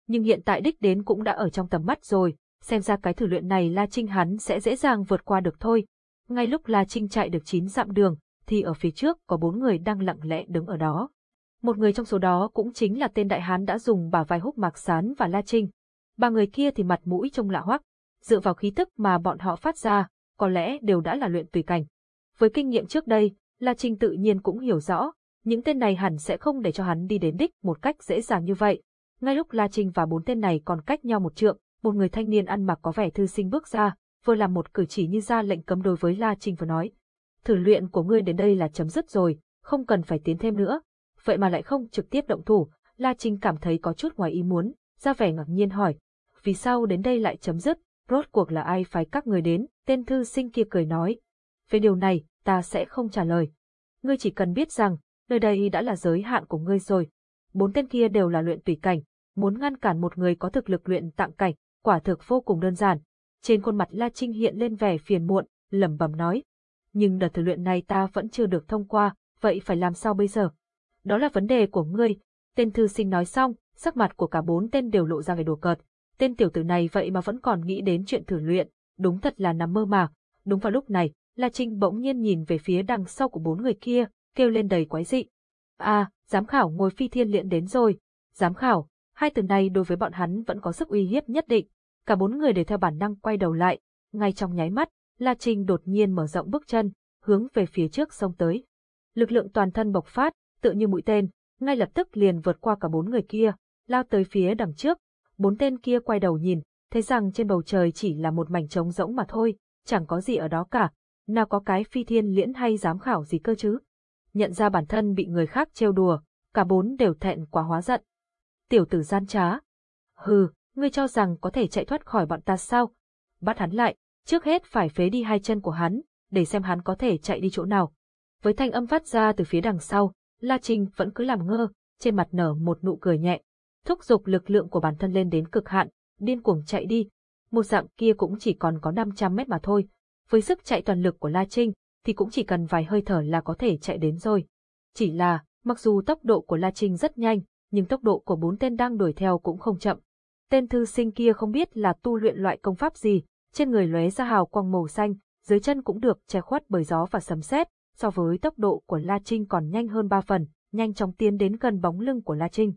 Nhưng hiện tại đích đến cũng đã ở trong tầm mắt rồi, xem ra cái thử luyện này La Trinh hắn sẽ dễ dàng vượt qua được thôi. Ngay lúc La Trinh chạy được 9 dặm đường, thì ở phía trước có bốn người đang lặng lẽ đứng ở đó. Một người trong số đó cũng chính là tên đại hán đã dùng bả vai húc Mạc Sán và La Trinh. Ba người kia thì mặt mũi trông lạ hoắc, dựa vào khí tức mà bọn họ phát ra, có lẽ đều đã là luyện tùy cảnh. Với kinh nghiệm trước đây, La Trinh tự nhiên cũng hiểu rõ, những tên này hẳn sẽ không để cho hắn đi đến đích một cách dễ dàng như vậy. Ngay lúc La Trinh và bốn tên này còn cách nhau một trượng, một người thanh niên ăn mặc có vẻ thư sinh bước ra, vừa làm một cử chỉ như ra lệnh cấm đối với La Trinh vừa nói. Thử luyện của ngươi đến đây là chấm dứt rồi, không cần phải tiến thêm nữa. Vậy mà lại không trực tiếp động thủ, La Trinh cảm thấy có chút ngoài ý muốn, ra vẻ ngạc nhiên hỏi. Vì sao đến đây lại chấm dứt, rốt cuộc là ai phái các người đến, tên thư sinh kia cười nói. Về điều này, ta sẽ không trả lời. Ngươi chỉ cần biết rằng, nơi đây đã là giới hạn của ngươi rồi. Bốn tên kia đều là luyện tùy cảnh, muốn ngăn cản một người có thực lực luyện tạng cảnh, quả thực vô cùng đơn giản. Trên khuôn mặt La Trinh hiện lên vẻ phiền muộn, lẩm bẩm nói. Nhưng đợt thử luyện này ta vẫn chưa được thông qua, vậy phải làm sao bây giờ? Đó là vấn đề của ngươi. Tên thư sinh nói xong, sắc mặt của cả bốn tên đều lộ ra vẻ đùa cợt. Tên tiểu tử này vậy mà vẫn còn nghĩ đến chuyện thử luyện, đúng thật là nằm mơ mà. Đúng vào lúc này, La Trinh bỗng nhiên nhìn về phía đằng sau của bốn người kia, kêu lên đầy quái dị. À, giám khảo ngồi phi thiên luyện đến rồi. Giám khảo, hai từ này đối với bọn hắn vẫn có sức uy hiếp nhất định. Cả bốn người đều theo bản năng quay đầu lại, ngay trong nháy mắt, La Trinh đột nhiên mở rộng bước chân, hướng về phía trước sông tới. Lực lượng toàn thân bộc phát, tự như mũi tên, ngay lập tức liền vượt qua cả bốn người kia, lao tới phía đằng trước. Bốn tên kia quay đầu nhìn, thấy rằng trên bầu trời chỉ là một mảnh trống rỗng mà thôi, chẳng có gì ở đó cả, nào có cái phi thiên liễn hay giám khảo gì cơ chứ. Nhận ra bản thân bị người khác trêu đùa, cả bốn đều thẹn quá hóa giận. Tiểu tử gian trá. Hừ, ngươi cho rằng có thể chạy thoát khỏi bọn ta sao? Bắt hắn lại, trước hết phải phế đi hai chân của hắn, để xem hắn có thể chạy đi chỗ nào. Với thanh âm phát ra từ phía đằng sau, La Trinh vẫn cứ làm ngơ, trên mặt nở một nụ cười nhẹ. Thúc giục lực lượng của bản thân lên đến cực hạn, điên cuồng chạy đi. Một dạng kia cũng chỉ còn có 500 mét mà thôi. Với sức chạy toàn lực của La Trinh, thì cũng chỉ cần vài hơi thở là có thể chạy đến rồi. Chỉ là, mặc dù tốc độ của La Trinh rất nhanh, nhưng tốc độ của bốn tên đang đuổi theo cũng không chậm. Tên thư sinh kia không biết là tu luyện loại công pháp gì, trên người lóe ra hào quang màu xanh, dưới chân cũng được che khuất bởi gió và sấm sét, so với tốc độ của La Trinh còn nhanh hơn ba phần, nhanh chóng tiến đến gần bóng lưng của La Trinh.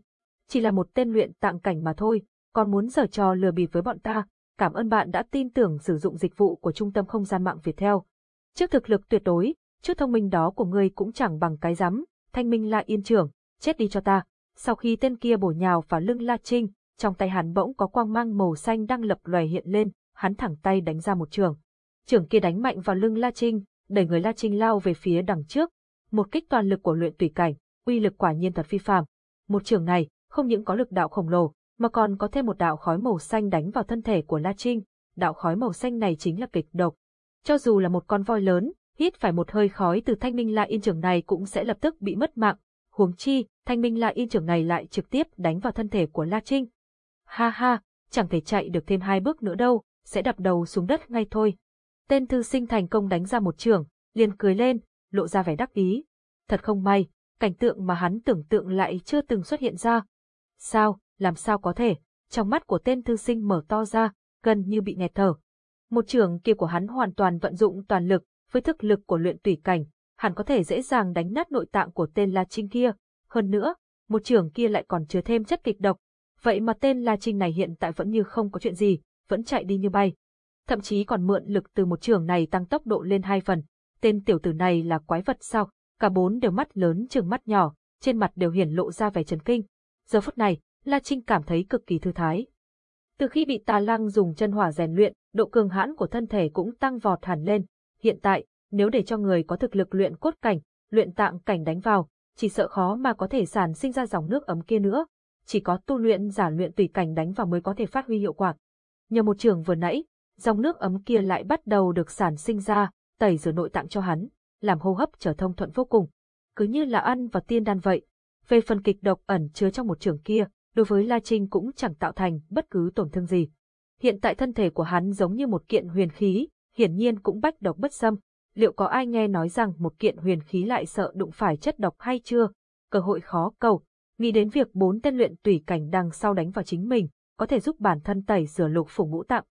Chỉ là một tên luyện tạng cảnh mà thôi, còn muốn giở trò lừa bịp với bọn ta, cảm ơn bạn đã tin tưởng sử dụng dịch vụ của Trung tâm Không gian mạng Việt theo. Trước thực lực tuyệt đối, trước thông minh đó của ngươi cũng chẳng bằng cái rắm, thanh minh La Yên trưởng, chết đi cho ta. Sau khi tên kia bổ nhào vào lưng La Trinh, trong tay hắn bỗng có quang mang màu xanh đang lập lòe hiện lên, hắn thẳng tay đánh ra một trường. Trường kia đánh mạnh vào lưng La Trinh, đẩy người La Trinh lao về phía đằng trước. Một kích toàn lực của luyện tùy cảnh, uy lực quả nhiên thật phi phàm. Một trường này, không những có lực đạo khổng lồ, mà còn có thêm một đạo khói màu xanh đánh vào thân thể của La Trinh. Đạo khói màu xanh này chính là kịch độc. Cho dù là một con voi lớn, hít phải một hơi khói từ thanh minh la yên trường này cũng sẽ lập tức bị mất mạng. Huống chi, thanh minh la yên trường này lại trực tiếp đánh vào thân thể của La Trinh. Ha ha, chẳng thể chạy được thêm hai bước nữa đâu, sẽ đập đầu xuống đất ngay thôi. Tên thư sinh thành công đánh ra một trường, liền cười lên, lộ ra vẻ đắc ý. Thật không may, cảnh tượng mà hắn tưởng tượng lại chưa từng xuất hiện ra. Sao, làm sao có thể, trong mắt của tên thư sinh mở to ra, gần như bị nghẹt thở. Một trường kia của hắn hoàn toàn vận dụng toàn lực, với thực lực của luyện tùy cảnh, hắn có thể dễ dàng đánh nát nội tạng của tên La Trinh kia. Hơn nữa, một trường kia lại còn chứa thêm chất kịch độc. Vậy mà tên La Trinh này hiện tại vẫn như không có chuyện gì, vẫn chạy đi như bay. Thậm chí còn mượn lực từ một trường này tăng tốc độ lên hai phần. Tên tiểu tử này là quái vật sao? Cả bốn đều mắt lớn trường mắt nhỏ, trên mặt đều hiển lộ ra vẻ chấn kinh. Giờ phút này, La Trinh cảm thấy cực kỳ thư thái. Từ khi bị tà lăng dùng chân hỏa rèn luyện, độ cường hãn của thân thể cũng tăng vọt hẳn lên. Hiện tại, nếu để cho người có thực lực luyện cốt cảnh, luyện tạng cảnh đánh vào, chỉ sợ khó mà có thể sản sinh ra dòng nước ấm kia nữa. Chỉ có tu luyện giả luyện tùy cảnh đánh vào mới có thể phát huy hiệu quả. Nhờ một trường vừa nãy, dòng nước ấm kia lại bắt đầu được sản sinh ra, tẩy rửa nội tạng cho hắn, làm hô hấp trở thông thuận vô cùng. Cứ như là ăn và tiên đan vậy. Về phần kịch độc ẩn chứa trong một trường kia, đối với La Trinh cũng chẳng tạo thành bất cứ tổn thương gì. Hiện tại thân thể của hắn giống như một kiện huyền khí, hiển nhiên cũng bách độc bất xâm. Liệu có ai nghe nói rằng một kiện huyền khí lại sợ đụng phải chất độc hay chưa? Cơ hội khó cầu. Nghĩ đến việc bốn tên luyện tùy cảnh đằng sau đánh vào chính mình, có thể giúp bản thân tẩy rửa lục phủ ngũ tạng.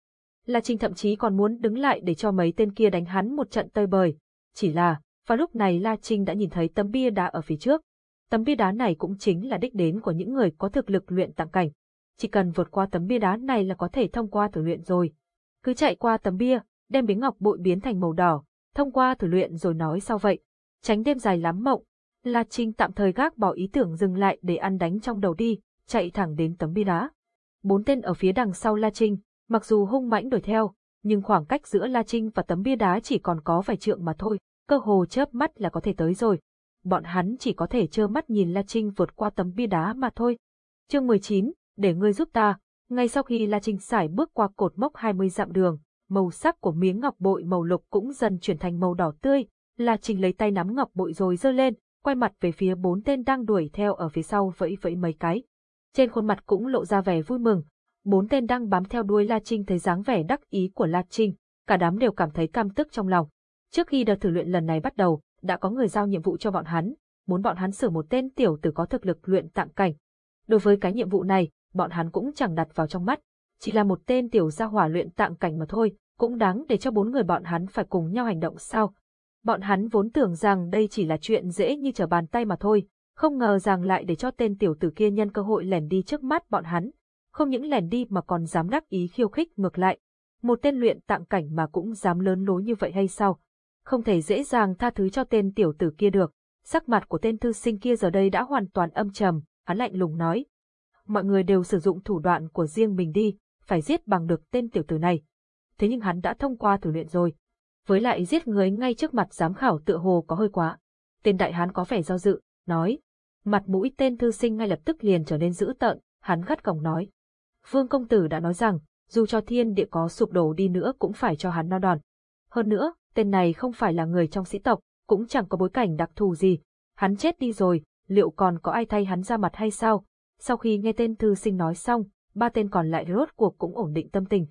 La Trinh thậm chí còn muốn đứng lại để cho mấy tên kia đánh hắn một trận tơi bời. Chỉ là, vào lúc này La Trinh đã nhìn thấy tấm bia đá ở phía trước. Tấm bia đá này cũng chính là đích đến của những người có thực lực luyện tạng cảnh. Chỉ cần vượt qua tấm bia đá này là có thể thông qua thử luyện rồi. Cứ chạy qua tấm bia, đem biến ngọc bội biến thành màu đỏ, thông qua thử luyện rồi nói sao vậy. Tránh đêm dài lắm mộng. La Trinh tạm thời gác bỏ ý tưởng dừng lại để ăn đánh trong đầu đi, chạy thẳng đến tấm bia đá. Bốn tên ở phía đằng sau La Trinh, mặc dù hung mãnh đuổi theo, nhưng khoảng cách giữa La Trinh và tấm bia đá chỉ còn có vài trượng mà thôi, cơ hồ chớp mắt là có thể tới rồi. Bọn hắn chỉ có thể trơ mắt nhìn La Trinh vượt qua tấm bia đá mà thôi. Chương 19, để ngươi giúp ta, ngay sau khi La Trinh sải bước qua cột mốc 20 dặm đường, màu sắc của miếng ngọc bội màu lục cũng dần chuyển thành màu đỏ tươi, La Trinh lấy tay nắm ngọc bội rồi giơ lên, quay mặt về phía bốn tên đang đuổi theo ở phía sau vẫy vẫy mấy cái. Trên khuôn mặt cũng lộ ra vẻ vui mừng, bốn tên đang bám theo đuôi La Trinh thấy dáng vẻ đắc ý của La Trinh, cả đám đều cảm thấy cam tức trong lòng. Trước khi đợt thử luyện lần này bắt đầu, đã có người giao nhiệm vụ cho bọn hắn, muốn bọn hắn xử một tên tiểu tử có thực lực luyện tạng cảnh. Đối với cái nhiệm vụ này, bọn hắn cũng chẳng đặt vào trong mắt, chỉ là một tên tiểu gia hỏa luyện tạng cảnh mà thôi, cũng đáng để cho bốn người bọn hắn phải cùng nhau hành động sao. Bọn hắn vốn tưởng rằng đây chỉ là chuyện dễ như trở bàn tay mà thôi, không ngờ rằng lại để cho tên tiểu tử kia nhân cơ hội lẻn đi trước mắt bọn hắn. Không những lẻn đi mà còn dám đắc ý khiêu khích ngược lại. Một tên luyện tạng cảnh mà cũng dám lớn lối như vậy hay sao? Không thể dễ dàng tha thứ cho tên tiểu tử kia được. Sắc mặt của tên thư sinh kia giờ đây đã hoàn toàn âm trầm, hắn lạnh lùng nói. Mọi người đều sử dụng thủ đoạn của riêng mình đi, phải giết bằng được tên tiểu tử này. Thế nhưng hắn đã thông qua thử luyện rồi. Với lại giết người ngay trước mặt giám khảo tựa hồ có hơi quá. Tên đại hán có vẻ do dự, nói. Mặt mũi tên thư sinh ngay lập tức liền trở nên dữ tợn, hắn gắt gỏng nói. Vương công tử đã nói rằng, dù cho thiên địa có sụp đổ đi nữa cũng phải cho hắn no đòn. Hơn nữa, tên này không phải là người trong sĩ tộc, cũng chẳng có bối cảnh đặc thù gì. Hắn chết đi rồi, liệu còn có ai thay hắn ra mặt hay sao? Sau khi nghe tên thư sinh nói xong, ba tên còn lại rốt cuộc cũng ổn định tâm tình.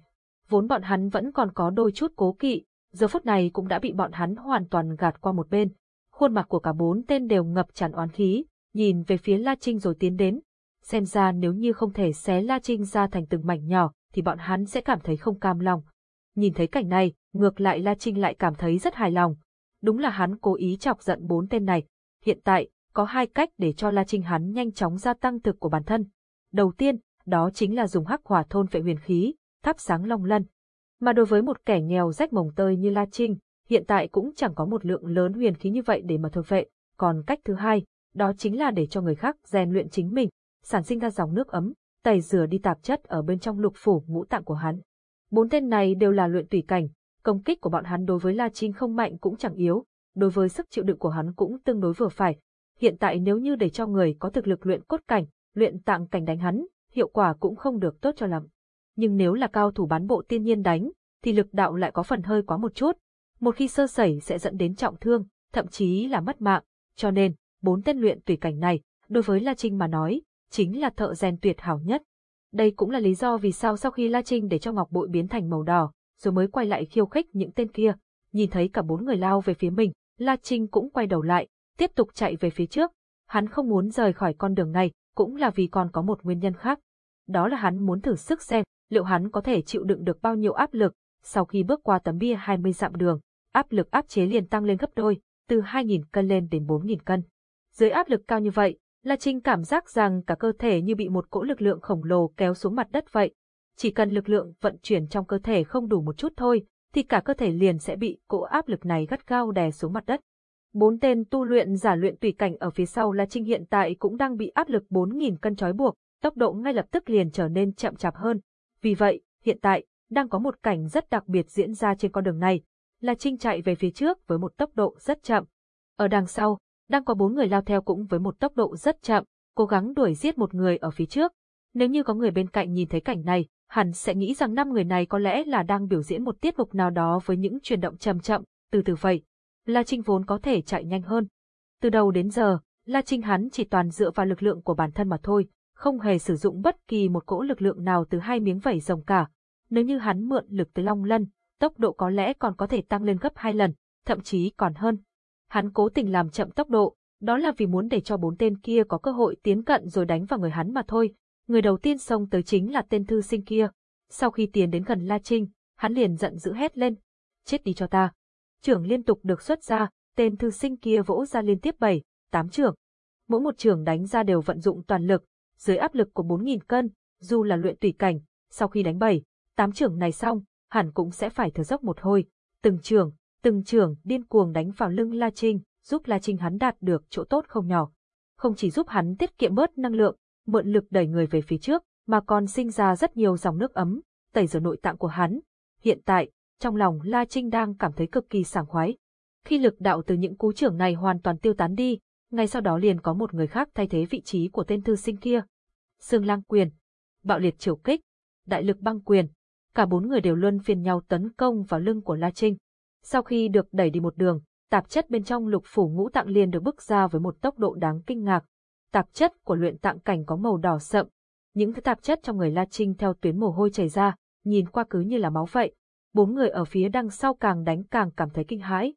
Vốn bọn hắn vẫn còn có đôi chút cố kỵ, giờ phút này cũng đã bị bọn hắn hoàn toàn gạt qua một bên. Khuôn mặt của cả bốn tên đều ngập tràn oán khí, nhìn về phía La Trinh rồi tiến đến. Xem ra nếu như không thể xé La Trinh ra thành từng mảnh nhỏ, thì bọn hắn sẽ cảm thấy không cam lòng. Nhìn thấy cảnh này, ngược lại La Trinh lại cảm thấy rất hài lòng. Đúng là hắn cố ý chọc giận bốn tên này. Hiện tại, có hai cách để cho La Trinh hắn nhanh chóng gia tăng thực của bản thân. Đầu tiên, đó chính là dùng hắc hỏa thôn vệ huyền khí, thắp sáng long lân. Mà đối với một kẻ nghèo rách mồng tơi như La Trinh, hiện tại cũng chẳng có một lượng lớn huyền khí như vậy để mà thôn vệ. Còn cách thứ hai, đó chính là để cho người khác rèn luyện chính mình, sản sinh ra dòng nước ấm, tẩy rửa đi tạp chất ở bên trong lục phủ ngũ tạng của hắn. Bốn tên này đều là luyện tùy cảnh, công kích của bọn hắn đối với La Trinh không mạnh cũng chẳng yếu, đối với sức chịu đựng của hắn cũng tương đối vừa phải. Hiện tại nếu như để cho người có thực lực luyện cốt cảnh, luyện tạng cảnh đánh hắn, hiệu quả cũng không được tốt cho lắm. Nhưng nếu là cao thủ bán bộ tiên nhiên đánh, thì lực đạo lại có phần hơi quá một chút. Một khi sơ sẩy sẽ dẫn đến trọng thương, thậm chí là mất mạng. Cho nên, bốn tên luyện tùy cảnh này, đối với La Trinh mà nói, chính là thợ rèn tuyệt hảo nhất. Đây cũng là lý do vì sao sau khi La Trinh để cho ngọc bội biến thành màu đỏ, rồi mới quay lại khiêu khích những tên kia. Nhìn thấy cả bốn người lao về phía mình, La Trinh cũng quay đầu lại, tiếp tục chạy về phía trước. Hắn không muốn rời khỏi con đường này, cũng là vì còn có một nguyên nhân khác. Đó là hắn muốn thử sức xem, liệu hắn có thể chịu đựng được bao nhiêu áp lực, sau khi bước qua tấm bia 20 dặm đường, áp lực áp chế liền tăng lên gấp đôi, từ 2.000 cân lên đến 4.000 cân. Dưới áp lực cao như vậy, La Trinh cảm giác rằng cả cơ thể như bị một cỗ lực lượng khổng lồ kéo xuống mặt đất vậy. Chỉ cần lực lượng vận chuyển trong cơ thể không đủ một chút thôi, thì cả cơ thể liền sẽ bị cỗ áp lực này gắt gao đè xuống mặt đất. Bốn tên tu luyện giả luyện tùy cảnh ở phía sau La Trinh hiện tại cũng đang bị áp lực 4.000 cân trói buộc, tốc độ ngay lập tức liền trở nên chậm chạp hơn. Vì vậy, hiện tại, đang có một cảnh rất đặc biệt diễn ra trên con đường này. La Trinh chạy về phía trước với một tốc độ rất chậm. Ở đằng sau, đang có bốn người lao theo cũng với một tốc độ rất chậm, cố gắng đuổi giết một người ở phía trước. Nếu như có người bên cạnh nhìn thấy cảnh này, hẳn sẽ nghĩ rằng năm người này có lẽ là đang biểu diễn một tiết mục nào đó với những chuyển động chậm chậm, từ từ vậy. La Trinh vốn có thể chạy nhanh hơn. Từ đầu đến giờ, La Trinh hắn chỉ toàn dựa vào lực lượng của bản thân mà thôi, không hề sử dụng bất kỳ một cỗ lực lượng nào từ hai miếng vảy rồng cả. Nếu như hắn mượn lực từ Long Lân, tốc độ có lẽ còn có thể tăng lên gấp hai lần, thậm chí còn hơn. Hắn cố tình làm chậm tốc độ, đó là vì muốn để cho bốn tên kia có cơ hội tiến cận rồi đánh vào người hắn mà thôi. Người đầu tiên xông tới chính là tên thư sinh kia. Sau khi tiến đến gần La Trinh, hắn liền giận dữ hét lên. Chết đi cho ta. Trưởng liên tục được xuất ra, tên thư sinh kia vỗ ra liên tiếp bảy, tám trưởng. mỗi một trường đánh ra đều vận dụng toàn lực, dưới áp lực của 4.000 cân, dù là luyện tùy cảnh, sau khi đánh bảy, tám trường này xong, hẳn cũng sẽ phải thở dốc một hồi. Từng trường, từng trường điên cuồng đánh vào lưng La Trinh, giúp La Trinh hắn đạt được chỗ tốt không nhỏ. Không chỉ giúp hắn tiết kiệm bớt năng lượng, mượn lực đẩy người về phía trước, mà còn sinh ra rất nhiều dòng nước ấm, tẩy rửa nội tạng của hắn. Hiện tại, trong lòng La Trinh đang cảm thấy cực kỳ sảng khoái. Khi lực đạo từ những cú trưởng này hoàn toàn tiêu tán đi, ngay sau đó liền có một người khác thay thế vị trí của tên thư sinh kia. Sương Lang Quyền, Bạo Liệt Triều Kích, Đại Lực Băng Quyền, cả bốn người đều luân phiên nhau tấn công vào lưng của La Trinh. Sau khi được đẩy đi một đường, tạp chất bên trong lục phủ ngũ tạng liền được bức ra với một tốc độ đáng kinh ngạc. Tạp chất của luyện tạng cảnh có màu đỏ sậm. Những thứ tạp chất trong người La Trinh theo tuyến mồ hôi chảy ra, nhìn qua cứ như là máu vậy. Bốn người ở phía đằng sau càng đánh càng cảm thấy kinh hãi.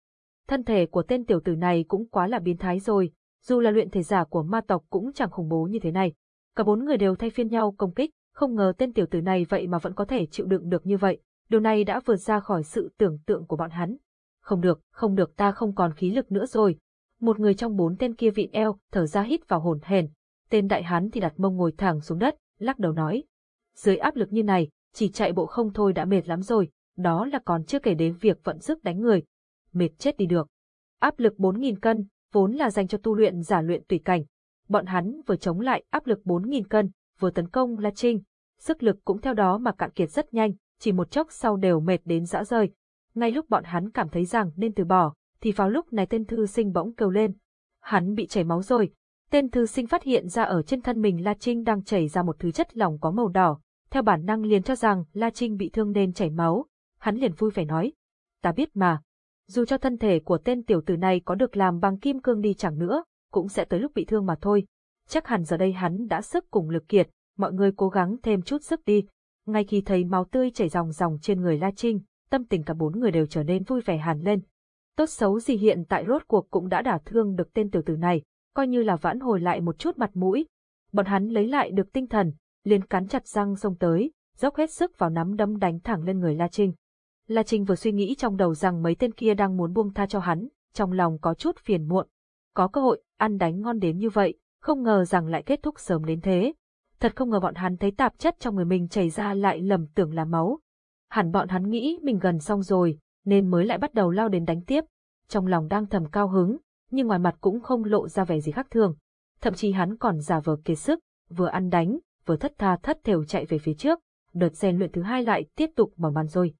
Thân thể của tên tiểu tử này cũng quá là biến thái rồi, dù là luyện thể giả của ma tộc cũng chẳng khủng bố như thế này. Cả bốn người đều thay phiên nhau công kích, không ngờ tên tiểu tử này vậy mà vẫn có thể chịu đựng được như vậy. Điều này đã vượt ra khỏi sự tưởng tượng của bọn hắn. Không được, không được ta không còn khí lực nữa rồi. Một người trong bốn tên kia vịn eo, thở ra hít vào hồn hển. Tên đại hán thì đặt mông ngồi thẳng xuống đất, lắc đầu nói. Dưới áp lực như này, chỉ chạy bộ không thôi đã mệt lắm rồi, đó là còn chưa kể đến việc vận sức đánh người. Mệt chết đi được. Áp lực 4.000 cân, vốn là dành cho tu luyện giả luyện tùy cảnh. Bọn hắn vừa chống lại áp lực 4.000 cân, vừa tấn công La Trinh. Sức lực cũng theo đó mà cạn kiệt rất nhanh, chỉ một chốc sau đều mệt đến dã rời. Ngay lúc bọn hắn cảm thấy rằng nên từ bỏ, thì vào lúc này tên thư sinh bỗng kêu lên. Hắn bị chảy máu rồi. Tên thư sinh phát hiện ra ở trên thân mình La Trinh đang chảy ra một thứ chất lỏng có màu đỏ. Theo bản năng liền cho rằng La Trinh bị thương nên chảy máu. Hắn liền vui vẻ nói. Ta biết mà, dù cho thân thể của tên tiểu tử này có được làm bằng kim cương đi chẳng nữa, cũng sẽ tới lúc bị thương mà thôi. Chắc hẳn giờ đây hắn đã sức cùng lực kiệt, mọi người cố gắng thêm chút sức đi. Ngay khi thấy máu tươi chảy ròng ròng trên người La Trinh, tâm tình cả bốn người đều trở nên vui vẻ hẳn lên. Tốt xấu gì hiện tại rốt cuộc cũng đã đả thương được tên tiểu tử này, coi như là vãn hồi lại một chút mặt mũi. Bọn hắn lấy lại được tinh thần, liền cắn chặt răng xông tới, dốc hết sức vào nắm đấm đánh thẳng lên người La Trinh. La Trinh vừa suy nghĩ trong đầu rằng mấy tên kia đang muốn buông tha cho hắn, trong lòng có chút phiền muộn. Có cơ hội, ăn đánh ngon đến như vậy, không ngờ rằng lại kết thúc sớm đến thế. Thật không ngờ bọn hắn thấy tạp chất trong người mình chảy ra lại lầm tưởng là máu. Hẳn bọn hắn nghĩ mình gần xong rồi, nên mới lại bắt đầu lao đến đánh tiếp. Trong lòng đang thầm cao hứng, nhưng ngoài mặt cũng không lộ ra vẻ gì khác thường. Thậm chí hắn còn giả vờ kiệt sức, vừa ăn đánh, vừa thất tha thất thểu chạy về phía trước. Đợt rèn luyện thứ hai lại tiếp tục mở màn rồi.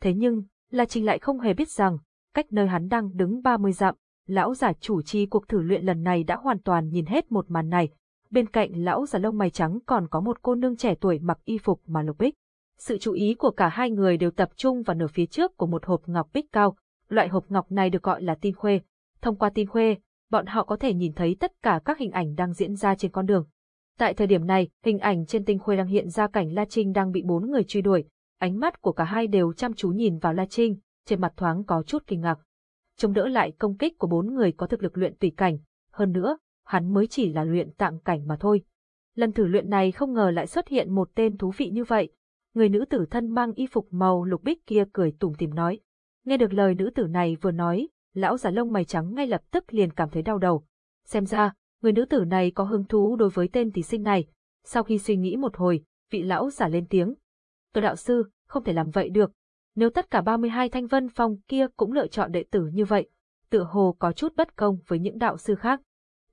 Thế nhưng, La Trinh lại không hề biết rằng, cách nơi hắn đang đứng 30 dặm, lão giả chủ trì cuộc thử luyện lần này đã hoàn toàn nhìn hết một màn này. Bên cạnh lão già lông mày trắng còn có một cô nương trẻ tuổi mặc y phục mà lục bích. Sự chú ý của cả hai người đều tập trung vào nửa phía trước của một hộp ngọc bích cao. Loại hộp ngọc này được gọi là tin khuê. Thông qua tin khuê, bọn họ có thể nhìn thấy tất cả các hình ảnh đang diễn ra trên con đường. Tại thời điểm này, hình ảnh trên tinh khuê đang hiện ra cảnh La Trinh đang bị bốn người truy đuổi, Ánh mắt của cả hai đều chăm chú nhìn vào La Trinh, trên mặt thoáng có chút kinh ngạc. Chống đỡ lại công kích của bốn người có thực lực luyện tùy cảnh, hơn nữa, hắn mới chỉ là luyện tạng cảnh mà thôi. Lần thử luyện này không ngờ lại xuất hiện một tên thú vị như vậy. Người nữ tử thân mang y phục màu lục bích kia cười tủm tìm nói. Nghe được lời nữ tử này vừa nói, lão giả lông mày trắng ngay lập tức liền cảm thấy đau đầu. Xem ra, người nữ tử này có hứng thú đối với tên thí sinh này. Sau khi suy nghĩ một hồi, vị lão giả lên tiếng, Tôi đạo sư, không thể làm vậy được. Nếu tất cả 32 thanh vân phong kia cũng lựa chọn đệ tử như vậy, tựa hồ có chút bất công với những đạo sư khác.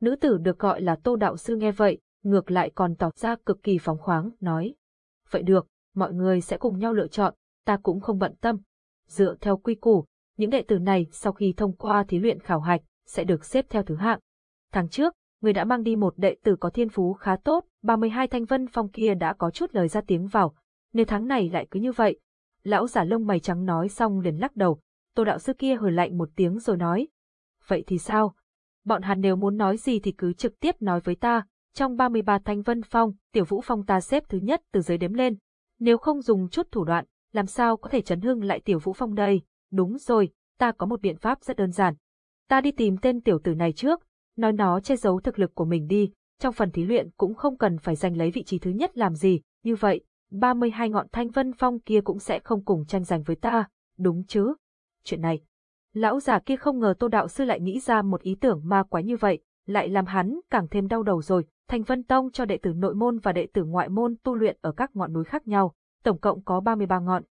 Nữ tử được gọi là tô đạo sư nghe vậy, ngược lại còn tỏ ra cực kỳ phóng khoáng, nói. Vậy được, mọi người sẽ cùng nhau lựa chọn, ta cũng không bận tâm. Dựa theo quy củ, những đệ tử này sau khi thông qua thí luyện khảo hạch, sẽ được xếp theo thứ hạng. Tháng trước, người đã mang đi một đệ tử có thiên phú khá tốt, 32 thanh vân phong kia đã có chút lời ra tiếng vào, nếu tháng này lại cứ như vậy. Lão giả lông mày trắng nói xong liền lắc đầu, tô đạo sư kia hừ lạnh một tiếng rồi nói. Vậy thì sao? Bọn hắn nếu muốn nói gì thì cứ trực tiếp nói với ta, trong 33 thanh vân phong, tiểu vũ phong ta xếp thứ nhất từ dưới đếm lên. Nếu không dùng chút thủ đoạn, làm sao có thể chấn hưng lại tiểu vũ phong đây? Đúng rồi, ta có một biện pháp rất đơn giản. Ta đi tìm tên tiểu tử này trước, nói nó che giấu thực lực của mình đi, trong phần thí luyện cũng không cần phải giành lấy vị trí thứ nhất làm gì, như vậy, 32 ngọn thanh vân phong kia cũng sẽ không cùng tranh giành với ta, đúng chứ? Chuyện này, lão già kia không ngờ tô đạo sư lại nghĩ ra một ý tưởng ma quái như vậy, lại làm hắn càng thêm đau đầu rồi. Thành Vân Tông cho đệ tử nội môn và đệ tử ngoại môn tu luyện ở các ngọn núi khác nhau, tổng cộng có 33 ngọn.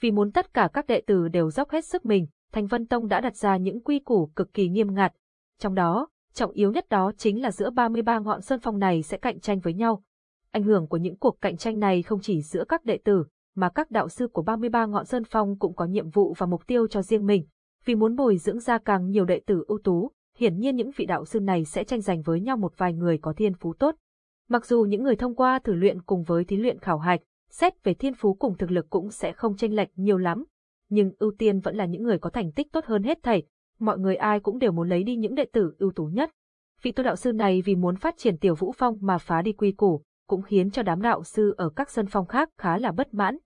Vì muốn tất cả các đệ tử đều dốc hết sức mình, Thành Vân Tông đã đặt ra những quy củ cực kỳ nghiêm ngặt. Trong đó, trọng yếu nhất đó chính là giữa 33 ngọn sơn phong này sẽ cạnh tranh với nhau. Ảnh hưởng của những cuộc cạnh tranh này không chỉ giữa các đệ tử, mà các đạo sư của 33 ngọn sơn phong cũng có nhiệm vụ và mục tiêu cho riêng mình. Vì muốn bồi dưỡng ra càng nhiều đệ tử ưu tú, hiển nhiên những vị đạo sư này sẽ tranh giành với nhau một vài người có thiên phú tốt. Mặc dù những người thông qua thử luyện cùng với thí luyện khảo hạch, xét về thiên phú cùng thực lực cũng sẽ không chênh lệch nhiều lắm, nhưng ưu tiên vẫn là những người có thành tích tốt hơn hết thảy, mọi người ai cũng đều muốn lấy đi những đệ tử ưu tú nhất. Vị tu đạo sư này vì muốn phát triển tiểu vũ phong mà phá đi quy củ, cũng khiến cho đám đạo sư ở các sân phong khác khá là bất mãn.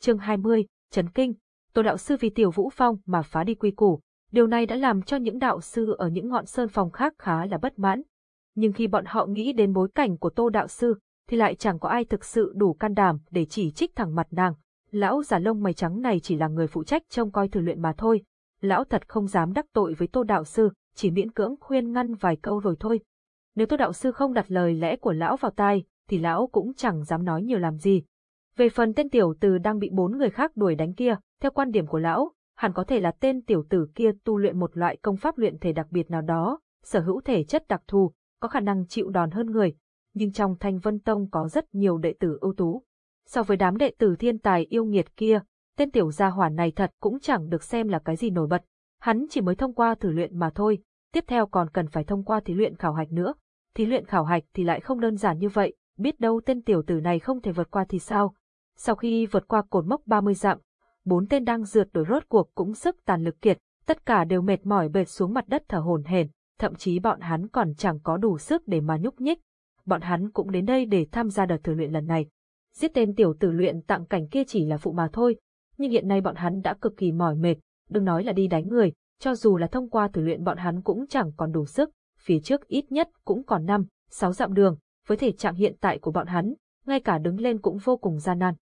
Chương 20, Trấn Kinh, Tô đạo sư vì tiểu vũ phong mà phá đi quy củ, điều này đã làm cho những đạo sư ở những ngọn sơn phòng khác khá là bất mãn. Nhưng khi bọn họ nghĩ đến bối cảnh của Tô đạo sư, thì lại chẳng có ai thực sự đủ can đảm để chỉ trích thẳng mặt nàng. Lão giả lông mày trắng này chỉ là người phụ trách trông coi thử luyện mà thôi. Lão thật không dám đắc tội với Tô đạo sư, chỉ miễn cưỡng khuyên ngăn vài câu rồi thôi. Nếu Tô đạo sư không đặt lời lẽ của lão vào tai, thì lão cũng chẳng dám nói nhiều làm gì. Về phần tên tiểu từ đang bị bốn người khác đuổi đánh kia, theo quan điểm của lão, hẳn có thể là tên tiểu tử kia tu luyện một loại công pháp luyện thể đặc biệt nào đó, sở hữu thể chất đặc thù, có khả năng chịu đòn hơn người, nhưng trong Thanh Vân Tông có rất nhiều đệ tử ưu tú. So với đám đệ tử thiên tài yêu nghiệt kia, tên tiểu gia hỏa này thật cũng chẳng được xem là cái gì nổi bật. Hắn chỉ mới thông qua thử luyện mà thôi, tiếp theo còn cần phải thông qua thí luyện khảo hạch nữa. Thí luyện khảo hạch thì lại không đơn giản như vậy, biết đâu tên tiểu tử này không thể vượt qua thì sao. Sau khi vượt qua cột mốc 30 dặm, bốn tên đang rượt đuổi rốt cuộc cũng sức tàn lực kiệt, tất cả đều mệt mỏi bệt xuống mặt đất thở hổn hển, thậm chí bọn hắn còn chẳng có đủ sức để mà nhúc nhích. Bọn hắn cũng đến đây để tham gia đợt thử luyện lần này. Giết tên tiểu tử luyện tặng cảnh kia chỉ là phụ mà thôi, nhưng hiện nay bọn hắn đã cực kỳ mỏi mệt, đừng nói là đi đánh người, cho dù là thông qua thử luyện bọn hắn cũng chẳng còn đủ sức, phía trước ít nhất cũng còn 5, 6 dặm đường, với thể trạng hiện tại của bọn hắn, ngay cả đứng lên cũng vô cùng gian nan.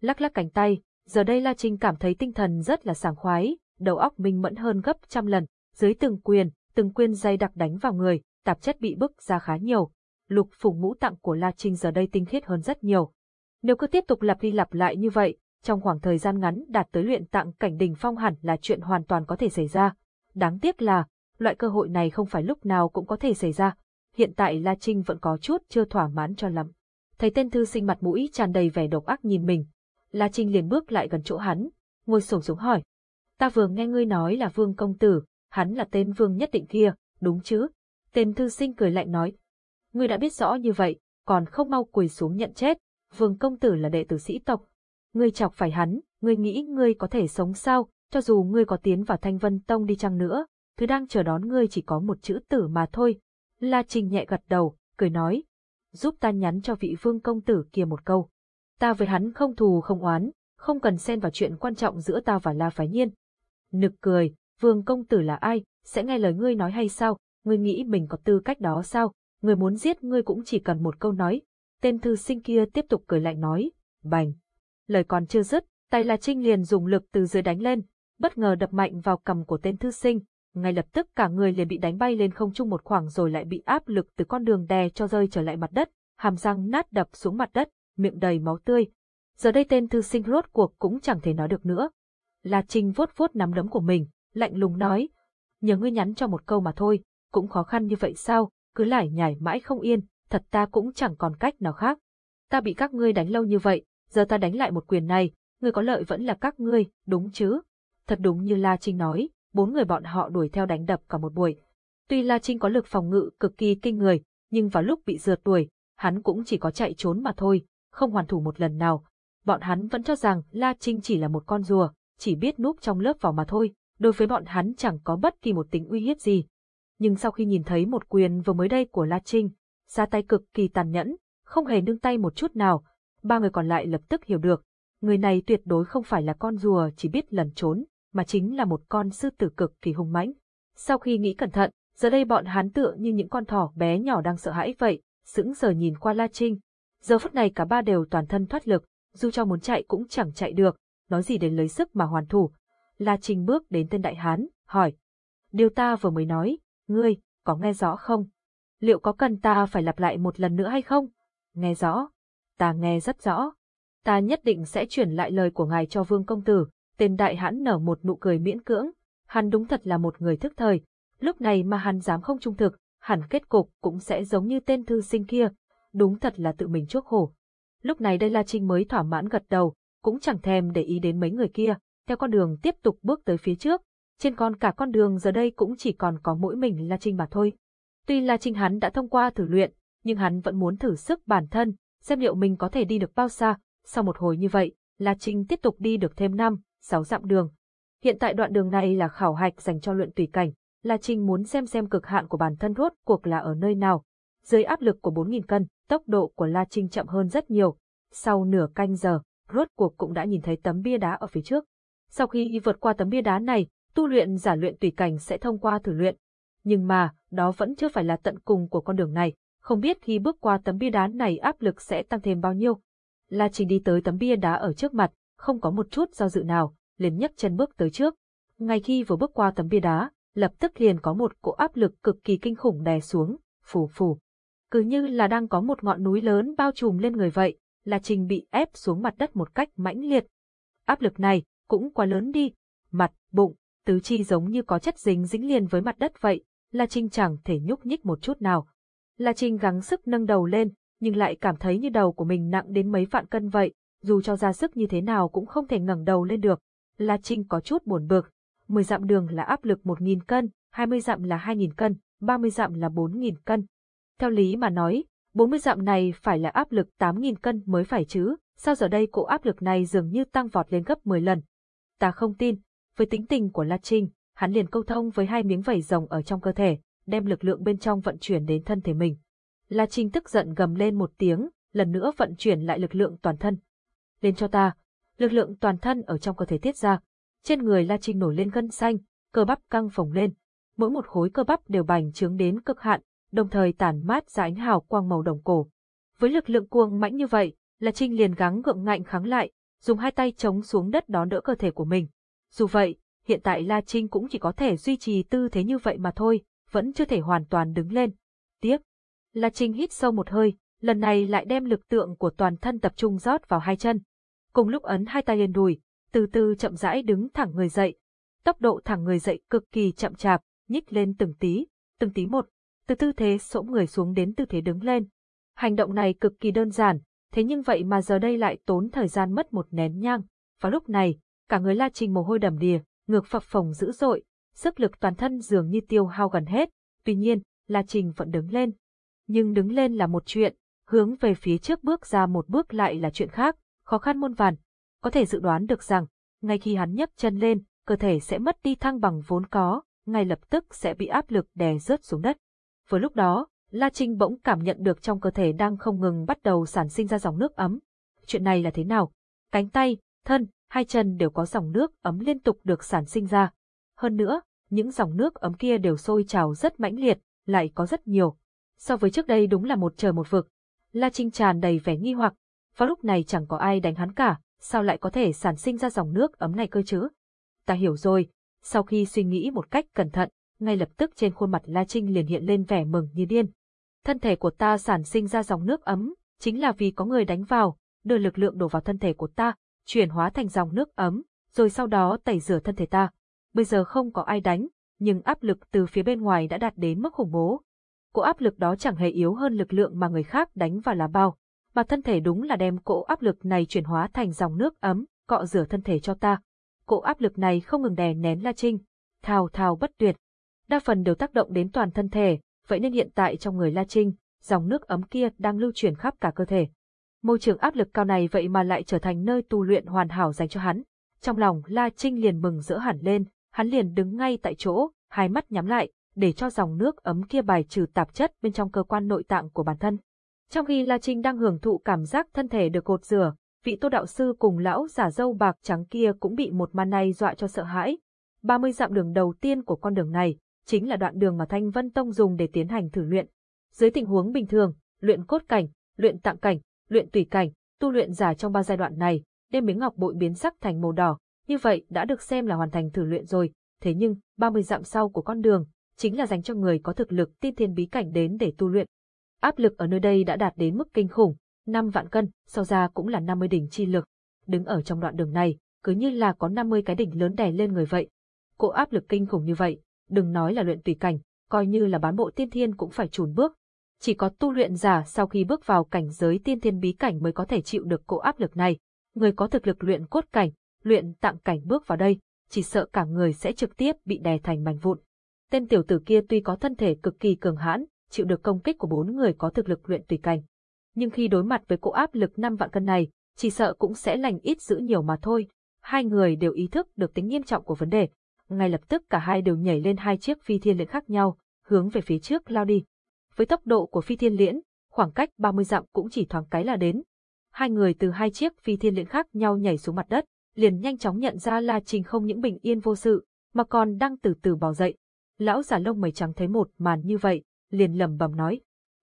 Lắc lắc cánh tay, giờ đây La Trinh cảm thấy tinh thần rất là sảng khoái, đầu óc minh mẫn hơn gấp trăm lần, dưới từng quyền, từng quyền dây đặc đánh vào người, tạp chất bị bức ra khá nhiều. Lục phùng mũ tặng của La Trinh giờ đây tinh khiết hơn rất nhiều. Nếu cứ tiếp tục lặp đi lặp lại như vậy, trong khoảng thời gian ngắn đạt tới luyện tặng cảnh đỉnh phong hẳn là chuyện hoàn toàn có thể xảy ra. Đáng tiếc là, loại cơ hội này không phải lúc nào cũng có thể xảy ra. Hiện tại La Trinh vẫn có chút chưa thỏa mãn cho lắm. Thấy tên thư sinh mặt mũi tràn đầy vẻ độc ác nhìn mình, La Trinh liền bước lại gần chỗ hắn, ngồi xổm xuống hỏi. Ta vừa nghe ngươi nói là vương công tử, hắn là tên vương nhất định kia, đúng chứ? Tên thư sinh cười lạnh nói. Ngươi đã biết rõ như vậy, còn không mau quỳ xuống nhận chết, vương công tử là đệ tử sĩ tộc. Ngươi chọc phải hắn, ngươi nghĩ ngươi có thể sống sao, cho dù ngươi có tiến vào thanh vân tông đi chăng nữa, thứ đang chờ đón ngươi chỉ có một chữ tử mà thôi. La Trinh nhẹ gật đầu, cười nói. Giúp ta nhắn cho vị vương công tử kia một câu. Ta với hắn không thù không oán, không cần xen vào chuyện quan trọng giữa ta và La Phái Nhiên. Nực cười, vương công tử là ai, sẽ nghe lời ngươi nói hay sao, ngươi nghĩ mình có tư cách đó sao, Ngươi muốn giết ngươi cũng chỉ cần một câu nói. Tên thư sinh kia tiếp tục cười lạnh nói, bành. Lời còn chưa dứt, tay La Trinh liền dùng lực từ dưới đánh lên, bất ngờ đập mạnh vào cầm của tên thư sinh, ngay lập tức cả người liền bị đánh bay lên không trung một khoảng rồi lại bị áp lực từ con đường đè cho rơi trở lại mặt đất, hàm răng nát đập xuống mặt đất, miệng đầy máu tươi. Giờ đây tên thư sinh rốt cuộc cũng chẳng thể nói được nữa. La Trinh vuốt vuốt nắm đấm của mình, lạnh lùng nói, nhớ ngươi nhắn cho một câu mà thôi, cũng khó khăn như vậy sao, cứ lải nhải mãi không yên, thật ta cũng chẳng còn cách nào khác. Ta bị các ngươi đánh lâu như vậy, giờ ta đánh lại một quyền này, người có lợi vẫn là các ngươi, đúng chứ? Thật đúng như La Trinh nói, bốn người bọn họ đuổi theo đánh đập cả một buổi. Tuy La Trinh có lực phòng ngự cực kỳ kinh người, nhưng vào lúc bị rượt đuổi, hắn cũng chỉ có chạy trốn mà thôi, không hoàn thủ một lần nào. Bọn hắn vẫn cho rằng La Trinh chỉ là một con rùa, chỉ biết núp trong lớp vào mà thôi, đối với bọn hắn chẳng có bất kỳ một tính uy hiếp gì. Nhưng sau khi nhìn thấy một quyền vừa mới đây của La Trinh, ra tay cực kỳ tàn nhẫn, không hề nương tay một chút nào, ba người còn lại lập tức hiểu được, người này tuyệt đối không phải là con rùa chỉ biết lẩn trốn, mà chính là một con sư tử cực kỳ hung mãnh. Sau khi nghĩ cẩn thận, giờ đây bọn hắn tựa như những con thỏ bé nhỏ đang sợ hãi vậy, sững sờ nhìn qua La Trinh. Giờ phút này cả ba đều toàn thân thoát lực, dù cho muốn chạy cũng chẳng chạy được, nói gì đến lấy sức mà hoàn thủ. La Trinh bước đến tên đại hán, hỏi. Điều ta vừa mới nói, ngươi, có nghe rõ không? Liệu có cần ta phải lặp lại một lần nữa hay không? Nghe rõ. Ta nghe rất rõ. Ta nhất định sẽ chuyển lại lời của ngài cho vương công tử. Tên đại hãn nở một nụ cười miễn cưỡng. Hắn đúng thật là một người thức thời. Lúc này mà hắn dám không trung thực, hẳn kết cục cũng sẽ giống như tên thư sinh kia. Đúng thật là tự mình chuốc khổ. Lúc này đây La Trinh mới thỏa mãn gật đầu, cũng chẳng thèm để ý đến mấy người kia, theo con đường tiếp tục bước tới phía trước. Trên con cả con đường giờ đây cũng chỉ còn có mỗi mình La Trinh mà thôi. Tuy La Trinh hắn đã thông qua thử luyện, nhưng hắn vẫn muốn thử sức bản thân, xem liệu mình có thể đi được bao xa. Sau một hồi như vậy, La Trinh tiếp tục đi được thêm 5, 6 dặm đường. Hiện tại đoạn đường này là khảo hạch dành cho luyện tùy cảnh, La Trinh muốn xem xem cực hạn của bản thân rốt cuộc là ở nơi nào. Dưới áp lực của 4.000 cân, tốc độ của La Trinh chậm hơn rất nhiều. Sau nửa canh giờ, rốt cuộc cũng đã nhìn thấy tấm bia đá ở phía trước. Sau khi vượt qua tấm bia đá này, tu luyện giả luyện tùy cảnh sẽ thông qua thử luyện. Nhưng mà, đó vẫn chưa phải là tận cùng của con đường này, không biết khi bước qua tấm bia đá này áp lực sẽ tăng thêm bao nhiêu. La Trình đi tới tấm bia đá ở trước mặt, không có một chút do dự nào, liền nhấc chân bước tới trước. Ngay khi vừa bước qua tấm bia đá, lập tức liền có một cỗ áp lực cực kỳ kinh khủng đè xuống, phù phù. Cứ như là đang có một ngọn núi lớn bao trùm lên người vậy, là Trình bị ép xuống mặt đất một cách mãnh liệt. Áp lực này cũng quá lớn đi, mặt, bụng, tứ chi giống như có chất dính dính liền với mặt đất vậy, là trình chẳng thể nhúc nhích một chút nào. là trình gắng sức nâng đầu lên, nhưng lại cảm thấy như đầu của mình nặng đến mấy vạn cân vậy, dù cho ra sức như thế nào cũng không thể ngẩng đầu lên được. La Trinh có chút buồn bực, 10 dặm đường là áp lực 1.000 cân, 20 dặm là 2.000 cân, 30 dặm là 4.000 cân. Theo lý mà nói, 40 dặm này phải là áp lực 8.000 cân mới phải chứ, sao giờ đây cỗ áp lực này dường như tăng vọt lên gấp 10 lần. Ta không tin, với tính tình của La Trinh, hắn liền câu thông với hai miếng vảy rồng ở trong cơ thể, đem lực lượng bên trong vận chuyển đến thân thể mình. La Trinh tức giận gầm lên một tiếng, lần nữa vận chuyển lại lực lượng toàn thân. Lên cho ta, lực lượng toàn thân ở trong cơ thể tiết ra. Trên người La Trinh nổi lên gân xanh, cơ bắp căng phồng lên. Mỗi một khối cơ bắp đều bành trướng đến cực hạn, đồng thời tản mát ra ánh hào quang màu đồng cổ. Với lực lượng cuồng mãnh như vậy, La Trinh liền gắng gượng ngạnh kháng lại, dùng hai tay chống xuống đất đón đỡ cơ thể của mình. Dù vậy, hiện tại La Trinh cũng chỉ có thể duy trì tư thế như vậy mà thôi, vẫn chưa thể hoàn toàn đứng lên. Tiếc. La Trinh hít sâu một hơi, lần này lại đem lực tượng của toàn thân tập trung rót vào hai chân. Cùng lúc ấn hai tay lên đùi, từ từ chậm rãi đứng thẳng người dậy. Tốc độ thẳng người dậy cực kỳ chậm chạp, nhích lên từng tí, từng tí một, từ tư thế xỗm người xuống đến tư thế đứng lên. Hành động này cực kỳ đơn giản, thế nhưng vậy mà giờ đây lại tốn thời gian mất một nén nhang. Và lúc này, cả người La Trinh mồ hôi đầm đìa, ngược phập phồng dữ dội, sức lực toàn thân dường như tiêu hao gần hết, tuy nhiên, La Trình vẫn đứng lên. Nhưng đứng lên là một chuyện, hướng về phía trước bước ra một bước lại là chuyện khác, khó khăn muôn vàn. Có thể dự đoán được rằng, ngay khi hắn nhấc chân lên, cơ thể sẽ mất đi thăng bằng vốn có, ngay lập tức sẽ bị áp lực đè rớt xuống đất. Vừa lúc đó, La Trinh bỗng cảm nhận được trong cơ thể đang không ngừng bắt đầu sản sinh ra dòng nước ấm. Chuyện này là thế nào? Cánh tay, thân, hai chân đều có dòng nước ấm liên tục được sản sinh ra. Hơn nữa, những dòng nước ấm kia đều sôi trào rất mãnh liệt, lại có rất nhiều. So với trước đây đúng là một trời một vực. La Trinh tràn đầy vẻ nghi hoặc, vào lúc này chẳng có ai đánh hắn cả, sao lại có thể sản sinh ra dòng nước ấm này cơ chứ? Ta hiểu rồi, sau khi suy nghĩ một cách cẩn thận, ngay lập tức trên khuôn mặt La Trinh liền hiện lên vẻ mừng như điên. Thân thể của ta sản sinh ra dòng nước ấm, chính là vì có người đánh vào, đưa lực lượng đổ vào thân thể của ta, chuyển hóa thành dòng nước ấm, rồi sau đó tẩy rửa thân thể ta. Bây giờ không có ai đánh, nhưng áp lực từ phía bên ngoài đã đạt đến mức khủng bố. Cỗ áp lực đó chẳng hề yếu hơn lực lượng mà người khác đánh vào là bao, mà thân thể đúng là đem cỗ áp lực này chuyển hóa thành dòng nước ấm, cọ rửa thân thể cho ta. Cỗ áp lực này không ngừng đè nén La Trinh, thao thao bất tuyệt. Đa phần đều tác động đến toàn thân thể, vậy nên hiện tại trong người La Trinh, dòng nước ấm kia đang lưu chuyển khắp cả cơ thể. Môi trường áp lực cao này vậy mà lại trở thành nơi tu luyện hoàn hảo dành cho hắn. Trong lòng La Trinh liền mừng rỡ hẳn lên, hắn liền đứng ngay tại chỗ, hai mắt nhắm lại, để cho dòng nước ấm kia bài trừ tạp chất bên trong cơ quan nội tạng của bản thân. Trong khi La Trinh đang hưởng thụ cảm giác thân thể được cột rửa, vị tô đạo sư cùng lão giả dâu bạc trắng kia cũng bị một màn này dọa cho sợ hãi. 30 dặm đường đầu tiên của con đường này, chính là đoạn đường mà Thanh Vân Tông dùng để tiến hành thử luyện. Dưới tình huống bình thường, luyện cốt cảnh, luyện tạng cảnh, luyện tùy cảnh, tu luyện giả trong ba giai đoạn này, đem miếng ngọc bội biến sắc thành màu đỏ, như vậy đã được xem là hoàn thành thử luyện rồi, thế nhưng, 30 dặm sau của con đường, chính là dành cho người có thực lực tiên thiên bí cảnh đến để tu luyện. Áp lực ở nơi đây đã đạt đến mức kinh khủng, 5 vạn cân, sau ra cũng là 50 đỉnh chi lực. Đứng ở trong đoạn đường này, cứ như là có 50 cái đỉnh lớn đè lên người vậy. Cỗ áp lực kinh khủng như vậy, đừng nói là luyện tùy cảnh, coi như là bán bộ tiên thiên cũng phải chùn bước. Chỉ có tu luyện giả sau khi bước vào cảnh giới tiên thiên bí cảnh mới có thể chịu được cỗ áp lực này. Người có thực lực luyện cốt cảnh, luyện tạng cảnh bước vào đây, chỉ sợ cả người sẽ trực tiếp bị đè thành mảnh vụn. Tên tiểu tử kia tuy có thân thể cực kỳ cường hãn, chịu được công kích của bốn người có thực lực luyện tùy cảnh. Nhưng khi đối mặt với cỗ áp lực 5 vạn cân này, chỉ sợ cũng sẽ lành ít giữ nhiều mà thôi. Hai người đều ý thức được tính nghiêm trọng của vấn đề. Ngay lập tức cả hai đều nhảy lên hai chiếc phi thiên liễn khác nhau, hướng về phía trước lao đi. Với tốc độ của phi thiên liễn, khoảng cách 30 dặm cũng chỉ thoáng cái là đến. Hai người từ hai chiếc phi thiên liễn khác nhau nhảy xuống mặt đất, liền nhanh chóng nhận ra La Trình không những bình yên vô sự, mà còn đang từ từ bò dậy. Lão giả lông mày trắng thấy một màn như vậy, liền lẩm bẩm nói.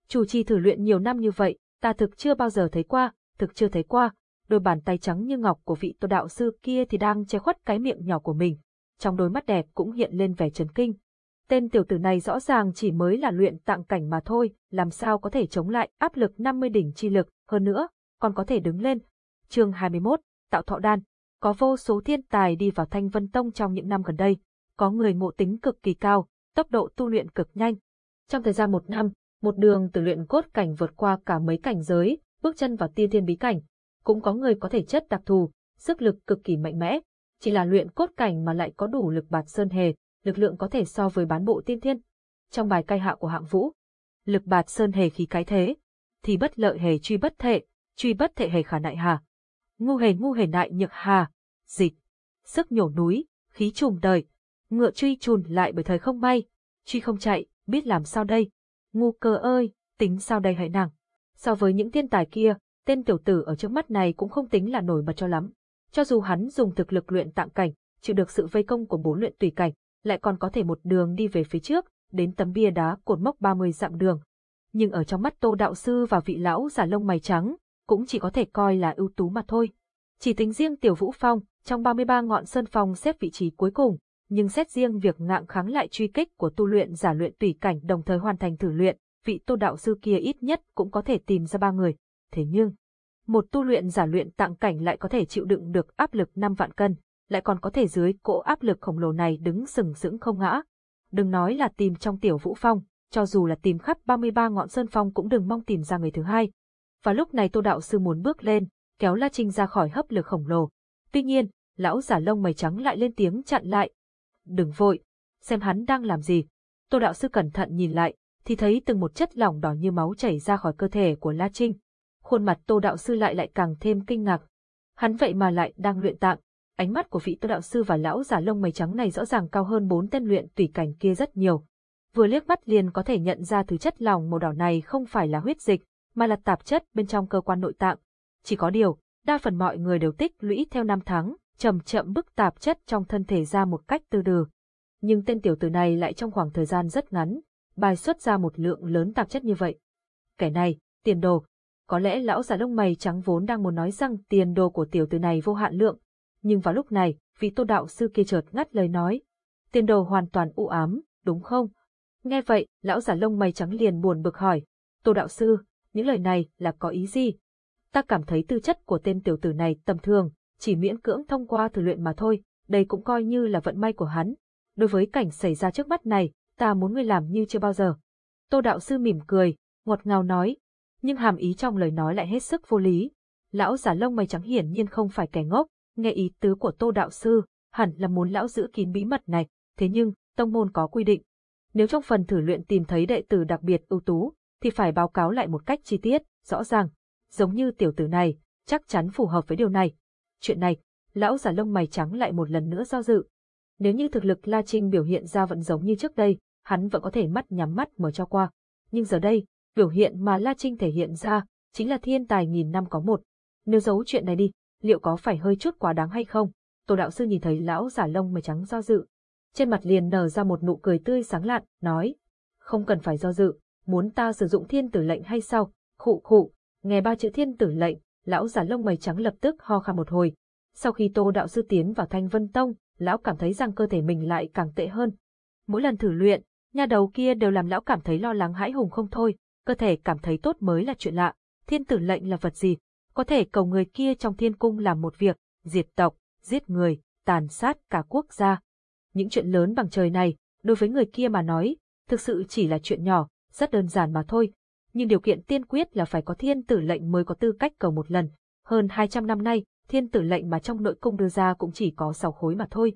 Chủ trì thử luyện nhiều năm như vậy, ta thực chưa bao giờ thấy qua, thực chưa thấy qua. Đôi bàn tay trắng như ngọc của vị tô đạo sư kia thì đang che khuất cái miệng nhỏ của mình. Trong đôi mắt đẹp cũng hiện lên vẻ chấn kinh. Tên tiểu tử này rõ ràng chỉ mới là luyện tạng cảnh mà thôi, làm sao có thể chống lại áp lực 50 đỉnh chi lực, hơn nữa, còn có thể đứng lên. chương 21, tạo thọ đan. Có vô số thiên tài đi vào Thanh Vân Tông trong những năm gần đây, có người ngộ tính cực kỳ cao, tốc độ tu luyện cực nhanh. Trong thời gian một năm, một đường từ luyện cốt cảnh vượt qua cả mấy cảnh giới, bước chân vào tiên thiên bí cảnh. Cũng có người có thể chất đặc thù, sức lực cực kỳ mạnh mẽ, chỉ là luyện cốt cảnh mà lại có đủ lực bạt sơn hề, lực lượng có thể so với bán bộ tiên thiên. Trong bài cai hạ của hạng vũ, lực bạt sơn hề khí cái thế, thì bất lợi hề truy bất thệ, truy bất thệ hề khả nại hà. Ngu hề ngu hề nại nhược hà, dịch, sức nhổ núi, khí trùng đời, ngựa truy trùn lại bởi thời không may, truy không chạy, biết làm sao đây. Ngu cơ ơi, tính sao đây hãy nàng. So với những thiên tài kia, tên tiểu tử ở trước mắt này cũng không tính là nổi bật cho lắm. Cho dù hắn dùng thực lực luyện tạng cảnh, chịu được sự vây công của bốn luyện tùy cảnh, lại còn có thể một đường đi về phía trước, đến tấm bia đá cột mốc 30 dặm đường. Nhưng ở trong mắt Tô đạo sư và vị lão giả lông mày trắng, cũng chỉ có thể coi là ưu tú mà thôi. Chỉ tính riêng Tiểu Vũ Phong, trong 33 ngọn sơn phong xếp vị trí cuối cùng, nhưng xét riêng việc ngạng kháng lại truy kích của tu luyện giả luyện tùy cảnh đồng thời hoàn thành thử luyện, vị Tô đạo sư kia ít nhất cũng có thể tìm ra ba người. Thế nhưng, một tu luyện giả luyện tạng cảnh lại có thể chịu đựng được áp lực 5 vạn cân, lại còn có thể dưới cỗ áp lực khổng lồ này đứng sừng sững không ngã. Đừng nói là tìm trong tiểu vũ phong, cho dù là tìm khắp 33 ngọn sơn phong cũng đừng mong tìm ra người thứ hai. Và lúc này Tô đạo sư muốn bước lên, kéo La Trinh ra khỏi hấp lực khổng lồ. Tuy nhiên, lão giả lông mày trắng lại lên tiếng chặn lại. Đừng vội, xem hắn đang làm gì. Tô đạo sư cẩn thận nhìn lại, thì thấy từng một chất lỏng đỏ như máu chảy ra khỏi cơ thể của La Trinh. Khuôn mặt Tô đạo sư lại lại càng thêm kinh ngạc. Hắn vậy mà lại đang luyện tạng. Ánh mắt của vị Tô đạo sư và lão giả lông mày trắng này rõ ràng cao hơn bốn tên luyện tùy cảnh kia rất nhiều. Vừa liếc mắt liền có thể nhận ra thứ chất lỏng màu đỏ này không phải là huyết dịch, mà là tạp chất bên trong cơ quan nội tạng. Chỉ có điều, đa phần mọi người đều tích lũy theo năm tháng, chậm chậm bức tạp chất trong thân thể ra một cách từ từ. Nhưng tên tiểu tử này lại trong khoảng thời gian rất ngắn, bài xuất ra một lượng lớn tạp chất như vậy. Kẻ này, tiền đồ. Có lẽ lão già lông mày trắng vốn đang muốn nói rằng tiền đồ của tiểu tử này vô hạn lượng. Nhưng vào lúc này, vị tô đạo sư kia chợt ngắt lời nói. Tiền đồ hoàn toàn u ám, đúng không? Nghe vậy, lão giả lông mày trắng liền buồn bực hỏi. Tô đạo sư, những lời này là có ý gì? ta cảm thấy tư chất của tên tiểu tử này tầm thường, chỉ miễn cưỡng thông qua thử luyện mà thôi, đây cũng coi như là vận may của hắn. Đối với cảnh xảy ra trước mắt này, ta muốn ngươi làm như chưa bao giờ. Tô đạo sư mỉm cười, ngọt ngào nói, nhưng hàm ý trong lời nói lại hết sức vô lý. Lão giả lông mày trắng hiển nhiên không phải kẻ ngốc, nghe ý tứ của tô đạo sư, hẳn là muốn lão giữ kín bí mật này, thế nhưng, tông môn có quy định. Nếu trong phần thử luyện tìm thấy đệ tử đặc biệt ưu tú, thì phải báo cáo lại một cách chi tiết, rõ ràng giống như tiểu tử này, chắc chắn phù hợp với điều này. Chuyện này, lão giả lông mày trắng lại một lần nữa do dự. Nếu như thực lực La Trinh biểu hiện ra vẫn giống như trước đây, hắn vẫn có thể mắt nhắm mắt mở cho qua. Nhưng giờ đây, biểu hiện mà La Trinh thể hiện ra, chính là thiên tài nghìn năm có một. Nếu giấu chuyện này đi, liệu có phải hơi chút quá đáng hay không? Tổ đạo sư nhìn thấy lão giả lông mày trắng do dự. Trên mặt liền nở ra một nụ cười tươi sáng lạn, nói. Không cần phải do dự, muốn ta sử dụng thiên tử lệnh hay sao? Khụ khụ, Nghe ba chữ thiên tử lệnh, lão giả lông mày trắng lập tức ho khan một hồi. Sau khi Tô đạo sư tiến vào Thanh Vân Tông, lão cảm thấy rằng cơ thể mình lại càng tệ hơn. Mỗi lần thử luyện, Nhà đầu kia đều làm lão cảm thấy lo lắng hãi hùng không thôi, cơ thể cảm thấy tốt mới là chuyện lạ. Thiên tử lệnh là vật gì? Có thể cầu người kia trong thiên cung làm một việc, diệt tộc, giết người, tàn sát cả quốc gia. Những chuyện lớn bằng trời này, đối với người kia mà nói, thực sự chỉ là chuyện nhỏ, rất đơn giản mà thôi. Nhưng điều kiện tiên quyết là phải có thiên tử lệnh mới có tư cách cầu một lần. Hơn 200 năm nay, thiên tử lệnh mà trong nội cung đưa ra cũng chỉ có 6 khối mà thôi.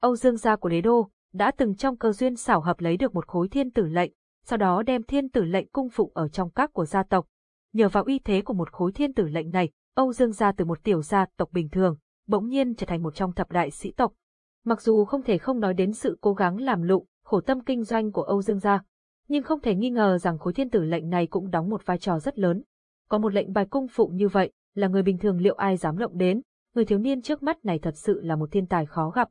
Âu Dương gia của đế đô đã từng trong cơ duyên xảo hợp lấy được một khối thiên tử lệnh, sau đó đem thiên tử lệnh cung phụng ở trong các của gia tộc. Nhờ vào uy thế của một khối thiên tử lệnh này, Âu Dương gia từ một tiểu gia tộc bình thường, bỗng nhiên trở thành một trong thập đại sĩ tộc. Mặc dù không thể không nói đến sự cố gắng làm lụng, khổ tâm kinh doanh của Âu Dương gia, nhưng không thể nghi ngờ rằng khối thiên tử lệnh này cũng đóng một vai trò rất lớn. Có một lệnh bài cung phụng như vậy, là người bình thường liệu ai dám động đến, người thiếu niên trước mắt này thật sự là một thiên tài khó gặp.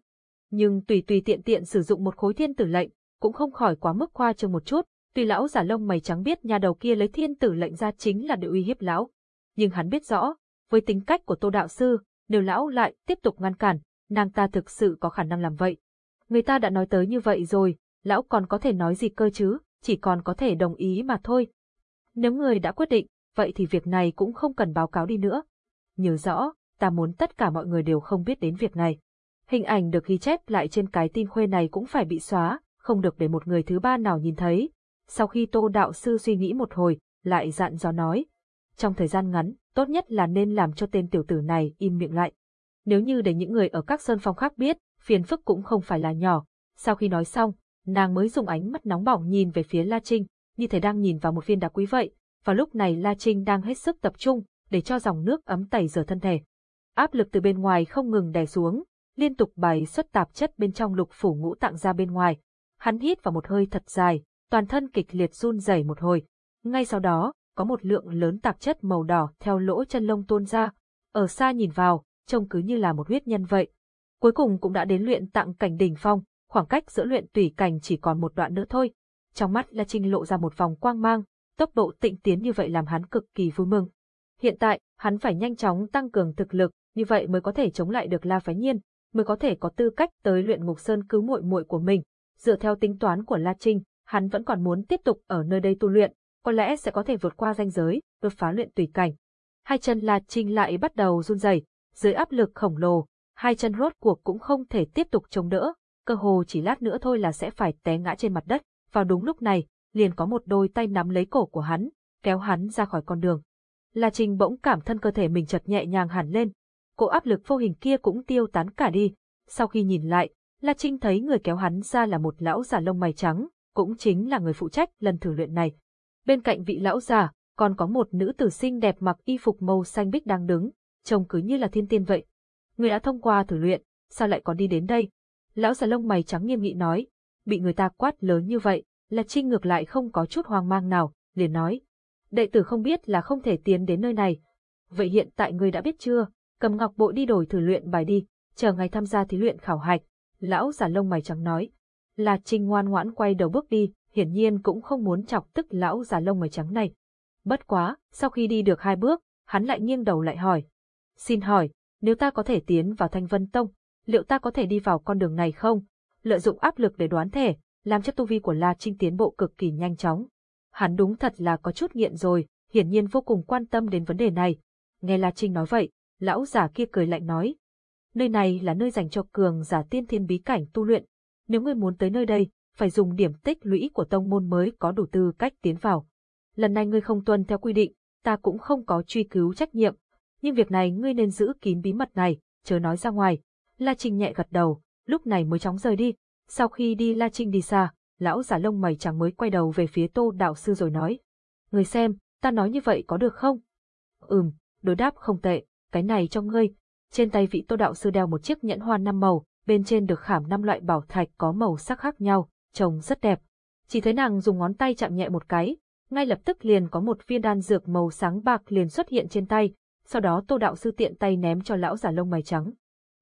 Nhưng tùy tùy tiện tiện sử dụng một khối thiên tử lệnh, cũng không khỏi quá mức khoa trương một chút, tuy lão giả lông mày trắng biết nhà đầu kia lấy thiên tử lệnh ra chính là để uy hiếp lão. Nhưng hắn biết rõ, với tính cách của tô đạo sư, nếu lão lại tiếp tục ngăn cản, nàng ta thực sự có khả năng làm vậy. Người ta đã nói tới như vậy rồi, lão còn có thể nói gì cơ chứ, chỉ còn có thể đồng ý mà thôi. Nếu người đã quyết định, vậy thì việc này cũng không cần báo cáo đi nữa. Nhớ rõ, ta muốn tất cả mọi người đều không biết đến việc này. Hình ảnh được ghi chép lại trên cái tin khuê này cũng phải bị xóa, không được để một người thứ ba nào nhìn thấy. Sau khi Tô Đạo Sư suy nghĩ một hồi, lại dặn dò nói. Trong thời gian ngắn, tốt nhất là nên làm cho tên tiểu tử này im miệng lại. Nếu như để những người ở các sơn phong khác biết, phiền phức cũng không phải là nhỏ. Sau khi nói xong, nàng mới dùng ánh mắt nóng bỏng nhìn về phía La Trinh, như thể đang nhìn vào một viên đá quý vậy. Và lúc này La Trinh đang hết sức tập trung, để cho dòng nước ấm tẩy rửa thân thể. Áp lực từ bên ngoài không ngừng đè xuống, liên tục bài xuất tạp chất bên trong lục phủ ngũ tạng ra bên ngoài. Hắn hít vào một hơi thật dài, toàn thân kịch liệt run rẩy một hồi. Ngay sau đó, có một lượng lớn tạp chất màu đỏ theo lỗ chân lông tuôn ra. Ở xa nhìn vào, trông cứ như là một huyết nhân vậy. Cuối cùng cũng đã đến luyện tặng cảnh đỉnh phong, khoảng cách giữa luyện tùy cảnh chỉ còn một đoạn nữa thôi. Trong mắt La Trinh lộ ra một vòng quang mang, tốc độ tịnh tiến như vậy làm hắn cực kỳ vui mừng. Hiện tại, hắn phải nhanh chóng tăng cường thực lực, như vậy mới có thể chống lại được La Phái Nhiên, mới có thể có tư cách tới luyện ngục sơn cứu muội muội của mình. Dựa theo tính toán của La Trinh, hắn vẫn còn muốn tiếp tục ở nơi đây tu luyện, có lẽ sẽ có thể vượt qua ranh giới, đột phá luyện tùy cảnh. Hai chân La Trinh lại bắt đầu run rẩy, dưới áp lực khổng lồ, hai chân rốt cuộc cũng không thể tiếp tục chống đỡ, cơ hồ chỉ lát nữa thôi là sẽ phải té ngã trên mặt đất. Vào đúng lúc này, liền có một đôi tay nắm lấy cổ của hắn, kéo hắn ra khỏi con đường. La Trinh bỗng cảm thân cơ thể mình chợt nhẹ nhàng hẳn lên, cỗ áp lực vô hình kia cũng tiêu tán cả đi. Sau khi nhìn lại, La Trinh thấy người kéo hắn ra là một lão già lông mày trắng, cũng chính là người phụ trách lần thử luyện này. Bên cạnh vị lão già, còn có một nữ tử xinh đẹp mặc y phục màu xanh bích đang đứng, trông cứ như là thiên tiên vậy. Người đã thông qua thử luyện, sao lại còn đi đến đây? Lão già lông mày trắng nghiêm nghị nói, bị người ta quát lớn như vậy, là Trinh ngược lại không có chút hoang mang nào, liền nói. Đệ tử không biết là không thể tiến đến nơi này. Vậy hiện tại người đã biết chưa? Cầm ngọc bội đi đổi thử luyện bài đi, chờ ngày tham gia thí luyện khảo hạch. Lão giả lông mày trắng nói. La Trinh ngoan ngoãn quay đầu bước đi, hiển nhiên cũng không muốn chọc tức lão già lông mày trắng này. Bất quá, sau khi đi được hai bước, hắn lại nghiêng đầu lại hỏi. Xin hỏi, nếu ta có thể tiến vào Thanh Vân Tông, liệu ta có thể đi vào con đường này không? Lợi dụng áp lực để đoán thể, làm cho tu vi của La Trinh tiến bộ cực kỳ nhanh chóng. Hắn đúng thật là có chút nghiện rồi, hiển nhiên vô cùng quan tâm đến vấn đề này. Nghe La Trinh nói vậy, lão giả kia cười lạnh nói. Nơi này là nơi dành cho cường giả tiên thiên bí cảnh tu luyện. Nếu ngươi muốn tới nơi đây, phải dùng điểm tích lũy của tông môn mới có đủ tư cách tiến vào. Lần này ngươi không tuân theo quy định, ta cũng không có truy cứu trách nhiệm. Nhưng việc này ngươi nên giữ kín bí mật này, chớ nói ra ngoài. La Trinh nhẹ gật đầu, lúc này mới chóng rời đi. Sau khi đi La Trinh đi xa, lão giả lông mày chẳng mới quay đầu về phía tô đạo sư rồi nói. Người xem, ta nói như vậy có được không? Ừm, đối đáp không tệ, cái này cho ngươi. Trên tay vị tô đạo sư đeo một chiếc nhẫn hoa năm màu, bên trên được khảm năm loại bảo thạch có màu sắc khác nhau, trông rất đẹp. Chỉ thấy nàng dùng ngón tay chạm nhẹ một cái, ngay lập tức liền có một viên đan dược màu sáng bạc liền xuất hiện trên tay, sau đó tô đạo sư tiện tay ném cho lão giả lông mày trắng.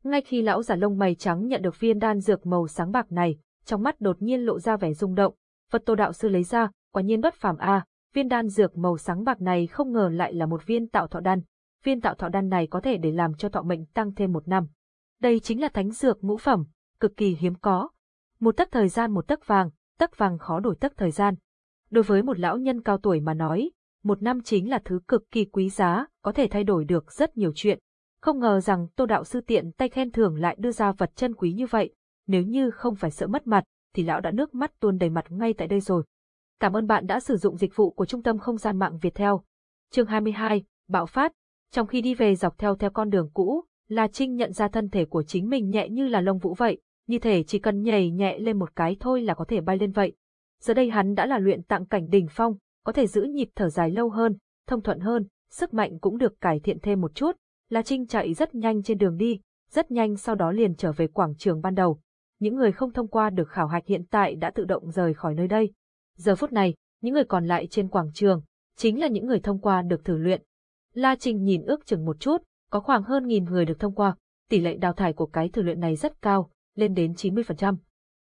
Ngay khi lão giả lông mày trắng nhận được viên đan dược màu sáng bạc này, trong mắt đột nhiên lộ ra vẻ rung động. Vật Tô đạo sư lấy ra, quả nhiên bất phàm a, viên đan dược màu sáng bạc này không ngờ lại là một viên tạo thọ đan. Viên tạo thọ đan này có thể để làm cho thọ mệnh tăng thêm một năm. Đây chính là thánh dược ngũ phẩm, cực kỳ hiếm có. Một tấc thời gian một tấc vàng, tấc vàng khó đổi tấc thời gian. Đối với một lão nhân cao tuổi mà nói, một năm chính là thứ cực kỳ quý giá, có thể thay đổi được rất nhiều chuyện. Không ngờ rằng Tô Đạo Sư tiện tay khen thưởng lại đưa ra vật chân quý như vậy, nếu như không phải sợ mất mặt, thì lão đã nước mắt tuôn đầy mặt ngay tại đây rồi. Cảm ơn bạn đã sử dụng dịch vụ của Trung tâm Không gian mạng Việt Theo. Chương 22, Bạo phát. Trong khi đi về dọc theo theo con đường cũ, La Trinh nhận ra thân thể của chính mình nhẹ như là lông vũ vậy, như thể chỉ cần nhảy nhẹ lên một cái thôi là có thể bay lên vậy. Giờ đây hắn đã là luyện tạng cảnh đỉnh phong, có thể giữ nhịp thở dài lâu hơn, thông thuận hơn, sức mạnh cũng được cải thiện thêm một chút. La Trinh chạy rất nhanh trên đường đi, rất nhanh sau đó liền trở về quảng trường ban đầu. Những người không thông qua được khảo hạch hiện tại đã tự động rời khỏi nơi đây. Giờ phút này, những người còn lại trên quảng trường, chính là những người thông qua được thử luyện. La Trinh nhìn ước chừng một chút, có khoảng hơn nghìn người được thông qua, tỷ lệ đào thải của cái thử luyện này rất cao, lên đến 90%.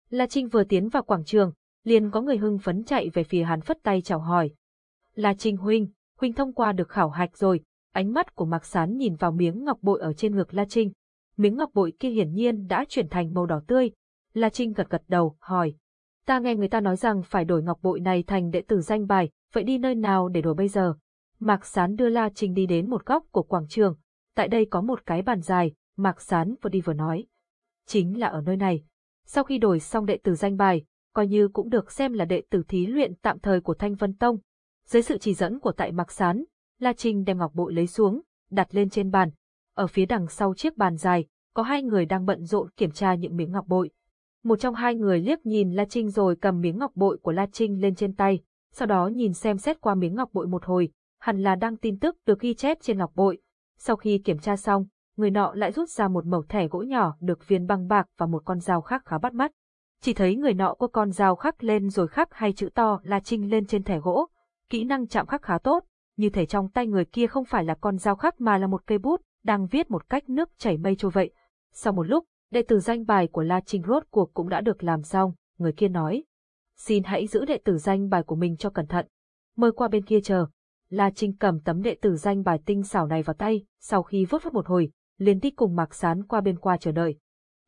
La Trinh vừa tiến vào quảng trường, liền có người hưng phấn chạy về phía hắn phất tay chào hỏi. La Trinh huynh, huynh thông qua được khảo hạch rồi, ánh mắt của Mạc Sán nhìn vào miếng ngọc bội ở trên ngực La Trinh. Miếng ngọc bội kia hiển nhiên đã chuyển thành màu đỏ tươi. La Trinh gật gật đầu, hỏi. Ta nghe người ta nói rằng phải đổi ngọc bội này thành đệ tử danh bài, vậy đi nơi nào để đổi bây giờ? Mạc Sán đưa La Trinh đi đến một góc của quảng trường. Tại đây có một cái bàn dài, Mạc Sán vừa đi vừa nói. Chính là ở nơi này. Sau khi đổi xong đệ tử danh bài, coi như cũng được xem là đệ tử thí luyện tạm thời của Thanh Vân Tông. Dưới sự chỉ dẫn của tại Mạc Sán, La Trinh đem ngọc bội lấy xuống, đặt lên trên bàn. Ở phía đằng sau chiếc bàn dài, có hai người đang bận rộn kiểm tra những miếng ngọc bội. Một trong hai người liếc nhìn La Trinh rồi cầm miếng ngọc bội của La Trinh lên trên tay, sau đó nhìn xem xét qua miếng ngọc bội một hồi, hẳn là đang tin tức được ghi chép trên ngọc bội. Sau khi kiểm tra xong, người nọ lại rút ra một mẩu thẻ gỗ nhỏ được viên băng bạc và một con dao khác khá bắt mắt. Chỉ thấy người nọ có con dao khắc lên rồi khắc hai chữ to là Trinh lên trên thẻ gỗ. Kỹ năng chạm khắc khá tốt, như thể trong tay người kia không phải là con dao khắc mà là một cây bút, đang viết một cách nước chảy mây trôi vậy. Sau một lúc, đệ tử danh bài của La Trinh rốt cuộc cũng đã được làm xong, người kia nói. Xin hãy giữ đệ tử danh bài của mình cho cẩn thận. Mời qua bên kia chờ. La Trinh cầm tấm đệ tử danh bài tinh xảo này vào tay, sau khi vớt phát một hồi, liền đi cùng Mạc Sán qua bên qua chờ đợi.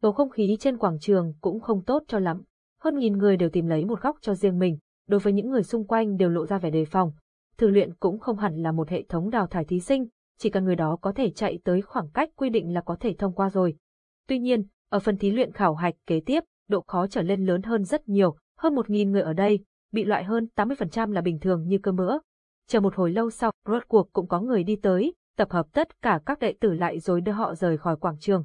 Bầu không khí trên quảng trường cũng không tốt cho lắm. Hơn nghìn người đều tìm lấy một góc cho riêng mình, đối với những người xung quanh đều lộ ra vẻ đề phòng. Thử luyện cũng không hẳn là một hệ thống đào thải thí sinh, chỉ cần người đó có thể chạy tới khoảng cách quy định là có thể thông qua rồi. Tuy nhiên, ở phần thí luyện khảo hạch kế tiếp, độ khó trở lên lớn hơn rất nhiều, hơn một nghìn người ở đây, bị loại hơn 80% là bình thường như cơm bữa. Chờ một hồi lâu sau, rốt cuộc cũng có người đi tới, tập hợp tất cả các đệ tử lại rồi đưa họ rời khỏi quảng trường.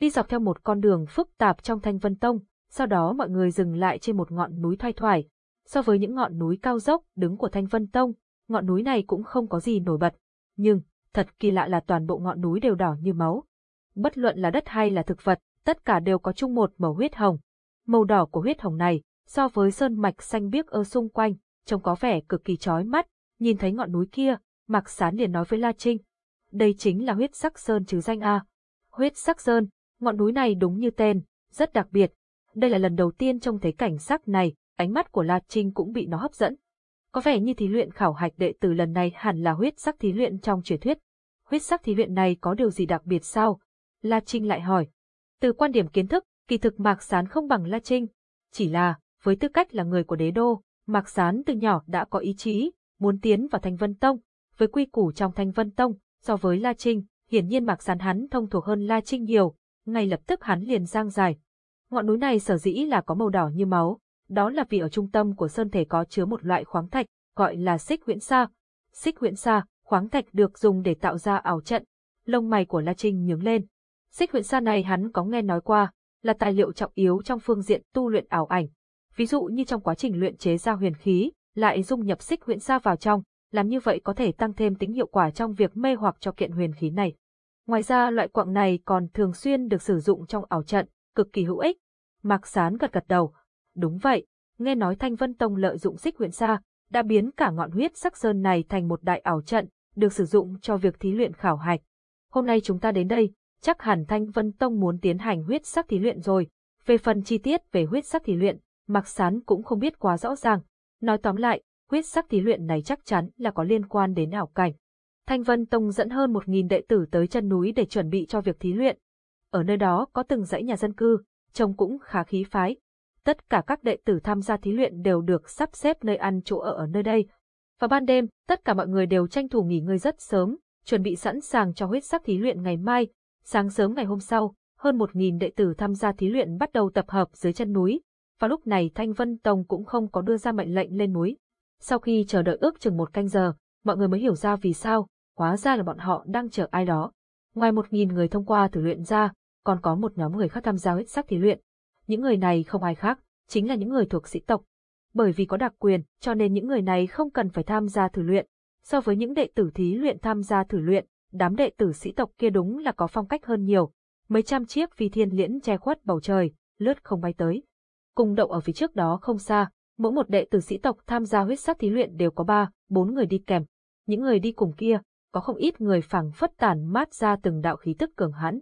Đi dọc theo một con đường phức tạp trong Thanh Vân Tông, sau đó mọi người dừng lại trên một ngọn núi thoai thoải. So với những ngọn núi cao dốc đứng của Thanh Vân Tông, ngọn núi này cũng không có gì nổi bật. Nhưng, thật kỳ lạ là toàn bộ ngọn núi đều đỏ như máu. Bất luận là đất hay là thực vật, tất cả đều có chung một màu huyết hồng. Màu đỏ của huyết hồng này, so với sơn mạch xanh biếc ở xung quanh, trông có vẻ cực kỳ chói mắt. Nhìn thấy ngọn núi kia, Mạc Sán liền nói với La Trinh, đây chính là huyết sắc sơn chứ danh a. Huyết sắc sơn, ngọn núi này đúng như tên, rất đặc biệt. Đây là lần đầu tiên trông thấy cảnh sắc này, ánh mắt của La Trinh cũng bị nó hấp dẫn. Có vẻ như thí luyện khảo hạch đệ tử lần này hẳn là huyết sắc thí luyện trong truyền thuyết. Huyết sắc thí luyện này có điều gì đặc biệt sao? La Trinh lại hỏi. Từ quan điểm kiến thức, kỳ thực Mạc Sán không bằng La Trinh. Chỉ là, với tư cách là người của đế đô, Mạc Sán từ nhỏ đã có ý chí, muốn tiến vào Thanh Vân Tông. Với quy củ trong Thanh Vân Tông, so với La Trinh, hiển nhiên Mạc Sán hắn thông thuộc hơn La Trinh nhiều, ngay lập tức hắn liền giang dài. Ngọn núi này sở dĩ là có màu đỏ như máu, đó là vì ở trung tâm của sơn thể có chứa một loại khoáng thạch, gọi là xích huyễn sa. Xích huyễn sa, khoáng thạch được dùng để tạo ra ảo trận. Lông mày của La Trinh nhướng lên. Xích huyễn sa này hắn có nghe nói qua, là tài liệu trọng yếu trong phương diện tu luyện ảo ảnh. Ví dụ như trong quá trình luyện chế ra huyền khí, lại dung nhập xích huyễn sa vào trong, làm như vậy có thể tăng thêm tính hiệu quả trong việc mê hoặc cho kiện huyền khí này. Ngoài ra loại quặng này còn thường xuyên được sử dụng trong ảo trận, cực kỳ hữu ích. Mạc Sán gật gật đầu. Đúng vậy, nghe nói Thanh Vân Tông lợi dụng xích huyện xa, đã biến cả ngọn huyết sắc sơn này thành một đại ảo trận, được sử dụng cho việc thí luyện khảo hạch. Hôm nay chúng ta đến đây, chắc hẳn Thanh Vân Tông muốn tiến hành huyết sắc thí luyện rồi. Về phần chi tiết về huyết sắc thí luyện, Mạc Sán cũng không biết quá rõ ràng. Nói tóm lại, huyết sắc thí luyện này chắc chắn là có liên quan đến ảo cảnh. Thanh Vân Tông dẫn hơn một nghìn đệ tử tới chân núi để chuẩn bị cho việc thí luyện. Ở nơi đó có từng dãy nhà dân cư, trông cũng khá khí phái. tất cả các đệ tử tham gia thí luyện đều được sắp xếp nơi ăn chỗ ở ở nơi đây. và ban đêm, tất cả mọi người đều tranh thủ nghỉ ngơi rất sớm, chuẩn bị sẵn sàng cho huyết sắc thí luyện ngày mai. Sáng sớm ngày hôm sau, hơn một nghìn đệ tử tham gia thí luyện bắt đầu tập hợp dưới chân núi. Và lúc này Thanh Vân Tông cũng không có đưa ra mệnh lệnh lên núi. Sau khi chờ đợi ước chừng một canh giờ, mọi người mới hiểu ra vì sao, hóa ra là bọn họ đang chờ ai đó. Ngoài một nghìn người thông qua thử luyện ra, còn có một nhóm người khác tham gia huyết sắc thí luyện. Những người này không ai khác, chính là những người thuộc sĩ tộc. Bởi vì có đặc quyền, cho nên những người này không cần phải tham gia thử luyện. So với những đệ tử thí luyện tham gia thử luyện, đám đệ tử sĩ tộc kia đúng là có phong cách hơn nhiều. Mấy trăm chiếc phi thiên liễn che khuất bầu trời, lướt không bay tới. Cùng đậu ở phía trước đó không xa, mỗi một đệ tử sĩ tộc tham gia huyết sắc thí luyện đều có ba, bốn người đi kèm. Những người đi cùng kia, có không ít người phẳng phất tản mát ra từng đạo khí tức cường hãn.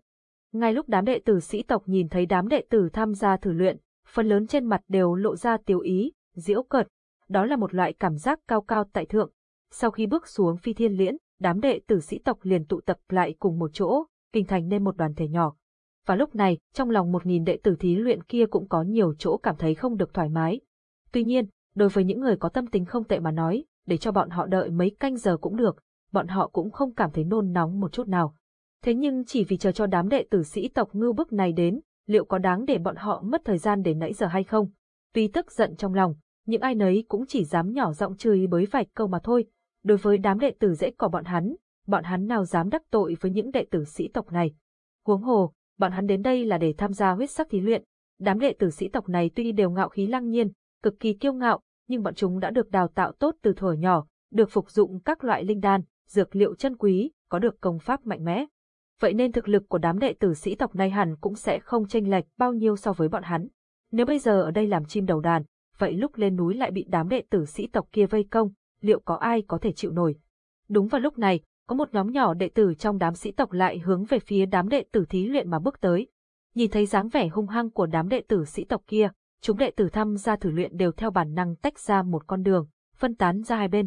Ngay lúc đám đệ tử sĩ tộc nhìn thấy đám đệ tử tham gia thử luyện, phần lớn trên mặt đều lộ ra tiêu ý, diễu cợt. Đó là một loại cảm giác cao cao tại thượng. Sau khi bước xuống phi thiên liễn, đám đệ tử sĩ tộc liền tụ tập lại cùng một chỗ, hình thành nên một đoàn thể nhỏ. Và lúc này, trong lòng một nghìn đệ tử thí luyện kia cũng có nhiều chỗ cảm thấy không được thoải mái. Tuy nhiên, đối với những người có tâm tính không tệ mà nói, để cho bọn họ đợi mấy canh giờ cũng được, bọn họ cũng không cảm thấy nôn nóng một chút nào. Thế nhưng chỉ vì chờ cho đám đệ tử sĩ tộc ngưu bức này đến, liệu có đáng để bọn họ mất thời gian để nãy giờ hay không? Vì tức giận trong lòng, những ai nấy cũng chỉ dám nhỏ giọng chửi bới vạch câu mà thôi. Đối với đám đệ tử dễ cỏ bọn hắn, bọn hắn nào dám đắc tội với những đệ tử sĩ tộc này. Huống hồ, bọn hắn đến đây là để tham gia huyết sắc thí luyện. Đám đệ tử sĩ tộc này tuy đều ngạo khí lăng nhiên, cực kỳ kiêu ngạo, nhưng bọn chúng đã được đào tạo tốt từ thuở nhỏ, được phục dụng các loại linh đan, dược liệu chân quý, có được công pháp mạnh mẽ. Vậy nên thực lực của đám đệ tử sĩ tộc này hẳn cũng sẽ không chênh lệch bao nhiêu so với bọn hắn. Nếu bây giờ ở đây làm chim đầu đàn, vậy lúc lên núi lại bị đám đệ tử sĩ tộc kia vây công, liệu có ai có thể chịu nổi? Đúng vào lúc này, có một nhóm nhỏ đệ tử trong đám sĩ tộc lại hướng về phía đám đệ tử thí luyện mà bước tới. Nhìn thấy dáng vẻ hung hăng của đám đệ tử sĩ tộc kia, chúng đệ tử tham gia thử luyện đều theo bản năng tách ra một con đường, phân tán ra hai bên.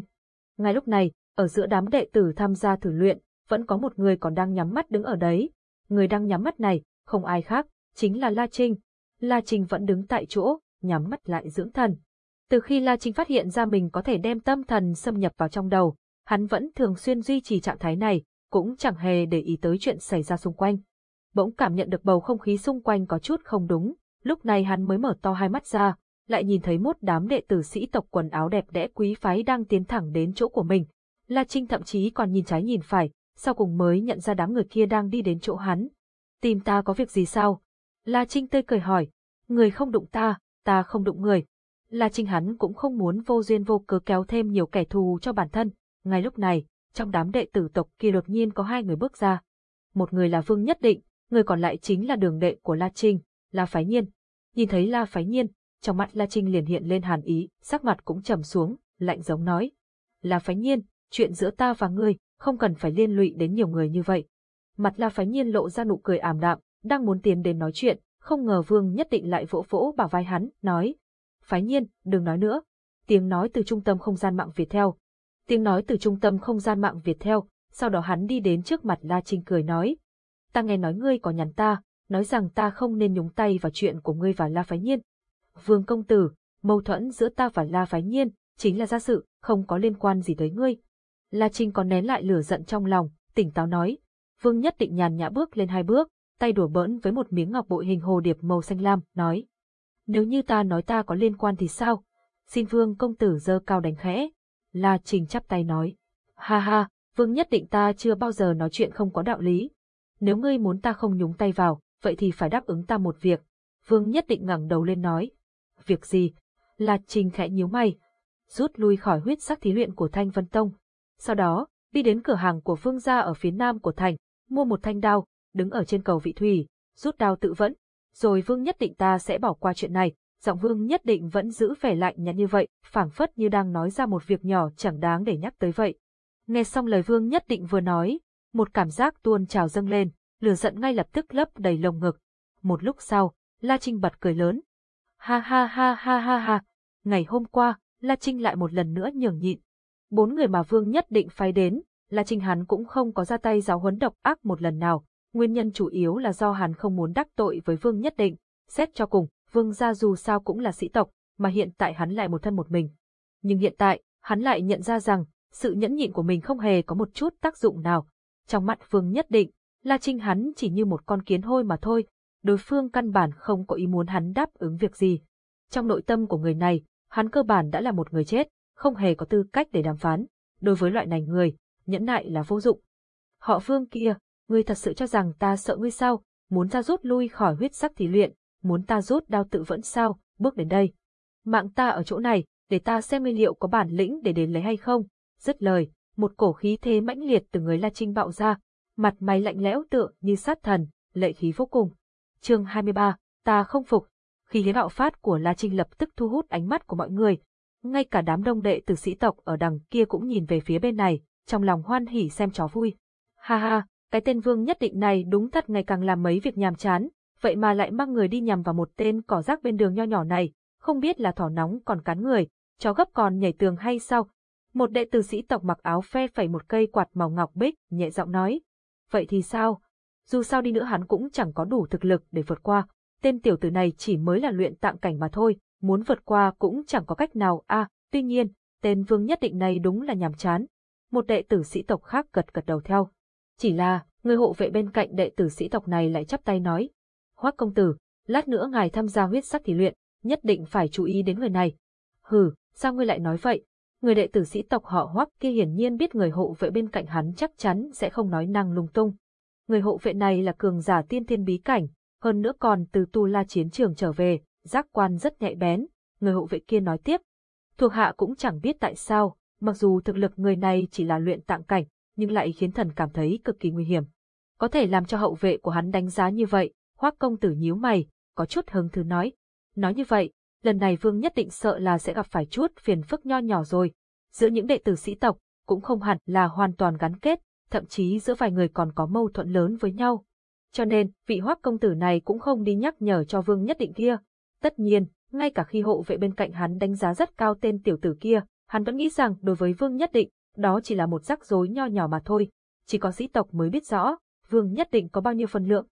Ngay lúc này, ở giữa đám đệ tử tham gia thử luyện, vẫn có một người còn đang nhắm mắt đứng ở đấy. Người đang nhắm mắt này, không ai khác, chính là La Trinh. La Trinh vẫn đứng tại chỗ, nhắm mắt lại dưỡng thần. Từ khi La Trinh phát hiện ra mình có thể đem tâm thần xâm nhập vào trong đầu, hắn vẫn thường xuyên duy trì trạng thái này, cũng chẳng hề để ý tới chuyện xảy ra xung quanh. Bỗng cảm nhận được bầu không khí xung quanh có chút không đúng, lúc này hắn mới mở to hai mắt ra, lại nhìn thấy một đám đệ tử sĩ tộc quần áo đẹp đẽ quý phái đang tiến thẳng đến chỗ của mình. La Trinh thậm chí còn nhìn trái nhìn phải, sau cùng mới nhận ra đám người kia đang đi đến chỗ hắn. Tìm ta có việc gì sao? La Trinh tươi cười hỏi. Người không đụng ta, ta không đụng người. La Trinh hắn cũng không muốn vô duyên vô cớ kéo thêm nhiều kẻ thù cho bản thân. Ngay lúc này, trong đám đệ tử tộc kia đột nhiên có hai người bước ra. Một người là Vương Nhất Định, người còn lại chính là đường đệ của La Trinh, La Phái Nhiên. Nhìn thấy La Phái Nhiên, trong mắt La Trinh liền hiện lên hàn ý, sắc mặt cũng trầm xuống, lạnh giống nói. La Phái Nhiên, chuyện giữa ta và ngươi, không cần phải liên lụy đến nhiều người như vậy. Mặt La Phái Nhiên lộ ra nụ cười ảm đạm, đang muốn tiến đến nói chuyện, không ngờ Vương nhất định lại vỗ vỗ bảo vai hắn, nói. Phái Nhiên, đừng nói nữa. Tiếng nói từ trung tâm không gian mạng Việt theo. Tiếng nói từ trung tâm không gian mạng Việt theo, sau đó hắn đi đến trước mặt La Trinh cười nói. Ta nghe nói ngươi có nhắn ta, nói rằng ta không nên nhúng tay vào chuyện của ngươi và La Phái Nhiên. Vương công tử, mâu thuẫn giữa ta và La Phái Nhiên, chính là gia sự, không có liên quan gì tới ngươi. La Trinh còn nén lại lửa giận trong lòng, tỉnh táo nói. Vương nhất định nhàn nhã bước lên hai bước, tay đùa bỡn với một miếng ngọc bội hình hồ điệp màu xanh lam, nói. Nếu như ta nói ta có liên quan thì sao? Xin Vương công tử dơ cao đánh khẽ. La Trình chắp tay nói. Ha ha, Vương nhất định ta chưa bao giờ nói chuyện không có đạo lý. Nếu ngươi muốn ta không nhúng tay vào, vậy thì phải đáp ứng ta một việc. Vương nhất định ngẩng đầu lên nói. Việc gì? La Trình khẽ nhíu mày. Rút lui khỏi huyết sắc thí luyện của Thanh Vân Tông, sau đó, đi đến cửa hàng của Vương gia ở phía nam của thành, mua một thanh đao, đứng ở trên cầu vị thủy, rút đao tự vẫn. Rồi Vương nhất định ta sẽ bỏ qua chuyện này, giọng Vương nhất định vẫn giữ vẻ lạnh nhạt như vậy, phảng phất như đang nói ra một việc nhỏ chẳng đáng để nhắc tới vậy. Nghe xong lời Vương nhất định vừa nói, một cảm giác tuôn trào dâng lên, lửa giận ngay lập tức lấp đầy lồng ngực. Một lúc sau, La Trinh bật cười lớn. Ha ha ha ha ha ha, ngày hôm qua, La Trinh lại một lần nữa nhường nhịn, Bốn người mà Vương nhất định phái đến, La Trinh hắn cũng không có ra tay giáo huấn độc ác một lần nào, nguyên nhân chủ yếu là do hắn không muốn đắc tội với Vương nhất định. Xét cho cùng, Vương gia dù sao cũng là sĩ tộc, mà hiện tại hắn lại một thân một mình. Nhưng hiện tại, hắn lại nhận ra rằng, sự nhẫn nhịn của mình không hề có một chút tác dụng nào. Trong mắt Vương nhất định, La Trinh hắn chỉ như một con kiến hôi mà thôi, đối phương căn bản không có ý muốn hắn đáp ứng việc gì. Trong nội tâm của người này, hắn cơ bản đã là một người chết, không hề có tư cách để đàm phán. Đối với loại này người, nhẫn nại là vô dụng. Họ Vương kia, ngươi thật sự cho rằng ta sợ ngươi sao, muốn ra rút lui khỏi huyết sắc thí luyện, muốn ta rút đao tự vẫn sao, bước đến đây. Mạng ta ở chỗ này, để ta xem ngươi liệu có bản lĩnh để đến lấy hay không. Dứt lời, một cổ khí thế mãnh liệt từ người La Trinh bạo ra, mặt mày lạnh lẽo tựa như sát thần, lệ khí vô cùng. Chương 23, ta không phục. Khi thế bạo phát của La Trinh lập tức thu hút ánh mắt của mọi người. Ngay cả đám đông đệ tử sĩ tộc ở đằng kia cũng nhìn về phía bên này, trong lòng hoan hỉ xem chó vui. Ha ha, cái tên vương nhất định này đúng thật ngày càng làm mấy việc nhàm chán, vậy mà lại mang người đi nhằm vào một tên cỏ rác bên đường nho nhỏ này, không biết là thỏ nóng còn cắn người, chó gấp còn nhảy tường hay sao. Một đệ tử sĩ tộc mặc áo phe phẩy một cây quạt màu ngọc bích, nhẹ giọng nói. Vậy thì sao? Dù sao đi nữa hắn cũng chẳng có đủ thực lực để vượt qua. Tên tiểu tử này chỉ mới là luyện tạng cảnh mà thôi, muốn vượt qua cũng chẳng có cách nào a. À, tuy nhiên, tên vương nhất định này đúng là nhàm chán. Một đệ tử sĩ tộc khác gật gật đầu theo. Chỉ là, người hộ vệ bên cạnh đệ tử sĩ tộc này lại chắp tay nói. Hoắc công tử, lát nữa ngài tham gia huyết sắc thí luyện, nhất định phải chú ý đến người này. Hừ, sao ngươi lại nói vậy? Người đệ tử sĩ tộc họ Hoắc kia hiển nhiên biết người hộ vệ bên cạnh hắn chắc chắn sẽ không nói năng lung tung. Người hộ vệ này là cường giả tiên thiên bí cảnh, hơn nữa còn từ Tu La chiến trường trở về, giác quan rất nhạy bén. Người hộ vệ kia nói tiếp. Thuộc hạ cũng chẳng biết tại sao, mặc dù thực lực người này chỉ là luyện tạng cảnh, nhưng lại khiến thần cảm thấy cực kỳ nguy hiểm. Có thể làm cho hậu vệ của hắn đánh giá như vậy, Hoắc công tử nhíu mày, có chút hứng thú nói. Nói như vậy, lần này vương nhất định sợ là sẽ gặp phải chút phiền phức nho nhỏ rồi. Giữa những đệ tử sĩ tộc, cũng không hẳn là hoàn toàn gắn kết, thậm chí giữa vài người còn có mâu thuẫn lớn với nhau. Cho nên, vị hoắc công tử này cũng không đi nhắc nhở cho vương nhất định kia. Tất nhiên, ngay cả khi hộ vệ bên cạnh hắn đánh giá rất cao tên tiểu tử kia, hắn vẫn nghĩ rằng đối với vương nhất định, đó chỉ là một rắc rối nho nhỏ mà thôi. Chỉ có sĩ tộc mới biết rõ, vương nhất định có bao nhiêu phần lượng.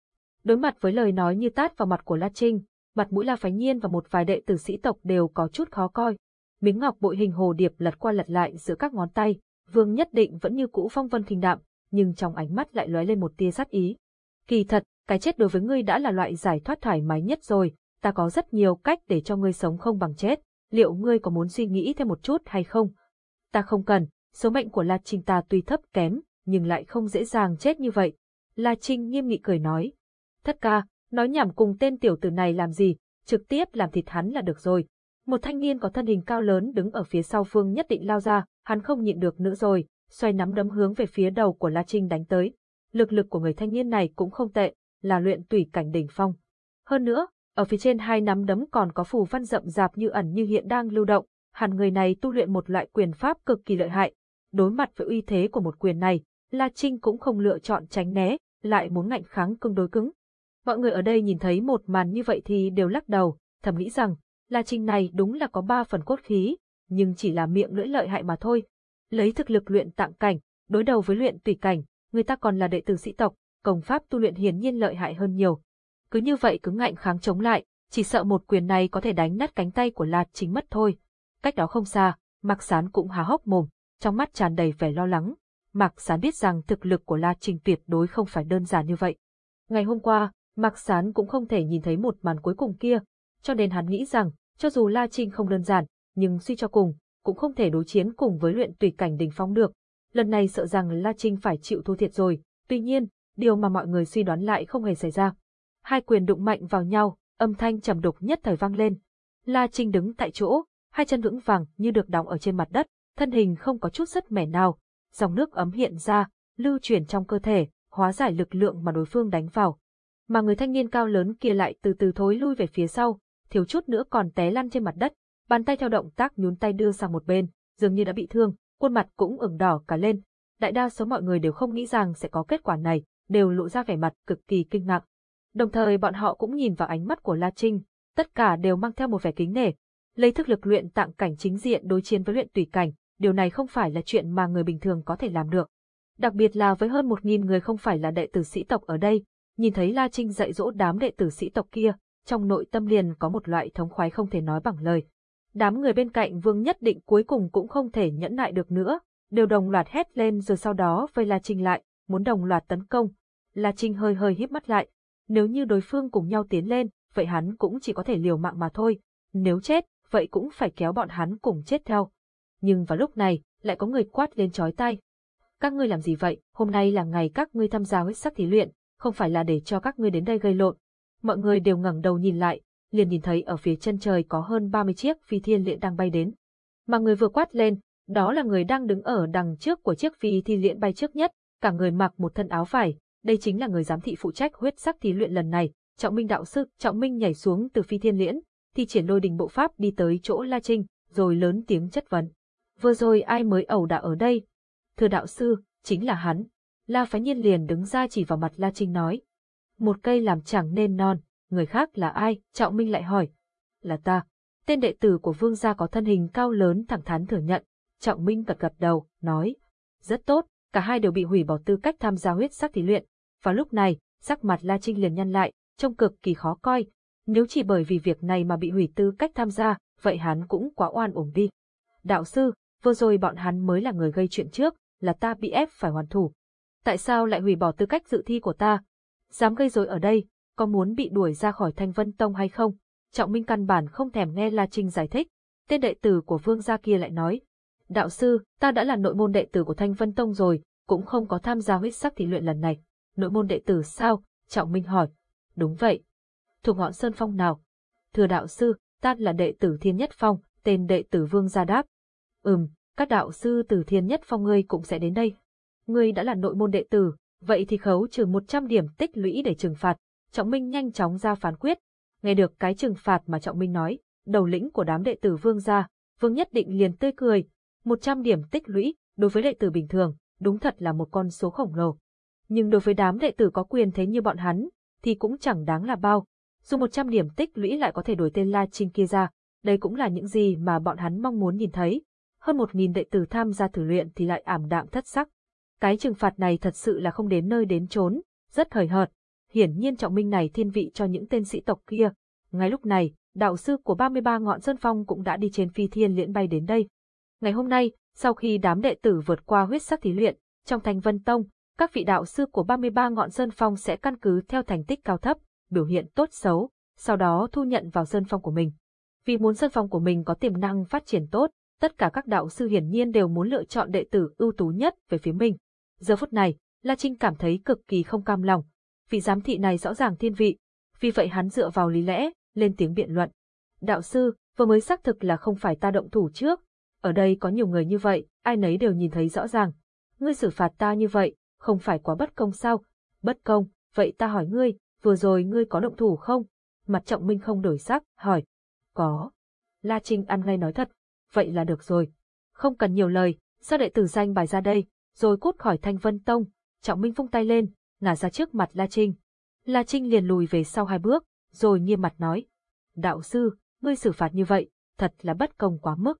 Đối mặt với lời nói như tát vào mặt của La Trinh, mặt mũi La Phái Nhiên và một vài đệ tử sĩ tộc đều có chút khó coi. Miếng ngọc bội hình hồ điệp lật qua lật lại giữa các ngón tay, Vương nhất định vẫn như cũ phong vân khinh đạm, nhưng trong ánh mắt lại lóe lên một tia sát ý. Kỳ thật, cái chết đối với ngươi đã là loại giải thoát thoải mái nhất rồi, ta có rất nhiều cách để cho ngươi sống không bằng chết, liệu ngươi có muốn suy nghĩ thêm một chút hay không? Ta không cần, số mệnh của La Trinh ta tuy thấp kém, nhưng lại không dễ dàng chết như vậy. La Trinh nghiêm nghị cười nói. Thất ca, nói nhảm cùng tên tiểu tử này làm gì, trực tiếp làm thịt hắn là được rồi. Một thanh niên có thân hình cao lớn đứng ở phía sau Phương nhất định lao ra, hắn không nhịn được nữa rồi, xoay nắm đấm hướng về phía đầu của La Trinh đánh tới. Lực lực của người thanh niên này cũng không tệ, là luyện tùy cảnh đỉnh phong. Hơn nữa, ở phía trên hai nắm đấm còn có phù văn rậm rạp như ẩn như hiện đang lưu động, hẳn người này tu luyện một loại quyền pháp cực kỳ lợi hại. Đối mặt với uy thế của một quyền này, La Trinh cũng không lựa chọn tránh né, lại muốn ngạnh kháng cứng đối cứng. Mọi người ở đây nhìn thấy một màn như vậy thì đều lắc đầu, thầm nghĩ rằng, La Trinh này đúng là có ba phần cốt khí, nhưng chỉ là miệng lưỡi lợi hại mà thôi. Lấy thực lực luyện tạng cảnh, đối đầu với luyện tùy cảnh, người ta còn là đệ tử sĩ tộc, công pháp tu luyện hiển nhiên lợi hại hơn nhiều. Cứ như vậy cứng ngạnh kháng chống lại, chỉ sợ một quyền này có thể đánh nát cánh tay của La Trinh mất thôi. Cách đó không xa, Mạc Sán cũng há hốc mồm, trong mắt tràn đầy vẻ lo lắng. Mạc Sán biết rằng thực lực của La Trinh tuyệt đối không phải đơn giản như vậy. Ngày hôm qua, Mạc Sán cũng không thể nhìn thấy một màn cuối cùng kia, cho nên hắn nghĩ rằng, cho dù La Trinh không đơn giản, nhưng suy cho cùng, cũng không thể đối chiến cùng với luyện tùy cảnh đỉnh phong được. Lần này sợ rằng La Trinh phải chịu thua thiệt rồi, tuy nhiên, điều mà mọi người suy đoán lại không hề xảy ra. Hai quyền đụng mạnh vào nhau, âm thanh trầm đục nhất thời vang lên. La Trinh đứng tại chỗ, hai chân vững vàng như được đóng ở trên mặt đất, thân hình không có chút sức mẻ nào. Dòng nước ấm hiện ra, lưu chuyển trong cơ thể, hóa giải lực lượng mà đối phương đánh vào mà người thanh niên cao lớn kia lại từ từ thối lui về phía sau, thiếu chút nữa còn té lăn trên mặt đất, bàn tay theo động tác nhún tay đưa sang một bên, dường như đã bị thương, khuôn mặt cũng ửng đỏ cả lên. Đại đa số mọi người đều không nghĩ rằng sẽ có kết quả này, đều lộ ra vẻ mặt cực kỳ kinh ngạc. Đồng thời bọn họ cũng nhìn vào ánh mắt của La Trinh, tất cả đều mang theo một vẻ kính nể. Lấy thức lực luyện tạng cảnh chính diện đối chiến với luyện tùy cảnh, điều này không phải là chuyện mà người bình thường có thể làm được. Đặc biệt là với hơn một nghìn người không phải là đệ tử sĩ tộc ở đây, nhìn thấy La Trinh dạy dỗ đám đệ tử sĩ tộc kia, trong nội tâm liền có một loại thống khoái không thể nói bằng lời. Đám người bên cạnh Vương Nhất Định cuối cùng cũng không thể nhẫn nại được nữa, đều đồng loạt hét lên rồi sau đó vây La Trinh lại, muốn đồng loạt tấn công. La Trinh hơi hơi híp mắt lại, nếu như đối phương cùng nhau tiến lên, vậy hắn cũng chỉ có thể liều mạng mà thôi, nếu chết, vậy cũng phải kéo bọn hắn cùng chết theo. Nhưng vào lúc này, lại có người quát lên chói tay. Các ngươi làm gì vậy, hôm nay là ngày các ngươi tham gia huyết sắc thí luyện, không phải là để cho các ngươi đến đây gây lộn. Mọi người đều ngẩng đầu nhìn lại, liền nhìn thấy ở phía chân trời có hơn 30 chiếc phi thiên liễn đang bay đến. Mà người vừa quát lên, đó là người đang đứng ở đằng trước của chiếc phi thiên liễn bay trước nhất, cả người mặc một thân áo vải, đây chính là người giám thị phụ trách huyết sắc thí luyện lần này, Trọng Minh đạo sư, Trọng Minh nhảy xuống từ phi thiên liễn, thì triển lôi đình bộ pháp đi tới chỗ La Trinh, rồi lớn tiếng chất vấn. Vừa rồi ai mới ẩu đả ở đây? Thưa đạo sư, chính là hắn. La Phái Nhiên liền đứng ra chỉ vào mặt La Trinh nói. Một cây làm chẳng nên non, người khác là ai? Trọng Minh lại hỏi. Là ta. Tên đệ tử của vương gia có thân hình cao lớn thẳng thắn thừa nhận. Trọng Minh gật gật đầu, nói. Rất tốt, cả hai đều bị hủy bỏ tư cách tham gia huyết sắc thí luyện. Vào lúc này, sắc mặt La Trinh liền nhăn lại, trông cực kỳ khó coi. Nếu chỉ bởi vì việc này mà bị hủy tư cách tham gia, vậy hắn cũng quá oan uổng đi. Đạo sư, vừa rồi bọn hắn mới là người gây chuyện trước, là ta bị ép phải hoàn thủ. Tại sao lại hủy bỏ tư cách dự thi của ta? Dám gây rối ở đây, có muốn bị đuổi ra khỏi Thanh Vân Tông hay không? Trọng Minh căn bản không thèm nghe La Trinh giải thích. Tên đệ tử của vương gia kia lại nói. Đạo sư, ta đã là nội môn đệ tử của Thanh Vân Tông rồi, cũng không có tham gia huyết sắc thí luyện lần này. Nội môn đệ tử sao? Trọng Minh hỏi. Đúng vậy. Thuộc ngọn Sơn Phong nào? Thưa đạo sư, ta là đệ tử Thiên Nhất Phong, tên đệ tử Vương Gia Đáp. Ừm, các đạo sư từ Thiên Nhất Phong ngươi cũng sẽ đến đây. Ngươi đã là nội môn đệ tử, vậy thì khấu trừ 100 điểm tích lũy để trừng phạt. Trọng Minh nhanh chóng ra phán quyết. Nghe được cái trừng phạt mà Trọng Minh nói, đầu lĩnh của đám đệ tử Vương gia, Vương Nhất Định liền tươi cười. 100 điểm tích lũy, đối với đệ tử bình thường, đúng thật là một con số khổng lồ. Nhưng đối với đám đệ tử có quyền thế như bọn hắn, thì cũng chẳng đáng là bao. Dùng 100 điểm tích lũy lại có thể đổi tên La Trinh kia ra, đây cũng là những gì mà bọn hắn mong muốn nhìn thấy. Hơn 1.000 đệ tử tham gia thử luyện thì lại ảm đạm thất sắc. Cái trừng phạt này thật sự là không đến nơi đến chốn, rất hời hợt. Hiển nhiên trọng minh này thiên vị cho những tên sĩ tộc kia. Ngay lúc này, đạo sư của 33 ngọn sơn phong cũng đã đi trên phi thiên liễn bay đến đây. Ngày hôm nay, sau khi đám đệ tử vượt qua huyết sắc thí luyện, trong thành vân tông, các vị đạo sư của 33 ngọn sơn phong sẽ căn cứ theo thành tích cao thấp, biểu hiện tốt xấu, sau đó thu nhận vào sơn phong của mình. Vì muốn sơn phong của mình có tiềm năng phát triển tốt, tất cả các đạo sư hiển nhiên đều muốn lựa chọn đệ tử ưu tú nhất về phía mình. Giờ phút này, La Trinh cảm thấy cực kỳ không cam lòng. Vị giám thị này rõ ràng thiên vị, vì vậy hắn dựa vào lý lẽ, lên tiếng biện luận. Đạo sư, vừa mới xác thực là không phải ta động thủ trước. Ở đây có nhiều người như vậy, ai nấy đều nhìn thấy rõ ràng. Ngươi xử phạt ta như vậy, không phải quá bất công sao? Bất công, vậy ta hỏi ngươi, vừa rồi ngươi có động thủ không? Mặt trọng minh không đổi sắc, hỏi. Có. La Trinh ăn ngay nói thật. Vậy là được rồi. Không cần nhiều lời, sao đệ tử danh bài ra đây, rồi cút khỏi thanh vân tông. Trọng minh vung tay lên, ngả ra trước mặt La Trinh. La Trinh liền lùi về sau hai bước, rồi nghiêm mặt nói. Đạo sư, ngươi xử phạt như vậy, thật là bất công quá mức.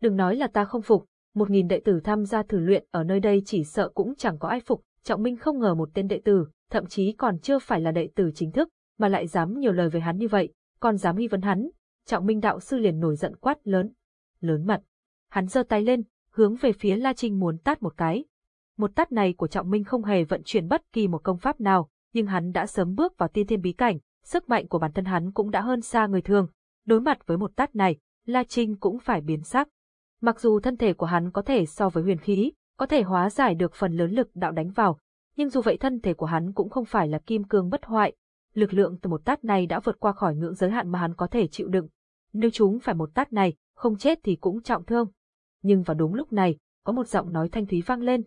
Đừng nói là ta không phục, một nghìn đệ tử tham gia thử luyện ở nơi đây chỉ sợ cũng chẳng có ai phục, Trọng Minh không ngờ một tên đệ tử, thậm chí còn chưa phải là đệ tử chính thức, mà lại dám nhiều lời với hắn như vậy, còn dám nghi vấn hắn. Trọng Minh đạo sư liền nổi giận quát lớn. Lớn mật. Hắn giơ tay lên, hướng về phía La Trinh muốn tát một cái. Một tát này của Trọng Minh không hề vận chuyển bất kỳ một công pháp nào, nhưng hắn đã sớm bước vào tiên thiên bí cảnh, sức mạnh của bản thân hắn cũng đã hơn xa người thường. Đối mặt với một tát này, La Trinh cũng phải biến sắc. Mặc dù thân thể của hắn có thể so với huyền khí, có thể hóa giải được phần lớn lực đạo đánh vào, nhưng dù vậy thân thể của hắn cũng không phải là kim cương bất hoại. Lực lượng từ một tát này đã vượt qua khỏi ngưỡng giới hạn mà hắn có thể chịu đựng. Nếu chúng phải một tát này, không chết thì cũng trọng thương. Nhưng vào đúng lúc này, có một giọng nói thanh thúy vang lên.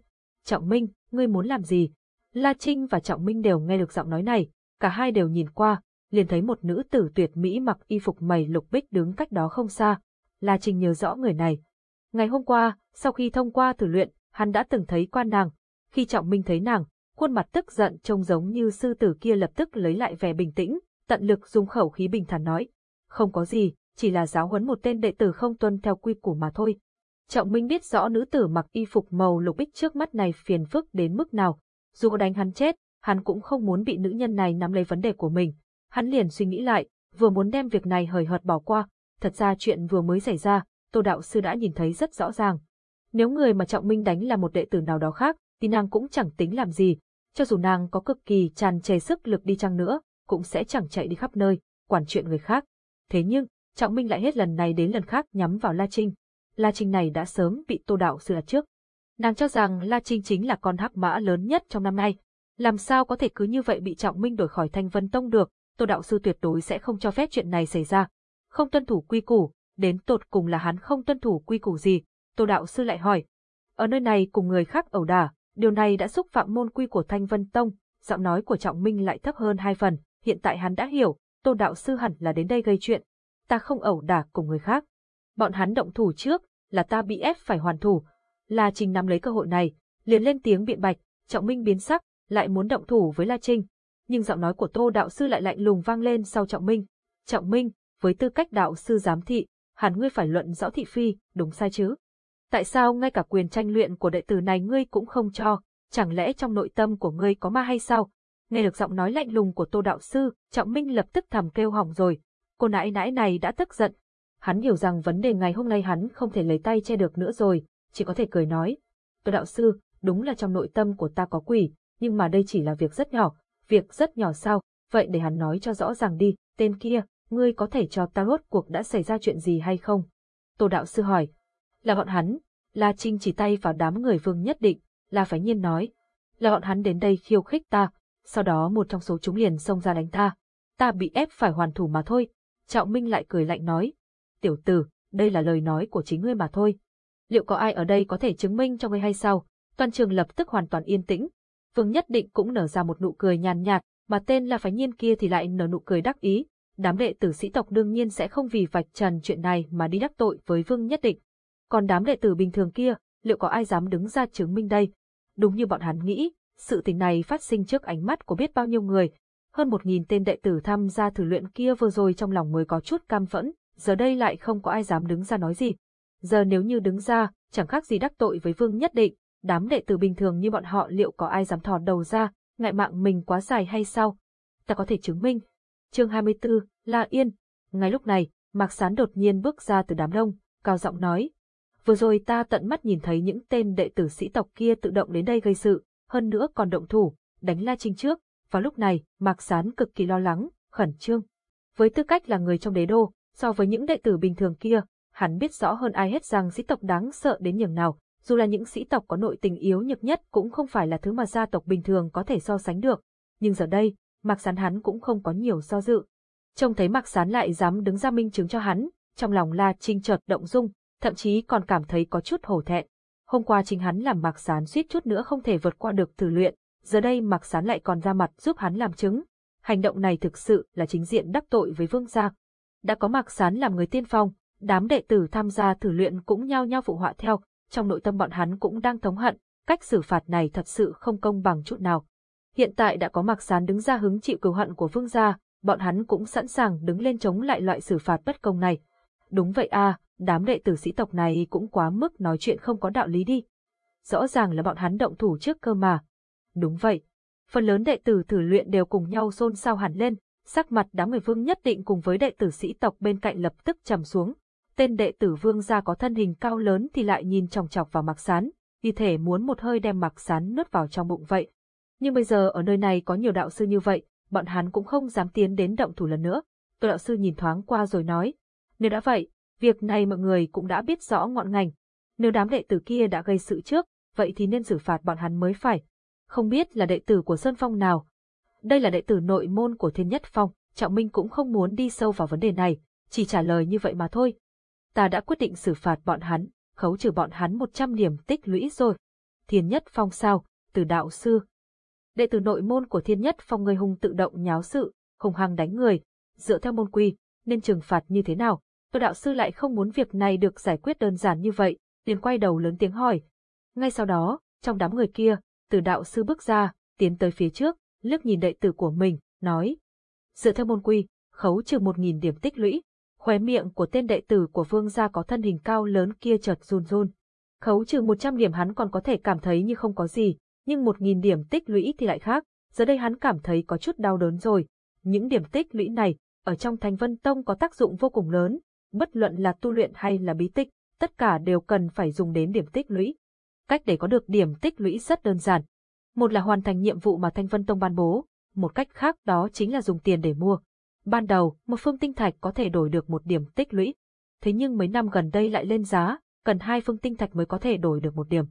Trọng Minh, ngươi muốn làm gì? La Trinh và Trọng Minh đều nghe được giọng nói này, cả hai đều nhìn qua, liền thấy một nữ tử tuyệt mỹ mặc y phục mày lục bích đứng cách đó không xa. La Trinh nhớ rõ người này. Ngày hôm qua, sau khi thông qua thử luyện, hắn đã từng thấy quan nàng. Khi Trọng Minh thấy nàng, khuôn mặt tức giận trông giống như sư tử kia lập tức lấy lại vẻ bình tĩnh, tận lực dùng khẩu khí bình thản nói. Không có gì, chỉ là giáo huấn một tên đệ tử không tuân theo quy củ mà thôi. Trọng Minh biết rõ nữ tử mặc y phục màu lục bích trước mắt này phiền phức đến mức nào. Dù có đánh hắn chết, hắn cũng không muốn bị nữ nhân này nắm lấy vấn đề của mình. Hắn liền suy nghĩ lại, vừa muốn đem việc này hời hợt bỏ qua, thật ra chuyện vừa mới xảy ra, Tô đạo sư đã nhìn thấy rất rõ ràng. Nếu người mà Trọng Minh đánh là một đệ tử nào đó khác, thì nàng cũng chẳng tính làm gì, cho dù nàng có cực kỳ tràn trề sức lực đi chăng nữa, cũng sẽ chẳng chạy đi khắp nơi, quản chuyện người khác. Thế nhưng, Trọng Minh lại hết lần này đến lần khác nhắm vào La Trinh. La Trinh này đã sớm bị Tô đạo sư đặt trước. Nàng cho rằng La Trinh chính là con hắc mã lớn nhất trong năm nay. Làm sao có thể cứ như vậy bị Trọng Minh đổi khỏi Thanh Vân Tông được, Tô đạo sư tuyệt đối sẽ không cho phép chuyện này xảy ra. Không tuân thủ quy củ, đến tột cùng là hắn không tuân thủ quy củ gì, Tô đạo sư lại hỏi. Ở nơi này cùng người khác ẩu đả, điều này đã xúc phạm môn quy của Thanh Vân Tông, giọng nói của Trọng Minh lại thấp hơn hai phần, hiện tại hắn đã hiểu, Tô đạo sư hẳn là đến đây gây chuyện. Ta không ẩu đả cùng người khác. Bọn hắn động thủ trước, là ta bị ép phải hoàn thủ. La Trinh nắm lấy cơ hội này, liền lên tiếng biện bạch, Trọng Minh biến sắc, lại muốn động thủ với La Trinh. Nhưng giọng nói của Tô đạo sư lại lạnh lùng vang lên sau Trọng Minh. Trọng Minh, với tư cách đạo sư giám thị, hẳn ngươi phải luận rõ thị phi, đúng sai chứ. Tại sao ngay cả quyền tranh luyện của đệ tử này ngươi cũng không cho, chẳng lẽ trong nội tâm của ngươi có ma hay sao? Nghe được giọng nói lạnh lùng của Tô đạo sư, Trọng Minh lập tức thầm kêu hỏng rồi. Cô nãi nãi này đã tức giận. Hắn hiểu rằng vấn đề ngày hôm nay hắn không thể lấy tay che được nữa rồi, chỉ có thể cười nói. Tô đạo sư, đúng là trong nội tâm của ta có quỷ, nhưng mà đây chỉ là việc rất nhỏ. Việc rất nhỏ sao? Vậy để hắn nói cho rõ ràng đi, tên kia, ngươi có thể cho ta rốt cuộc đã xảy ra chuyện gì hay không? Tô đạo sư hỏi. Là bọn hắn, La Trinh chỉ tay vào đám người vương nhất định, La Phái Nhiên nói. Là bọn hắn đến đây khiêu khích ta, sau đó một trong số chúng liền xông ra đánh ta. Ta bị ép phải hoàn thủ mà thôi. Trọng Minh lại cười lạnh nói. Tiểu tử, đây là lời nói của chính ngươi mà thôi. Liệu có ai ở đây có thể chứng minh cho ngươi hay sao? Toàn trường lập tức hoàn toàn yên tĩnh. Vương Nhất Định cũng nở ra một nụ cười nhàn nhạt, mà tên là Phái Nhiên kia thì lại nở nụ cười đắc ý, đám đệ tử sĩ tộc đương nhiên sẽ không vì vạch trần chuyện này mà đi đắc tội với Vương Nhất Định. Còn đám đệ tử bình thường kia, liệu có ai dám đứng ra chứng minh đây? Đúng như bọn hắn nghĩ, sự tình này phát sinh trước ánh mắt của biết bao nhiêu người. Hơn một nghìn tên đệ tử tham gia thử luyện kia vừa rồi trong lòng mới có chút cam phẫn, giờ đây lại không có ai dám đứng ra nói gì. Giờ nếu như đứng ra, chẳng khác gì đắc tội với Vương Nhất Định, đám đệ tử bình thường như bọn họ liệu có ai dám thò đầu ra, ngại mạng mình quá dài hay sao? Ta có thể chứng minh, chương 24, La Yên. Ngay lúc này, Mạc Sán đột nhiên bước ra từ đám đông, cao giọng nói. Vừa rồi ta tận mắt nhìn thấy những tên đệ tử sĩ tộc kia tự động đến đây gây sự, hơn nữa còn động thủ, đánh La Trinh trước. Vào lúc này, Mạc Sán cực kỳ lo lắng, khẩn trương. Với tư cách là người trong đế đô, so với những đệ tử bình thường kia, hắn biết rõ hơn ai hết rằng sĩ tộc đáng sợ đến nhường nào, dù là những sĩ tộc có nội tình yếu nhược nhất cũng không phải là thứ mà gia tộc bình thường có thể so sánh được. Nhưng giờ đây, Mạc Sán hắn cũng không có nhiều do dự. Trông thấy Mạc Sán lại dám đứng ra minh chứng cho hắn, trong lòng La Trinh chợt động dung, thậm chí còn cảm thấy có chút hổ thẹn. Hôm qua chính hắn làm Mạc Sán suýt chút nữa không thể vượt qua được thử luyện, giờ đây Mạc Sán lại còn ra mặt giúp hắn làm chứng. Hành động này thực sự là chính diện đắc tội với vương gia. Đã có Mạc Sán làm người tiên phong, đám đệ tử tham gia thử luyện cũng nhao nhao phụ họa theo, trong nội tâm bọn hắn cũng đang thống hận, cách xử phạt này thật sự không công bằng chút nào. Hiện tại đã có Mạc Sán đứng ra hứng chịu cừu hận của vương gia, bọn hắn cũng sẵn sàng đứng lên chống lại loại xử phạt bất công này. Đúng vậy a, đám đệ tử sĩ tộc này cũng quá mức nói chuyện không có đạo lý đi. Rõ ràng là bọn hắn động thủ trước cơ mà. Đúng vậy. Phần lớn đệ tử thử luyện đều cùng nhau xôn xao hẳn lên, sắc mặt đám người vương nhất định cùng với đệ tử sĩ tộc bên cạnh lập tức trầm xuống. Tên đệ tử vương gia có thân hình cao lớn thì lại nhìn chòng chọc vào mặc sán, như thể muốn một hơi đem mặc sán nuốt vào trong bụng vậy. Nhưng bây giờ ở nơi này có nhiều đạo sư như vậy, bọn hắn cũng không dám tiến đến động thủ lần nữa. Tô đạo sư nhìn thoáng qua rồi nói, nếu đã vậy, việc này mọi người cũng đã biết rõ ngọn ngành. Nếu đám đệ tử kia đã gây sự trước, vậy thì nên xử phạt bọn hắn mới phải. Không biết là đệ tử của Sơn Phong nào. Đây là đệ tử nội môn của Thiên Nhất Phong, Trọng Minh cũng không muốn đi sâu vào vấn đề này, chỉ trả lời như vậy mà thôi. Ta đã quyết định xử phạt bọn hắn, khấu trừ bọn hắn 100 điểm tích lũy rồi. Thiên Nhất Phong sao, từ đạo sư, đệ tử nội môn của thiên nhất phong người hùng tự động nháo sự, hùng hăng đánh người, dựa theo môn quy, nên trừng phạt như thế nào? Tô đạo sư lại không muốn việc này được giải quyết đơn giản như vậy, liền quay đầu lớn tiếng hỏi. Ngay sau đó, trong đám người kia, từ đạo sư bước ra, tiến tới phía trước, liếc nhìn đệ tử của mình, nói. Dựa theo môn quy, khấu trừ một nghìn điểm tích lũy, khóe miệng của tên đệ tử của vương gia có thân hình cao lớn kia chợt run run. Khấu trừ một trăm điểm hắn còn có thể cảm thấy như không có gì, nhưng một nghìn điểm tích lũy thì lại khác, giờ đây hắn cảm thấy có chút đau đớn rồi. Những điểm tích lũy này, ở trong Thanh Vân Tông có tác dụng vô cùng lớn, bất luận là tu luyện hay là bí tích, tất cả đều cần phải dùng đến điểm tích lũy. Cách để có được điểm tích lũy rất đơn giản. Một là hoàn thành nhiệm vụ mà Thanh Vân Tông ban bố, một cách khác đó chính là dùng tiền để mua. Ban đầu, một phương tinh thạch có thể đổi được một điểm tích lũy. Thế nhưng mấy năm gần đây lại lên giá, cần hai phương tinh thạch mới có thể đổi được một điểm.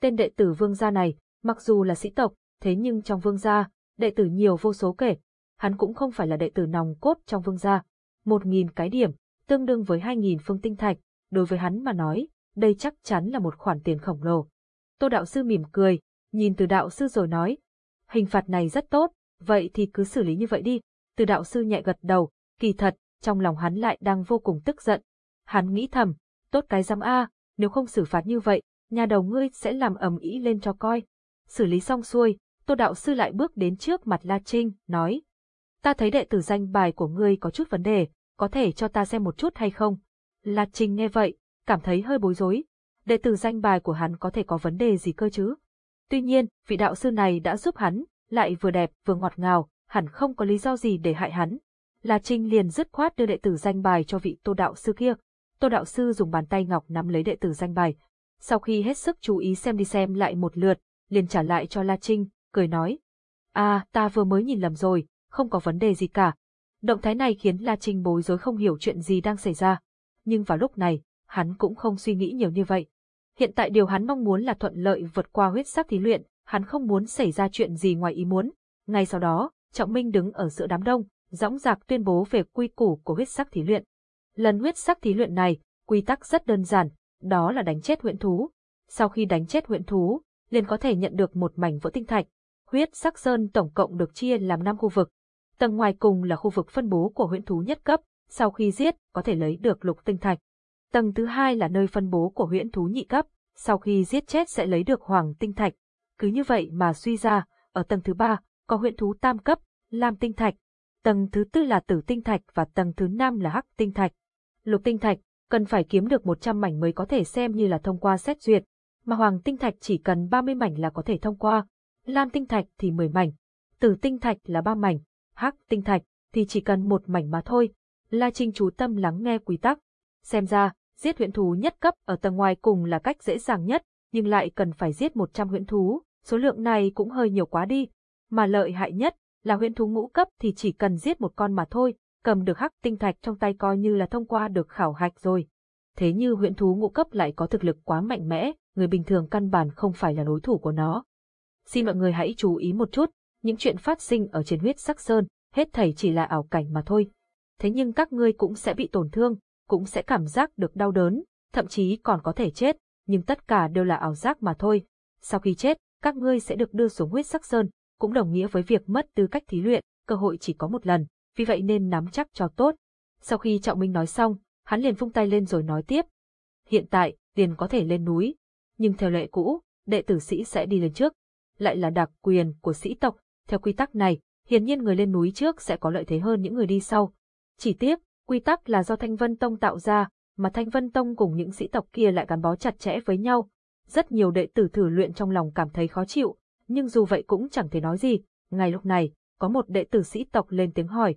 Tên đệ tử vương gia này, mặc dù là sĩ tộc, thế nhưng trong vương gia, đệ tử nhiều vô số kể. Hắn cũng không phải là đệ tử nòng cốt trong vương gia. Một nghìn cái điểm, tương đương với hai nghìn phương tinh thạch, đối với hắn mà nói, đây chắc chắn là một khoản tiền khổng lồ. Tô đạo sư mỉm cười, nhìn từ đạo sư rồi nói, hình phạt này rất tốt, vậy thì cứ xử lý như vậy đi. Từ đạo sư nhẹ gật đầu, kỳ thật, trong lòng hắn lại đang vô cùng tức giận. Hắn nghĩ thầm, tốt cái giam A, nếu không xử phạt như vậy, nhà đầu ngươi sẽ làm ầm ĩ lên cho coi. Xử lý xong xuôi, Tô đạo sư lại bước đến trước mặt La Trinh, nói, ta thấy đệ tử danh bài của ngươi có chút vấn đề, có thể cho ta xem một chút hay không? La Trinh nghe vậy, cảm thấy hơi bối rối. Đệ tử danh bài của hắn có thể có vấn đề gì cơ chứ? Tuy nhiên, vị đạo sư này đã giúp hắn, lại vừa đẹp vừa ngọt ngào, hẳn không có lý do gì để hại hắn. La Trinh liền dứt khoát đưa đệ tử danh bài cho vị tô đạo sư kia. Tô đạo sư dùng bàn tay ngọc nắm lấy đệ tử danh bài. Sau khi hết sức chú ý xem đi xem lại một lượt, liền trả lại cho La Trinh, cười nói. À, ta vừa mới nhìn lầm rồi, không có vấn đề gì cả. Động thái này khiến La Trinh bối rối không hiểu chuyện gì đang xảy ra. Nhưng vào lúc này, hắn cũng không suy nghĩ nhiều như vậy. Hiện tại điều hắn mong muốn là thuận lợi vượt qua huyết sắc thí luyện, hắn không muốn xảy ra chuyện gì ngoài ý muốn. Ngay sau đó, Trọng Minh đứng ở giữa đám đông, dõng dạc tuyên bố về quy củ của huyết sắc thí luyện. Lần huyết sắc thí luyện này, quy tắc rất đơn giản, đó là đánh chết huyện thú. Sau khi đánh chết huyện thú, liền có thể nhận được một mảnh vỡ tinh thạch. Huyết sắc sơn tổng cộng được chia làm 5 khu vực. Tầng ngoài cùng là khu vực phân bố của huyện thú nhất cấp, sau khi giết có thể lấy được lục tinh thạch. Tầng thứ hai là nơi phân bố của huyễn thú nhị cấp, sau khi giết chết sẽ lấy được hoàng tinh thạch. Cứ như vậy mà suy ra, ở tầng thứ ba có huyễn thú tam cấp, lam tinh thạch. Tầng thứ tư là tử tinh thạch và tầng thứ năm là hắc tinh thạch. Lục tinh thạch, cần phải kiếm được 100 mảnh mới có thể xem như là thông qua xét duyệt, mà hoàng tinh thạch chỉ cần 30 mảnh là có thể thông qua, lam tinh thạch thì 10 mảnh, tử tinh thạch là 3 mảnh, hắc tinh thạch thì chỉ cần một mảnh mà thôi. La Trinh chú tâm lắng nghe quy tắc. Xem ra, giết huyện thú nhất cấp ở tầng ngoài cùng là cách dễ dàng nhất, nhưng lại cần phải giết 100 huyện thú, số lượng này cũng hơi nhiều quá đi. Mà lợi hại nhất là huyện thú ngũ cấp thì chỉ cần giết một con mà thôi, cầm được hắc tinh thạch trong tay coi như là thông qua được khảo hạch rồi. Thế như huyện thú ngũ cấp lại có thực lực quá mạnh mẽ, người bình thường căn bản không phải là đối thủ của nó. Xin mọi người hãy chú ý một chút, những chuyện phát sinh ở trên huyết sắc sơn, hết thảy chỉ là ảo cảnh mà thôi. Thế nhưng các ngươi cũng sẽ bị tổn thương, cũng sẽ cảm giác được đau đớn, thậm chí còn có thể chết, nhưng tất cả đều là ảo giác mà thôi. Sau khi chết, các ngươi sẽ được đưa xuống huyết sắc sơn, cũng đồng nghĩa với việc mất tư cách thí luyện, cơ hội chỉ có một lần, vì vậy nên nắm chắc cho tốt. Sau khi Trọng Minh nói xong, hắn liền vung tay lên rồi nói tiếp. Hiện tại, liền có thể lên núi, nhưng theo lệ cũ, đệ tử sĩ sẽ đi lên trước. Lại là đặc quyền của sĩ tộc, theo quy tắc này, hiển nhiên người lên núi trước sẽ có lợi thế hơn những người đi sau. Chỉ tiếc, quy tắc là do Thanh Vân Tông tạo ra, mà Thanh Vân Tông cùng những sĩ tộc kia lại gắn bó chặt chẽ với nhau. Rất nhiều đệ tử thử luyện trong lòng cảm thấy khó chịu, nhưng dù vậy cũng chẳng thể nói gì. Ngay lúc này, có một đệ tử sĩ tộc lên tiếng hỏi.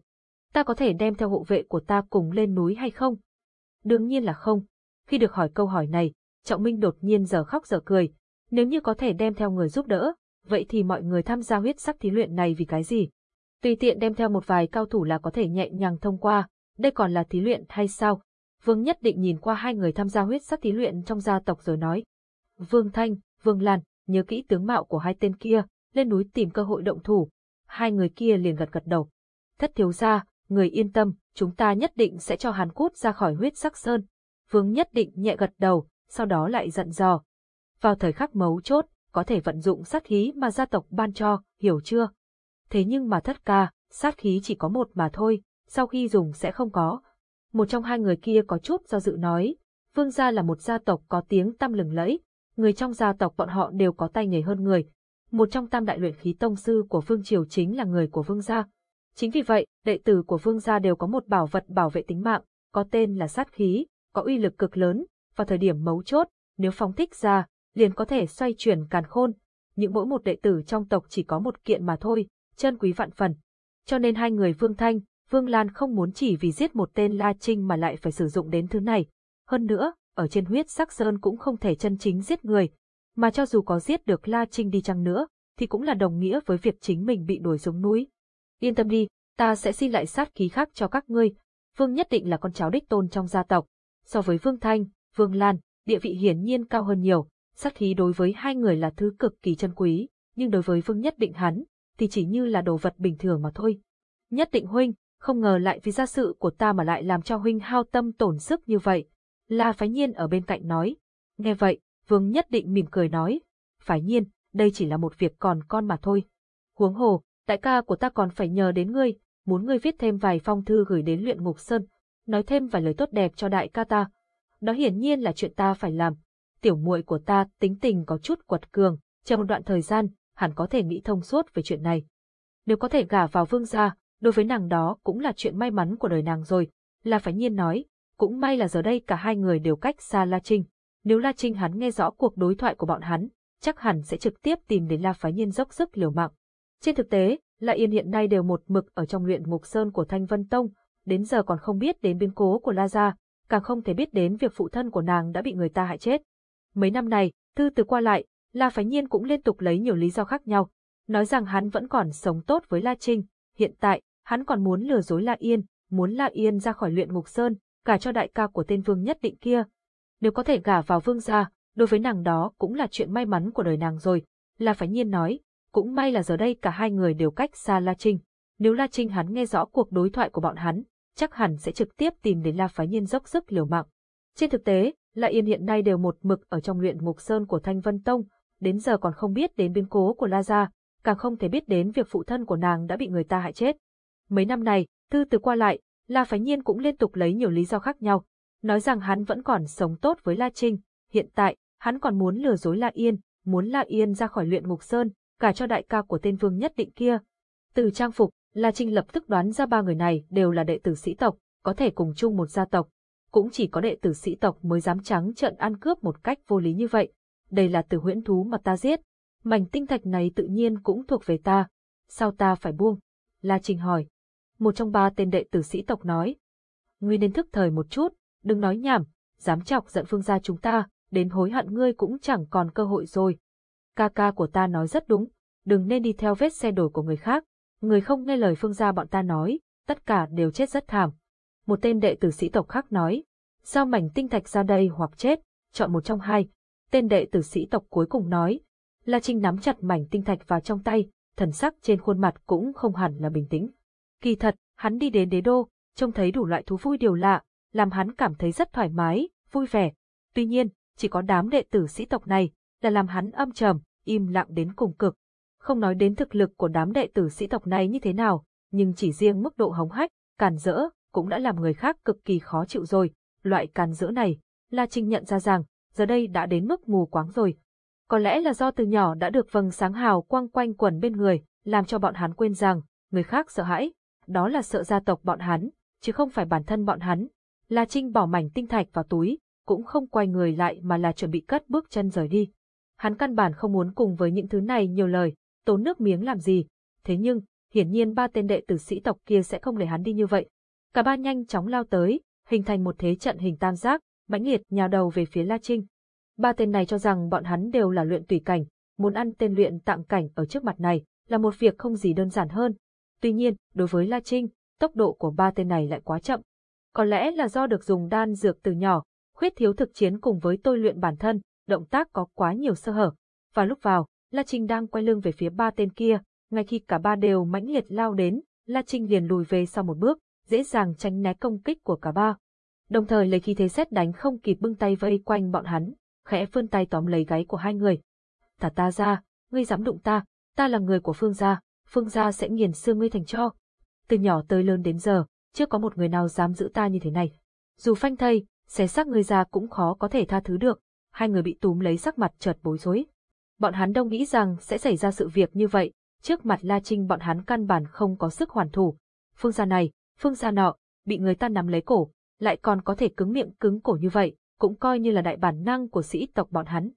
Ta có thể đem theo hộ vệ của ta cùng lên núi hay không? Đương nhiên là không. Khi được hỏi câu hỏi này, Trọng Minh đột nhiên giờ khóc giờ cười. Nếu như có thể đem theo người giúp đỡ, vậy thì mọi người tham gia huyết sắc thí luyện này vì cái gì? Tùy tiện đem theo một vài cao thủ là có thể nhẹ nhàng thông qua, đây còn là thí luyện hay sao? Vương nhất định nhìn qua hai người tham gia huyết sắc thí luyện trong gia tộc rồi nói. Vương Thanh, Vương Lan, nhớ kỹ tướng mạo của hai tên kia, lên núi tìm cơ hội động thủ. Hai người kia liền gật gật đầu. Thất thiếu gia, người yên tâm, chúng ta nhất định sẽ cho hắn cút ra khỏi huyết sắc sơn. Vương nhất định nhẹ gật đầu, sau đó lại giận dò. Vào thời khắc mấu chốt, có thể vận dụng sát khí mà gia tộc ban cho, hiểu chưa? Thế nhưng mà thất ca, sát khí chỉ có một mà thôi, sau khi dùng sẽ không có. Một trong hai người kia có chút do dự nói, Vương gia là một gia tộc có tiếng tăm lừng lẫy, người trong gia tộc bọn họ đều có tay nghề hơn người. Một trong tam đại luyện khí tông sư của Vương Triều chính là người của Vương gia. Chính vì vậy, đệ tử của Vương gia đều có một bảo vật bảo vệ tính mạng, có tên là sát khí, có uy lực cực lớn, vào thời điểm mấu chốt, nếu phóng thích ra, liền có thể xoay chuyển càn khôn. Những mỗi một đệ tử trong tộc chỉ có một kiện mà thôi, chân quý vạn phần. Cho nên hai người Vương Thanh, Vương Lan không muốn chỉ vì giết một tên La Trinh mà lại phải sử dụng đến thứ này. Hơn nữa, ở trên huyết sắc sơn cũng không thể chân chính giết người, mà cho dù có giết được La Trinh đi chăng nữa, thì cũng là đồng nghĩa với việc chính mình bị đuổi xuống núi. Yên tâm đi, ta sẽ xin lại sát khí khác cho các ngươi. Vương nhất định là con cháu đích tôn trong gia tộc. So với Vương Thanh, Vương Lan, địa vị hiển nhiên cao hơn nhiều, sát khí đối với hai người là thứ cực kỳ chân quý, nhưng đối với Vương nhất định hắn, thì chỉ như là đồ vật bình thường mà thôi. Nhất định huynh, không ngờ lại vì gia sự của ta mà lại làm cho huynh hao tâm tổn sức như vậy. La Phái Nhiên ở bên cạnh nói. Nghe vậy, Vương nhất định mỉm cười nói. Phái Nhiên, đây chỉ là một việc còn con mà thôi. Huống hồ, đại ca của ta còn phải nhờ đến ngươi, muốn ngươi viết thêm vài phong thư gửi đến luyện ngục sơn, nói thêm vài lời tốt đẹp cho đại ca ta. Đó hiển nhiên là chuyện ta phải làm. Tiểu muội của ta tính tình có chút quật cường, chờ một đoạn thời gian, hẳn có thể nghĩ thông suốt về chuyện này. Nếu có thể gả vào vương gia, đối với nàng đó cũng là chuyện may mắn của đời nàng rồi, La Phái nhiên nói, cũng may là giờ đây cả hai người đều cách xa La Trinh. Nếu La Trinh hắn nghe rõ cuộc đối thoại của bọn hắn, chắc hẳn sẽ trực tiếp tìm đến La Phái Nhiên dốc sức liều mạng. Trên thực tế, La Yên hiện nay đều một mực ở trong luyện ngục sơn của Thanh Vân Tông, đến giờ còn không biết đến biến cố của La Gia, càng không thể biết đến việc phụ thân của nàng đã bị người ta hại chết. Mấy năm này, thư từ qua lại, La Phái Nhiên cũng liên tục lấy nhiều lý do khác nhau, nói rằng hắn vẫn còn sống tốt với La Trinh, hiện tại, hắn còn muốn lừa dối La Yên, muốn La Yên ra khỏi luyện ngục sơn, cả cho đại ca của tên vương nhất định kia. Nếu có thể gả vào vương gia, đối với nàng đó cũng là chuyện may mắn của đời nàng rồi, La Phái Nhiên nói, cũng may là giờ đây cả hai người đều cách xa La Trinh. Nếu La Trinh hắn nghe rõ cuộc đối thoại của bọn hắn, chắc hẳn sẽ trực tiếp tìm đến La Phái Nhiên dốc sức liều mạng. Trên thực tế, La Yên hiện nay đều một mực ở trong luyện ngục sơn của Thanh Vân Tông, đến giờ còn không biết đến biến cố của La Gia, càng không thể biết đến việc phụ thân của nàng đã bị người ta hại chết. Mấy năm này, thư từ qua lại, La Phái Nhiên cũng liên tục lấy nhiều lý do khác nhau, nói rằng hắn vẫn còn sống tốt với La Trinh, hiện tại, hắn còn muốn lừa dối La Yên, muốn La Yên ra khỏi luyện ngục sơn, cả cho đại ca của tên vương nhất định kia. Từ trang phục, La Trinh lập tức đoán ra ba người này đều là đệ tử sĩ tộc, có thể cùng chung một gia tộc. Cũng chỉ có đệ tử sĩ tộc mới dám trắng trợn ăn cướp một cách vô lý như vậy. Đây là từ huyễn thú mà ta giết. Mảnh tinh thạch này tự nhiên cũng thuộc về ta. Sao ta phải buông? La Trinh hỏi. Một trong ba tên đệ tử sĩ tộc nói. Ngươi nên thức thời một chút, đừng nói nhảm, dám chọc giận phương gia chúng ta, đến hối hận ngươi cũng chẳng còn cơ hội rồi. Ca ca của ta nói rất đúng, đừng nên đi theo vết xe đổ của người khác, người không nghe lời phương gia bọn ta nói, tất cả đều chết rất thảm. Một tên đệ tử sĩ tộc khác nói, sao mảnh tinh thạch ra đây hoặc chết, chọn một trong hai. Tên đệ tử sĩ tộc cuối cùng nói, La Trinh nắm chặt mảnh tinh thạch vào trong tay, thần sắc trên khuôn mặt cũng không hẳn là bình tĩnh. Kỳ thật, hắn đi đến đế đô, trông thấy đủ loại thú vui điều lạ, làm hắn cảm thấy rất thoải mái, vui vẻ. Tuy nhiên, chỉ có đám đệ tử sĩ tộc này là làm hắn âm trầm, im lặng đến cùng cực. Không nói đến thực lực của đám đệ tử sĩ tộc này như thế nào, nhưng chỉ riêng mức độ hống hách, càn rỡ, cũng đã làm người khác cực kỳ khó chịu rồi. Loại càn rỡ này, La Trinh nhận ra rằng, giờ đây đã đến mức mù quáng rồi. Có lẽ là do từ nhỏ đã được vầng sáng hào quang quanh quẩn bên người, làm cho bọn hắn quên rằng, người khác sợ hãi, đó là sợ gia tộc bọn hắn, chứ không phải bản thân bọn hắn. La Trinh bỏ mảnh tinh thạch vào túi, cũng không quay người lại mà là chuẩn bị cất bước chân rời đi. Hắn căn bản không muốn cùng với những thứ này nhiều lời, tốn nước miếng làm gì. Thế nhưng, hiển nhiên ba tên đệ tử sĩ tộc kia sẽ không để hắn đi như vậy. Cả ba nhanh chóng lao tới, hình thành một thế trận hình tam giác, mãnh liệt nhào đầu về phía La Trinh. Ba tên này cho rằng bọn hắn đều là luyện tùy cảnh, muốn ăn tên luyện tạm cảnh ở trước mặt này là một việc không gì đơn giản hơn. Tuy nhiên, đối với La Trinh, tốc độ của ba tên này lại quá chậm. Có lẽ là do được dùng đan dược từ nhỏ, khuyết thiếu thực chiến cùng với tôi luyện bản thân, động tác có quá nhiều sơ hở. Và lúc vào, La Trinh đang quay lưng về phía ba tên kia, ngay khi cả ba đều mãnh liệt lao đến, La Trinh liền lùi về sau một bước, dễ dàng tránh né công kích của cả ba. Đồng thời lấy khí thế xét đánh không kịp bưng tay vây quanh bọn hắn, khẽ vươn tay tóm lấy gáy của hai người. Thả ta ra, ngươi dám đụng ta, ta là người của Phương gia, Phương gia sẽ nghiền xương ngươi thành cho. Từ nhỏ tới lớn đến giờ, chưa có một người nào dám giữ ta như thế này. Dù phanh thây, xé xác người ra cũng khó có thể tha thứ được, hai người bị túm lấy sắc mặt chợt bối rối. Bọn hắn đâu nghĩ rằng sẽ xảy ra sự việc như vậy, trước mặt La Trinh bọn hắn căn bản không có sức hoàn thủ. Phương gia này, phương gia nọ, bị người ta nắm lấy cổ, lại còn có thể cứng miệng cứng cổ như vậy, cũng coi như là đại bản năng của sĩ tộc bọn hắn.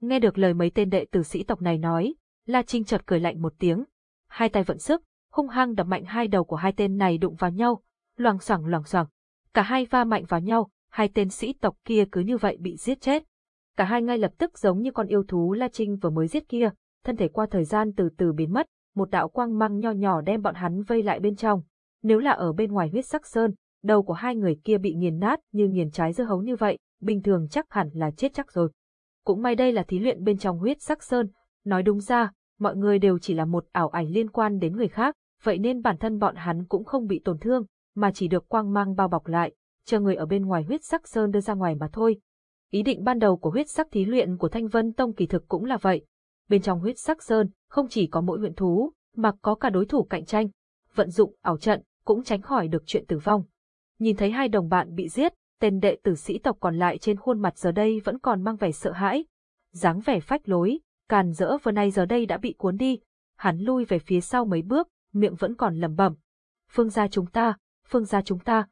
Nghe được lời mấy tên đệ tử sĩ tộc này nói, La Trinh chợt cười lạnh một tiếng, hai tay vận sức, hung hăng đập mạnh hai đầu của hai tên này đụng vào nhau, loảng xoảng loảng xoảng. Cả hai va mạnh vào nhau, hai tên sĩ tộc kia cứ như vậy bị giết chết. Cả hai ngay lập tức giống như con yêu thú La Trinh vừa mới giết kia, thân thể qua thời gian từ từ biến mất, một đạo quang mang nho nhỏ đem bọn hắn vây lại bên trong. Nếu là ở bên ngoài huyết sắc sơn, đầu của hai người kia bị nghiền nát như nghiền trái dưa hấu như vậy, bình thường chắc hẳn là chết chắc rồi. Cũng may đây là thí luyện bên trong huyết sắc sơn, nói đúng ra, mọi người đều chỉ là một ảo ảnh liên quan đến người khác, vậy nên bản thân bọn hắn cũng không bị tổn thương, mà chỉ được quang mang bao bọc lại, chờ người ở bên ngoài huyết sắc sơn đưa ra ngoài mà thôi. Ý định ban đầu của huyết sắc thí luyện của Thanh Vân Tông kỳ thực cũng là vậy. Bên trong huyết sắc sơn, không chỉ có mỗi huyện thú, mà có cả đối thủ cạnh tranh. Vận dụng ảo trận, cũng tránh khỏi được chuyện tử vong. Nhìn thấy hai đồng bạn bị giết, tên đệ tử sĩ tộc còn lại trên khuôn mặt giờ đây vẫn còn mang vẻ sợ hãi. dáng vẻ phách lối, càn rỡ vừa nay giờ đây đã bị cuốn đi. Hắn lui về phía sau mấy bước, miệng vẫn còn lẩm bẩm. Phương gia chúng ta, phương gia chúng ta.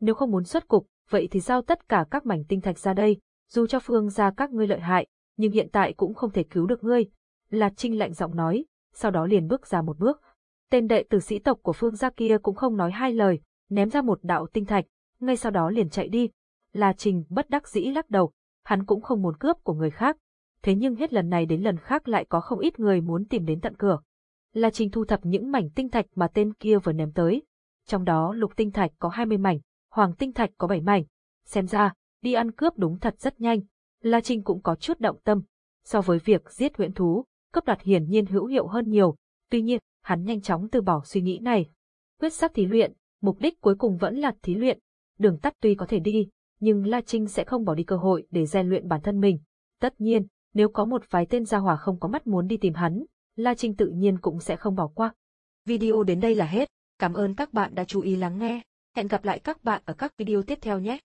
Nếu không muốn xuất cục, vậy thì giao tất cả các mảnh tinh thạch ra đây, dù cho phương gia các ngươi lợi hại, nhưng hiện tại cũng không thể cứu được ngươi. Lạt Trinh lạnh giọng nói, sau đó liền bước ra một bước. Tên đệ tử sĩ tộc của phương gia kia cũng không nói hai lời, ném ra một đạo tinh thạch, ngay sau đó liền chạy đi. La Trình bất đắc dĩ lắc đầu, hắn cũng không muốn cướp của người khác. Thế nhưng hết lần này đến lần khác lại có không ít người muốn tìm đến tận cửa. La trinh thu thập những mảnh tinh thạch mà tên kia vừa ném tới. Trong đó lục tinh thạch có 20 mảnh, hoàng tinh thạch có 7 mảnh. Xem ra, đi ăn cướp đúng thật rất nhanh. La trinh cũng có chút động tâm. So với việc giết huyện thú, cấp đoạt hiển nhiên hữu hiệu hơn nhiều. Tuy nhiên, hắn nhanh chóng từ bỏ suy nghĩ này. Quyết sắc thí luyện, mục đích cuối cùng vẫn là thí luyện. Đường tắt tuy có thể đi, nhưng La Trinh sẽ không bỏ đi cơ hội để rèn luyện bản thân mình. Tất nhiên, nếu có một vài tên gia hỏa không có mắt muốn đi tìm hắn, La Trinh tự nhiên cũng sẽ không bỏ qua. Video đến đây là hết. Cảm ơn các bạn đã chú ý lắng nghe. Hẹn gặp lại các bạn ở các video tiếp theo nhé.